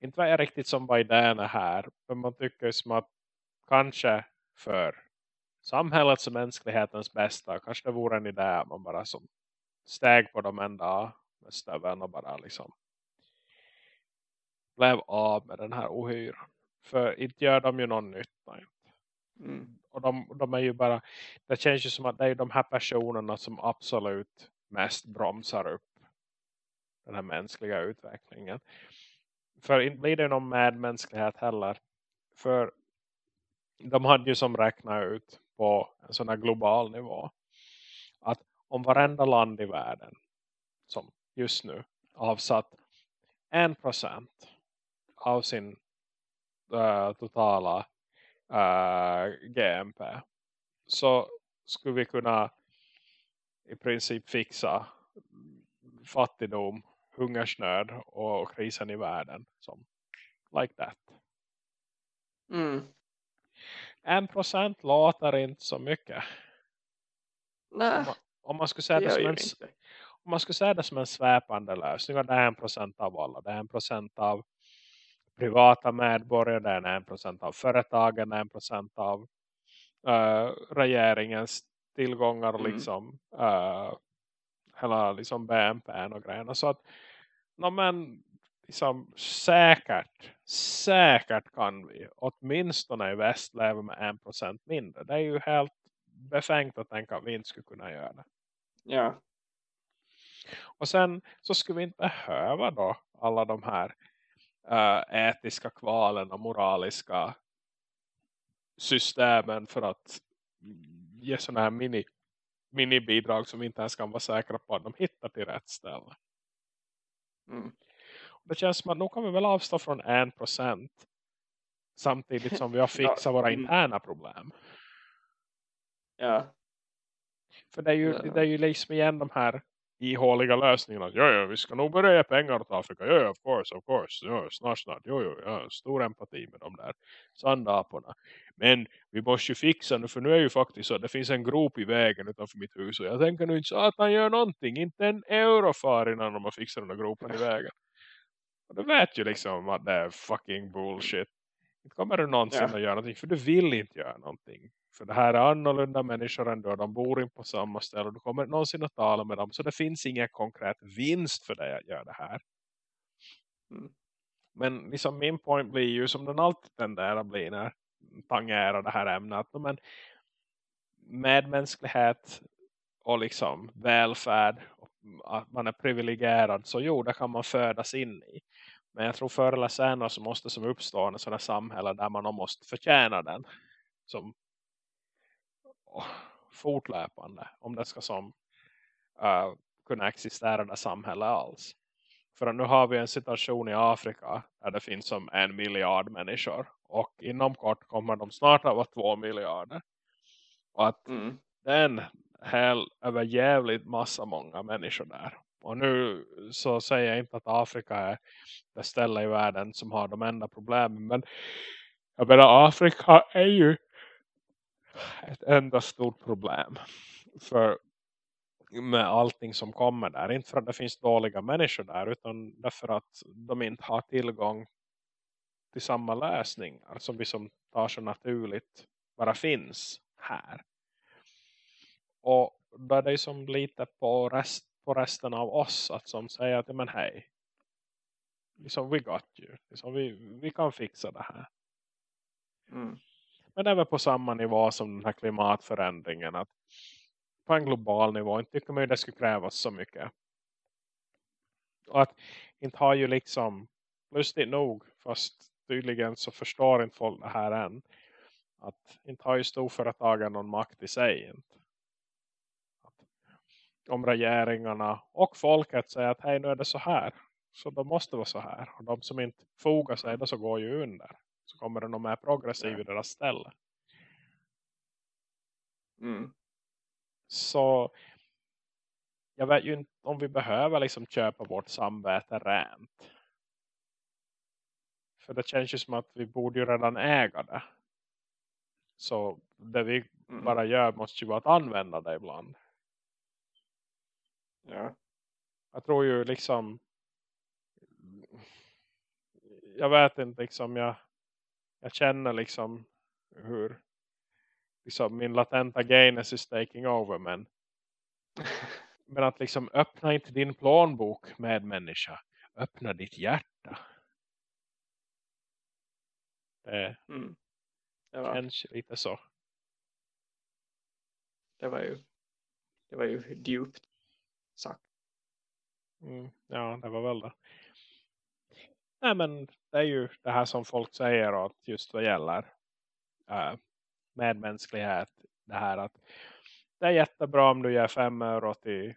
inte var jag riktigt som Biden är här. Men man tycker som att kanske för samhällets och mänsklighetens bästa. Kanske det vore en idé man bara som steg på dem en dag med stöven och bara liksom blev av med den här ohyran. För inte gör de ju någon nytta. Mm. Och de, de är ju bara, det känns ju som att det är de här personerna som absolut mest bromsar upp den här mänskliga utvecklingen. För inte blir det någon medmänsklighet heller. För de hade ju som räknat ut på en sån här global nivå. Att om varenda land i världen som just nu avsatt en procent av sin uh, totala uh, GMP så skulle vi kunna i princip fixa fattigdom, hungersnöd och krisen i världen som like that. Mm. En procent låter inte så mycket. Nej, Om man, skulle säga det det som en, inte. om man skulle säga det som en sväpande lösning. Och det är en procent av alla. Det är en procent av privata medborgare. Det är en procent av företagen. Det är en procent av uh, regeringens tillgångar. Mm. Liksom, uh, hela liksom BNP och grejerna. Så att no, men, liksom, säkert, säkert kan vi åtminstone i väst leva med en procent mindre. Det är ju helt befängt att tänka att vi inte skulle kunna göra det. Ja. Och sen så skulle vi inte behöva då alla de här äh, etiska kvalen och moraliska systemen för att ge sådana här mini, mini-bidrag som vi inte ens kan vara säkra på att de hittar till rätt ställe. Mm. Det känns som att nu kan vi väl avstå från en procent samtidigt som vi har fixat våra mm. interna problem. Ja. För det är ju, Ja. det är ju liksom igen de här ihåliga lösningarna. Ja, ja, vi ska nog börja ge pengar till Afrika. Ja, ja, of course, of course. Ja, snart, snart. Jo, jo, ja, stor empati med de där sandaporna. Men vi måste ju fixa nu, för nu är ju faktiskt så att det finns en grop i vägen utanför mitt hus. Och jag tänker nu inte så att han gör någonting. Inte en euro far innan de har fixat den där gropen i vägen. Och du vet ju liksom att det är fucking bullshit. Inte kommer du någonsin Ja. att göra någonting. För du vill inte göra någonting. För det här är annorlunda människor än du. De bor inte på samma ställe. Och du kommer någonsin att tala med dem. Så det finns ingen konkret vinst för dig att göra det här. Mm. Men liksom min point blir ju som den alltid tenderar att bli när tangerar det här ämnet. Men medmänsklighet och liksom välfärd och att man är privilegierad så jo, det kan man födas in i. Men jag tror förr eller senare så måste som uppstå en sån här samhälle där man måste förtjäna den som fortlöpande om det ska som uh, kunna existera det samhälle alls. För nu har vi en situation i Afrika där det finns som en miljard människor och inom kort kommer de snart att vara två miljarder. Och att Mm. det är en hel över jävligt massa många människor där. Och nu så säger jag inte att Afrika är det ställe i världen som har de enda problemen. Men jag menar Afrika är ju ett enda stort problem. För med allting som kommer där. Inte för att det finns dåliga människor där. Utan därför att de inte har tillgång till samma lösningar. Som vi som tar så naturligt bara finns här. Och då är det som lite på, rest, på resten av oss att som säger att men hej. Liksom we got you. Liksom, vi, vi kan fixa det här. Mm. Men det är väl på samma nivå som den här klimatförändringen. Att på en global nivå inte tycker man ju det skulle krävas så mycket. Och att inte har ju liksom lustigt nog fast tydligen så förstår inte folk det här än. Att inte har ju storföretagen någon makt i sig inte. Om regeringarna och folket säger att hej nu är det så här. Så de måste vara så här. Och de som inte fogar sig då så går ju under. Så kommer det nog mer progressiv Ja. i deras ställe. Mm. Så jag vet ju inte om vi behöver liksom köpa vårt samvete rent. För det känns ju som att vi borde ju redan äga det. Så det vi Mm. bara gör måste ju vara att använda det ibland. Ja. Jag tror ju liksom jag vet inte liksom jag, jag känner liksom hur liksom min latenta gayness is taking over men men att liksom öppna inte din plånbok med människa öppna ditt hjärta det Mm. Det, var, känns lite så det var ju det var ju djupt sagt. mm, ja det var väl det nej men det är ju det här som folk säger att just vad gäller äh, medmänsklighet det här att det är jättebra om du ger fem euro till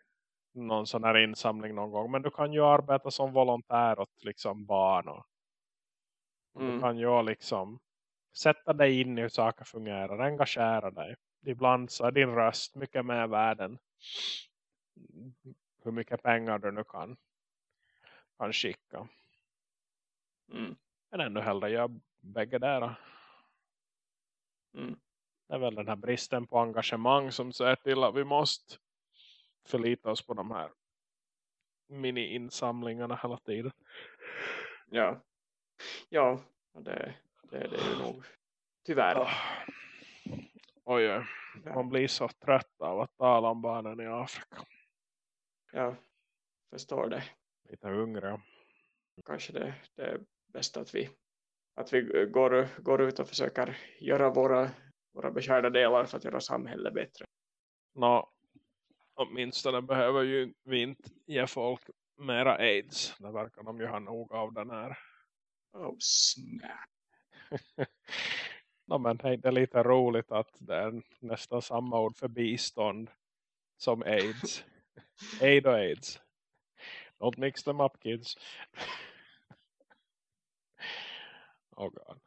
någon sån här insamling någon gång. Men du kan ju arbeta som volontär åt liksom barn. Och Du Mm. kan ju liksom sätta dig in i hur saker fungerar. Engagera dig. Ibland så är din röst mycket mer värd än hur mycket pengar du nu kan, kan skicka. Mm. Men ännu hellre gör bägge där. Mm. Det är väl den här bristen på engagemang som säger till att vi måste förlita oss på de här mini-insamlingarna hela tiden. Ja. Ja, det, det, det är ju nog tyvärr. Oj, oj. Man blir så trött av att tala om barnen i Afrika. Jag förstår det. Lite hungriga. Kanske det, det är bäst att vi, att vi går, går ut och försöker göra våra, våra beskärda delar för att göra samhället bättre. Nå, åtminstone behöver ju vi inte ge folk mera aids. Det verkar de ju ha nog av den här. Oh snap. no, men hej, det är lite roligt att det är nästan samma ord för bistånd som aids. Aid och aids. Don't mix them up kids. oh god.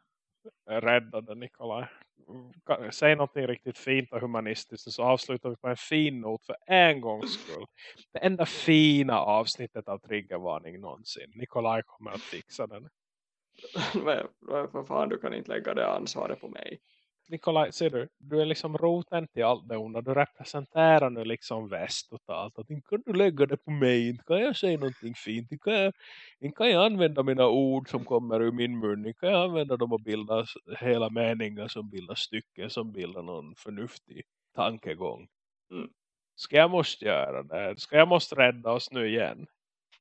Räddade Nikolaj. Säg någonting riktigt fint och humanistiskt så avslutar vi på en fin not för en gångs skull. Det enda fina avsnittet av triggervarning någonsin. Nikolaj kommer att fixa den. Men Vad fan, du kan inte lägga det ansvaret på mig. Nikolaj, ser du? Du är liksom roten till allt det onda. Du representerar nu liksom väst totalt. Att inte kan du lägga det på mig. Inte kan jag säga någonting fint. Inte kan jag, inte kan jag använda mina ord som kommer ur min mun. Inte kan jag använda dem och bilda hela meningar som bildar stycken. Som bildar någon förnuftig tankegång. Mm. Ska jag måste göra det? Ska jag måste rädda oss nu igen?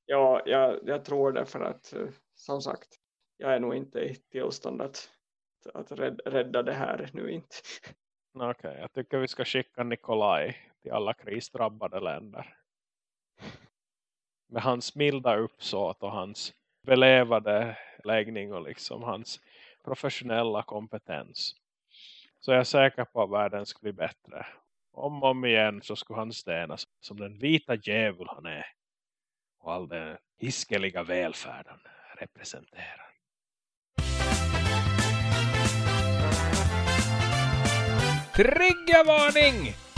Ja, jag, jag tror det för att eh, som sagt, jag är nog inte i tillstånd att, rädda det här nu inte. Okej, jag tycker vi ska skicka Nikolaj till alla krisdrabbade länder. Med hans milda uppsåt och hans belevade läggning och liksom hans professionella kompetens. Så jag är säker på att världen skulle bli bättre. Om och om igen så skulle han stenas som den vita djävul han är. Och all den hiskeliga välfärden representerar. Triggervarning!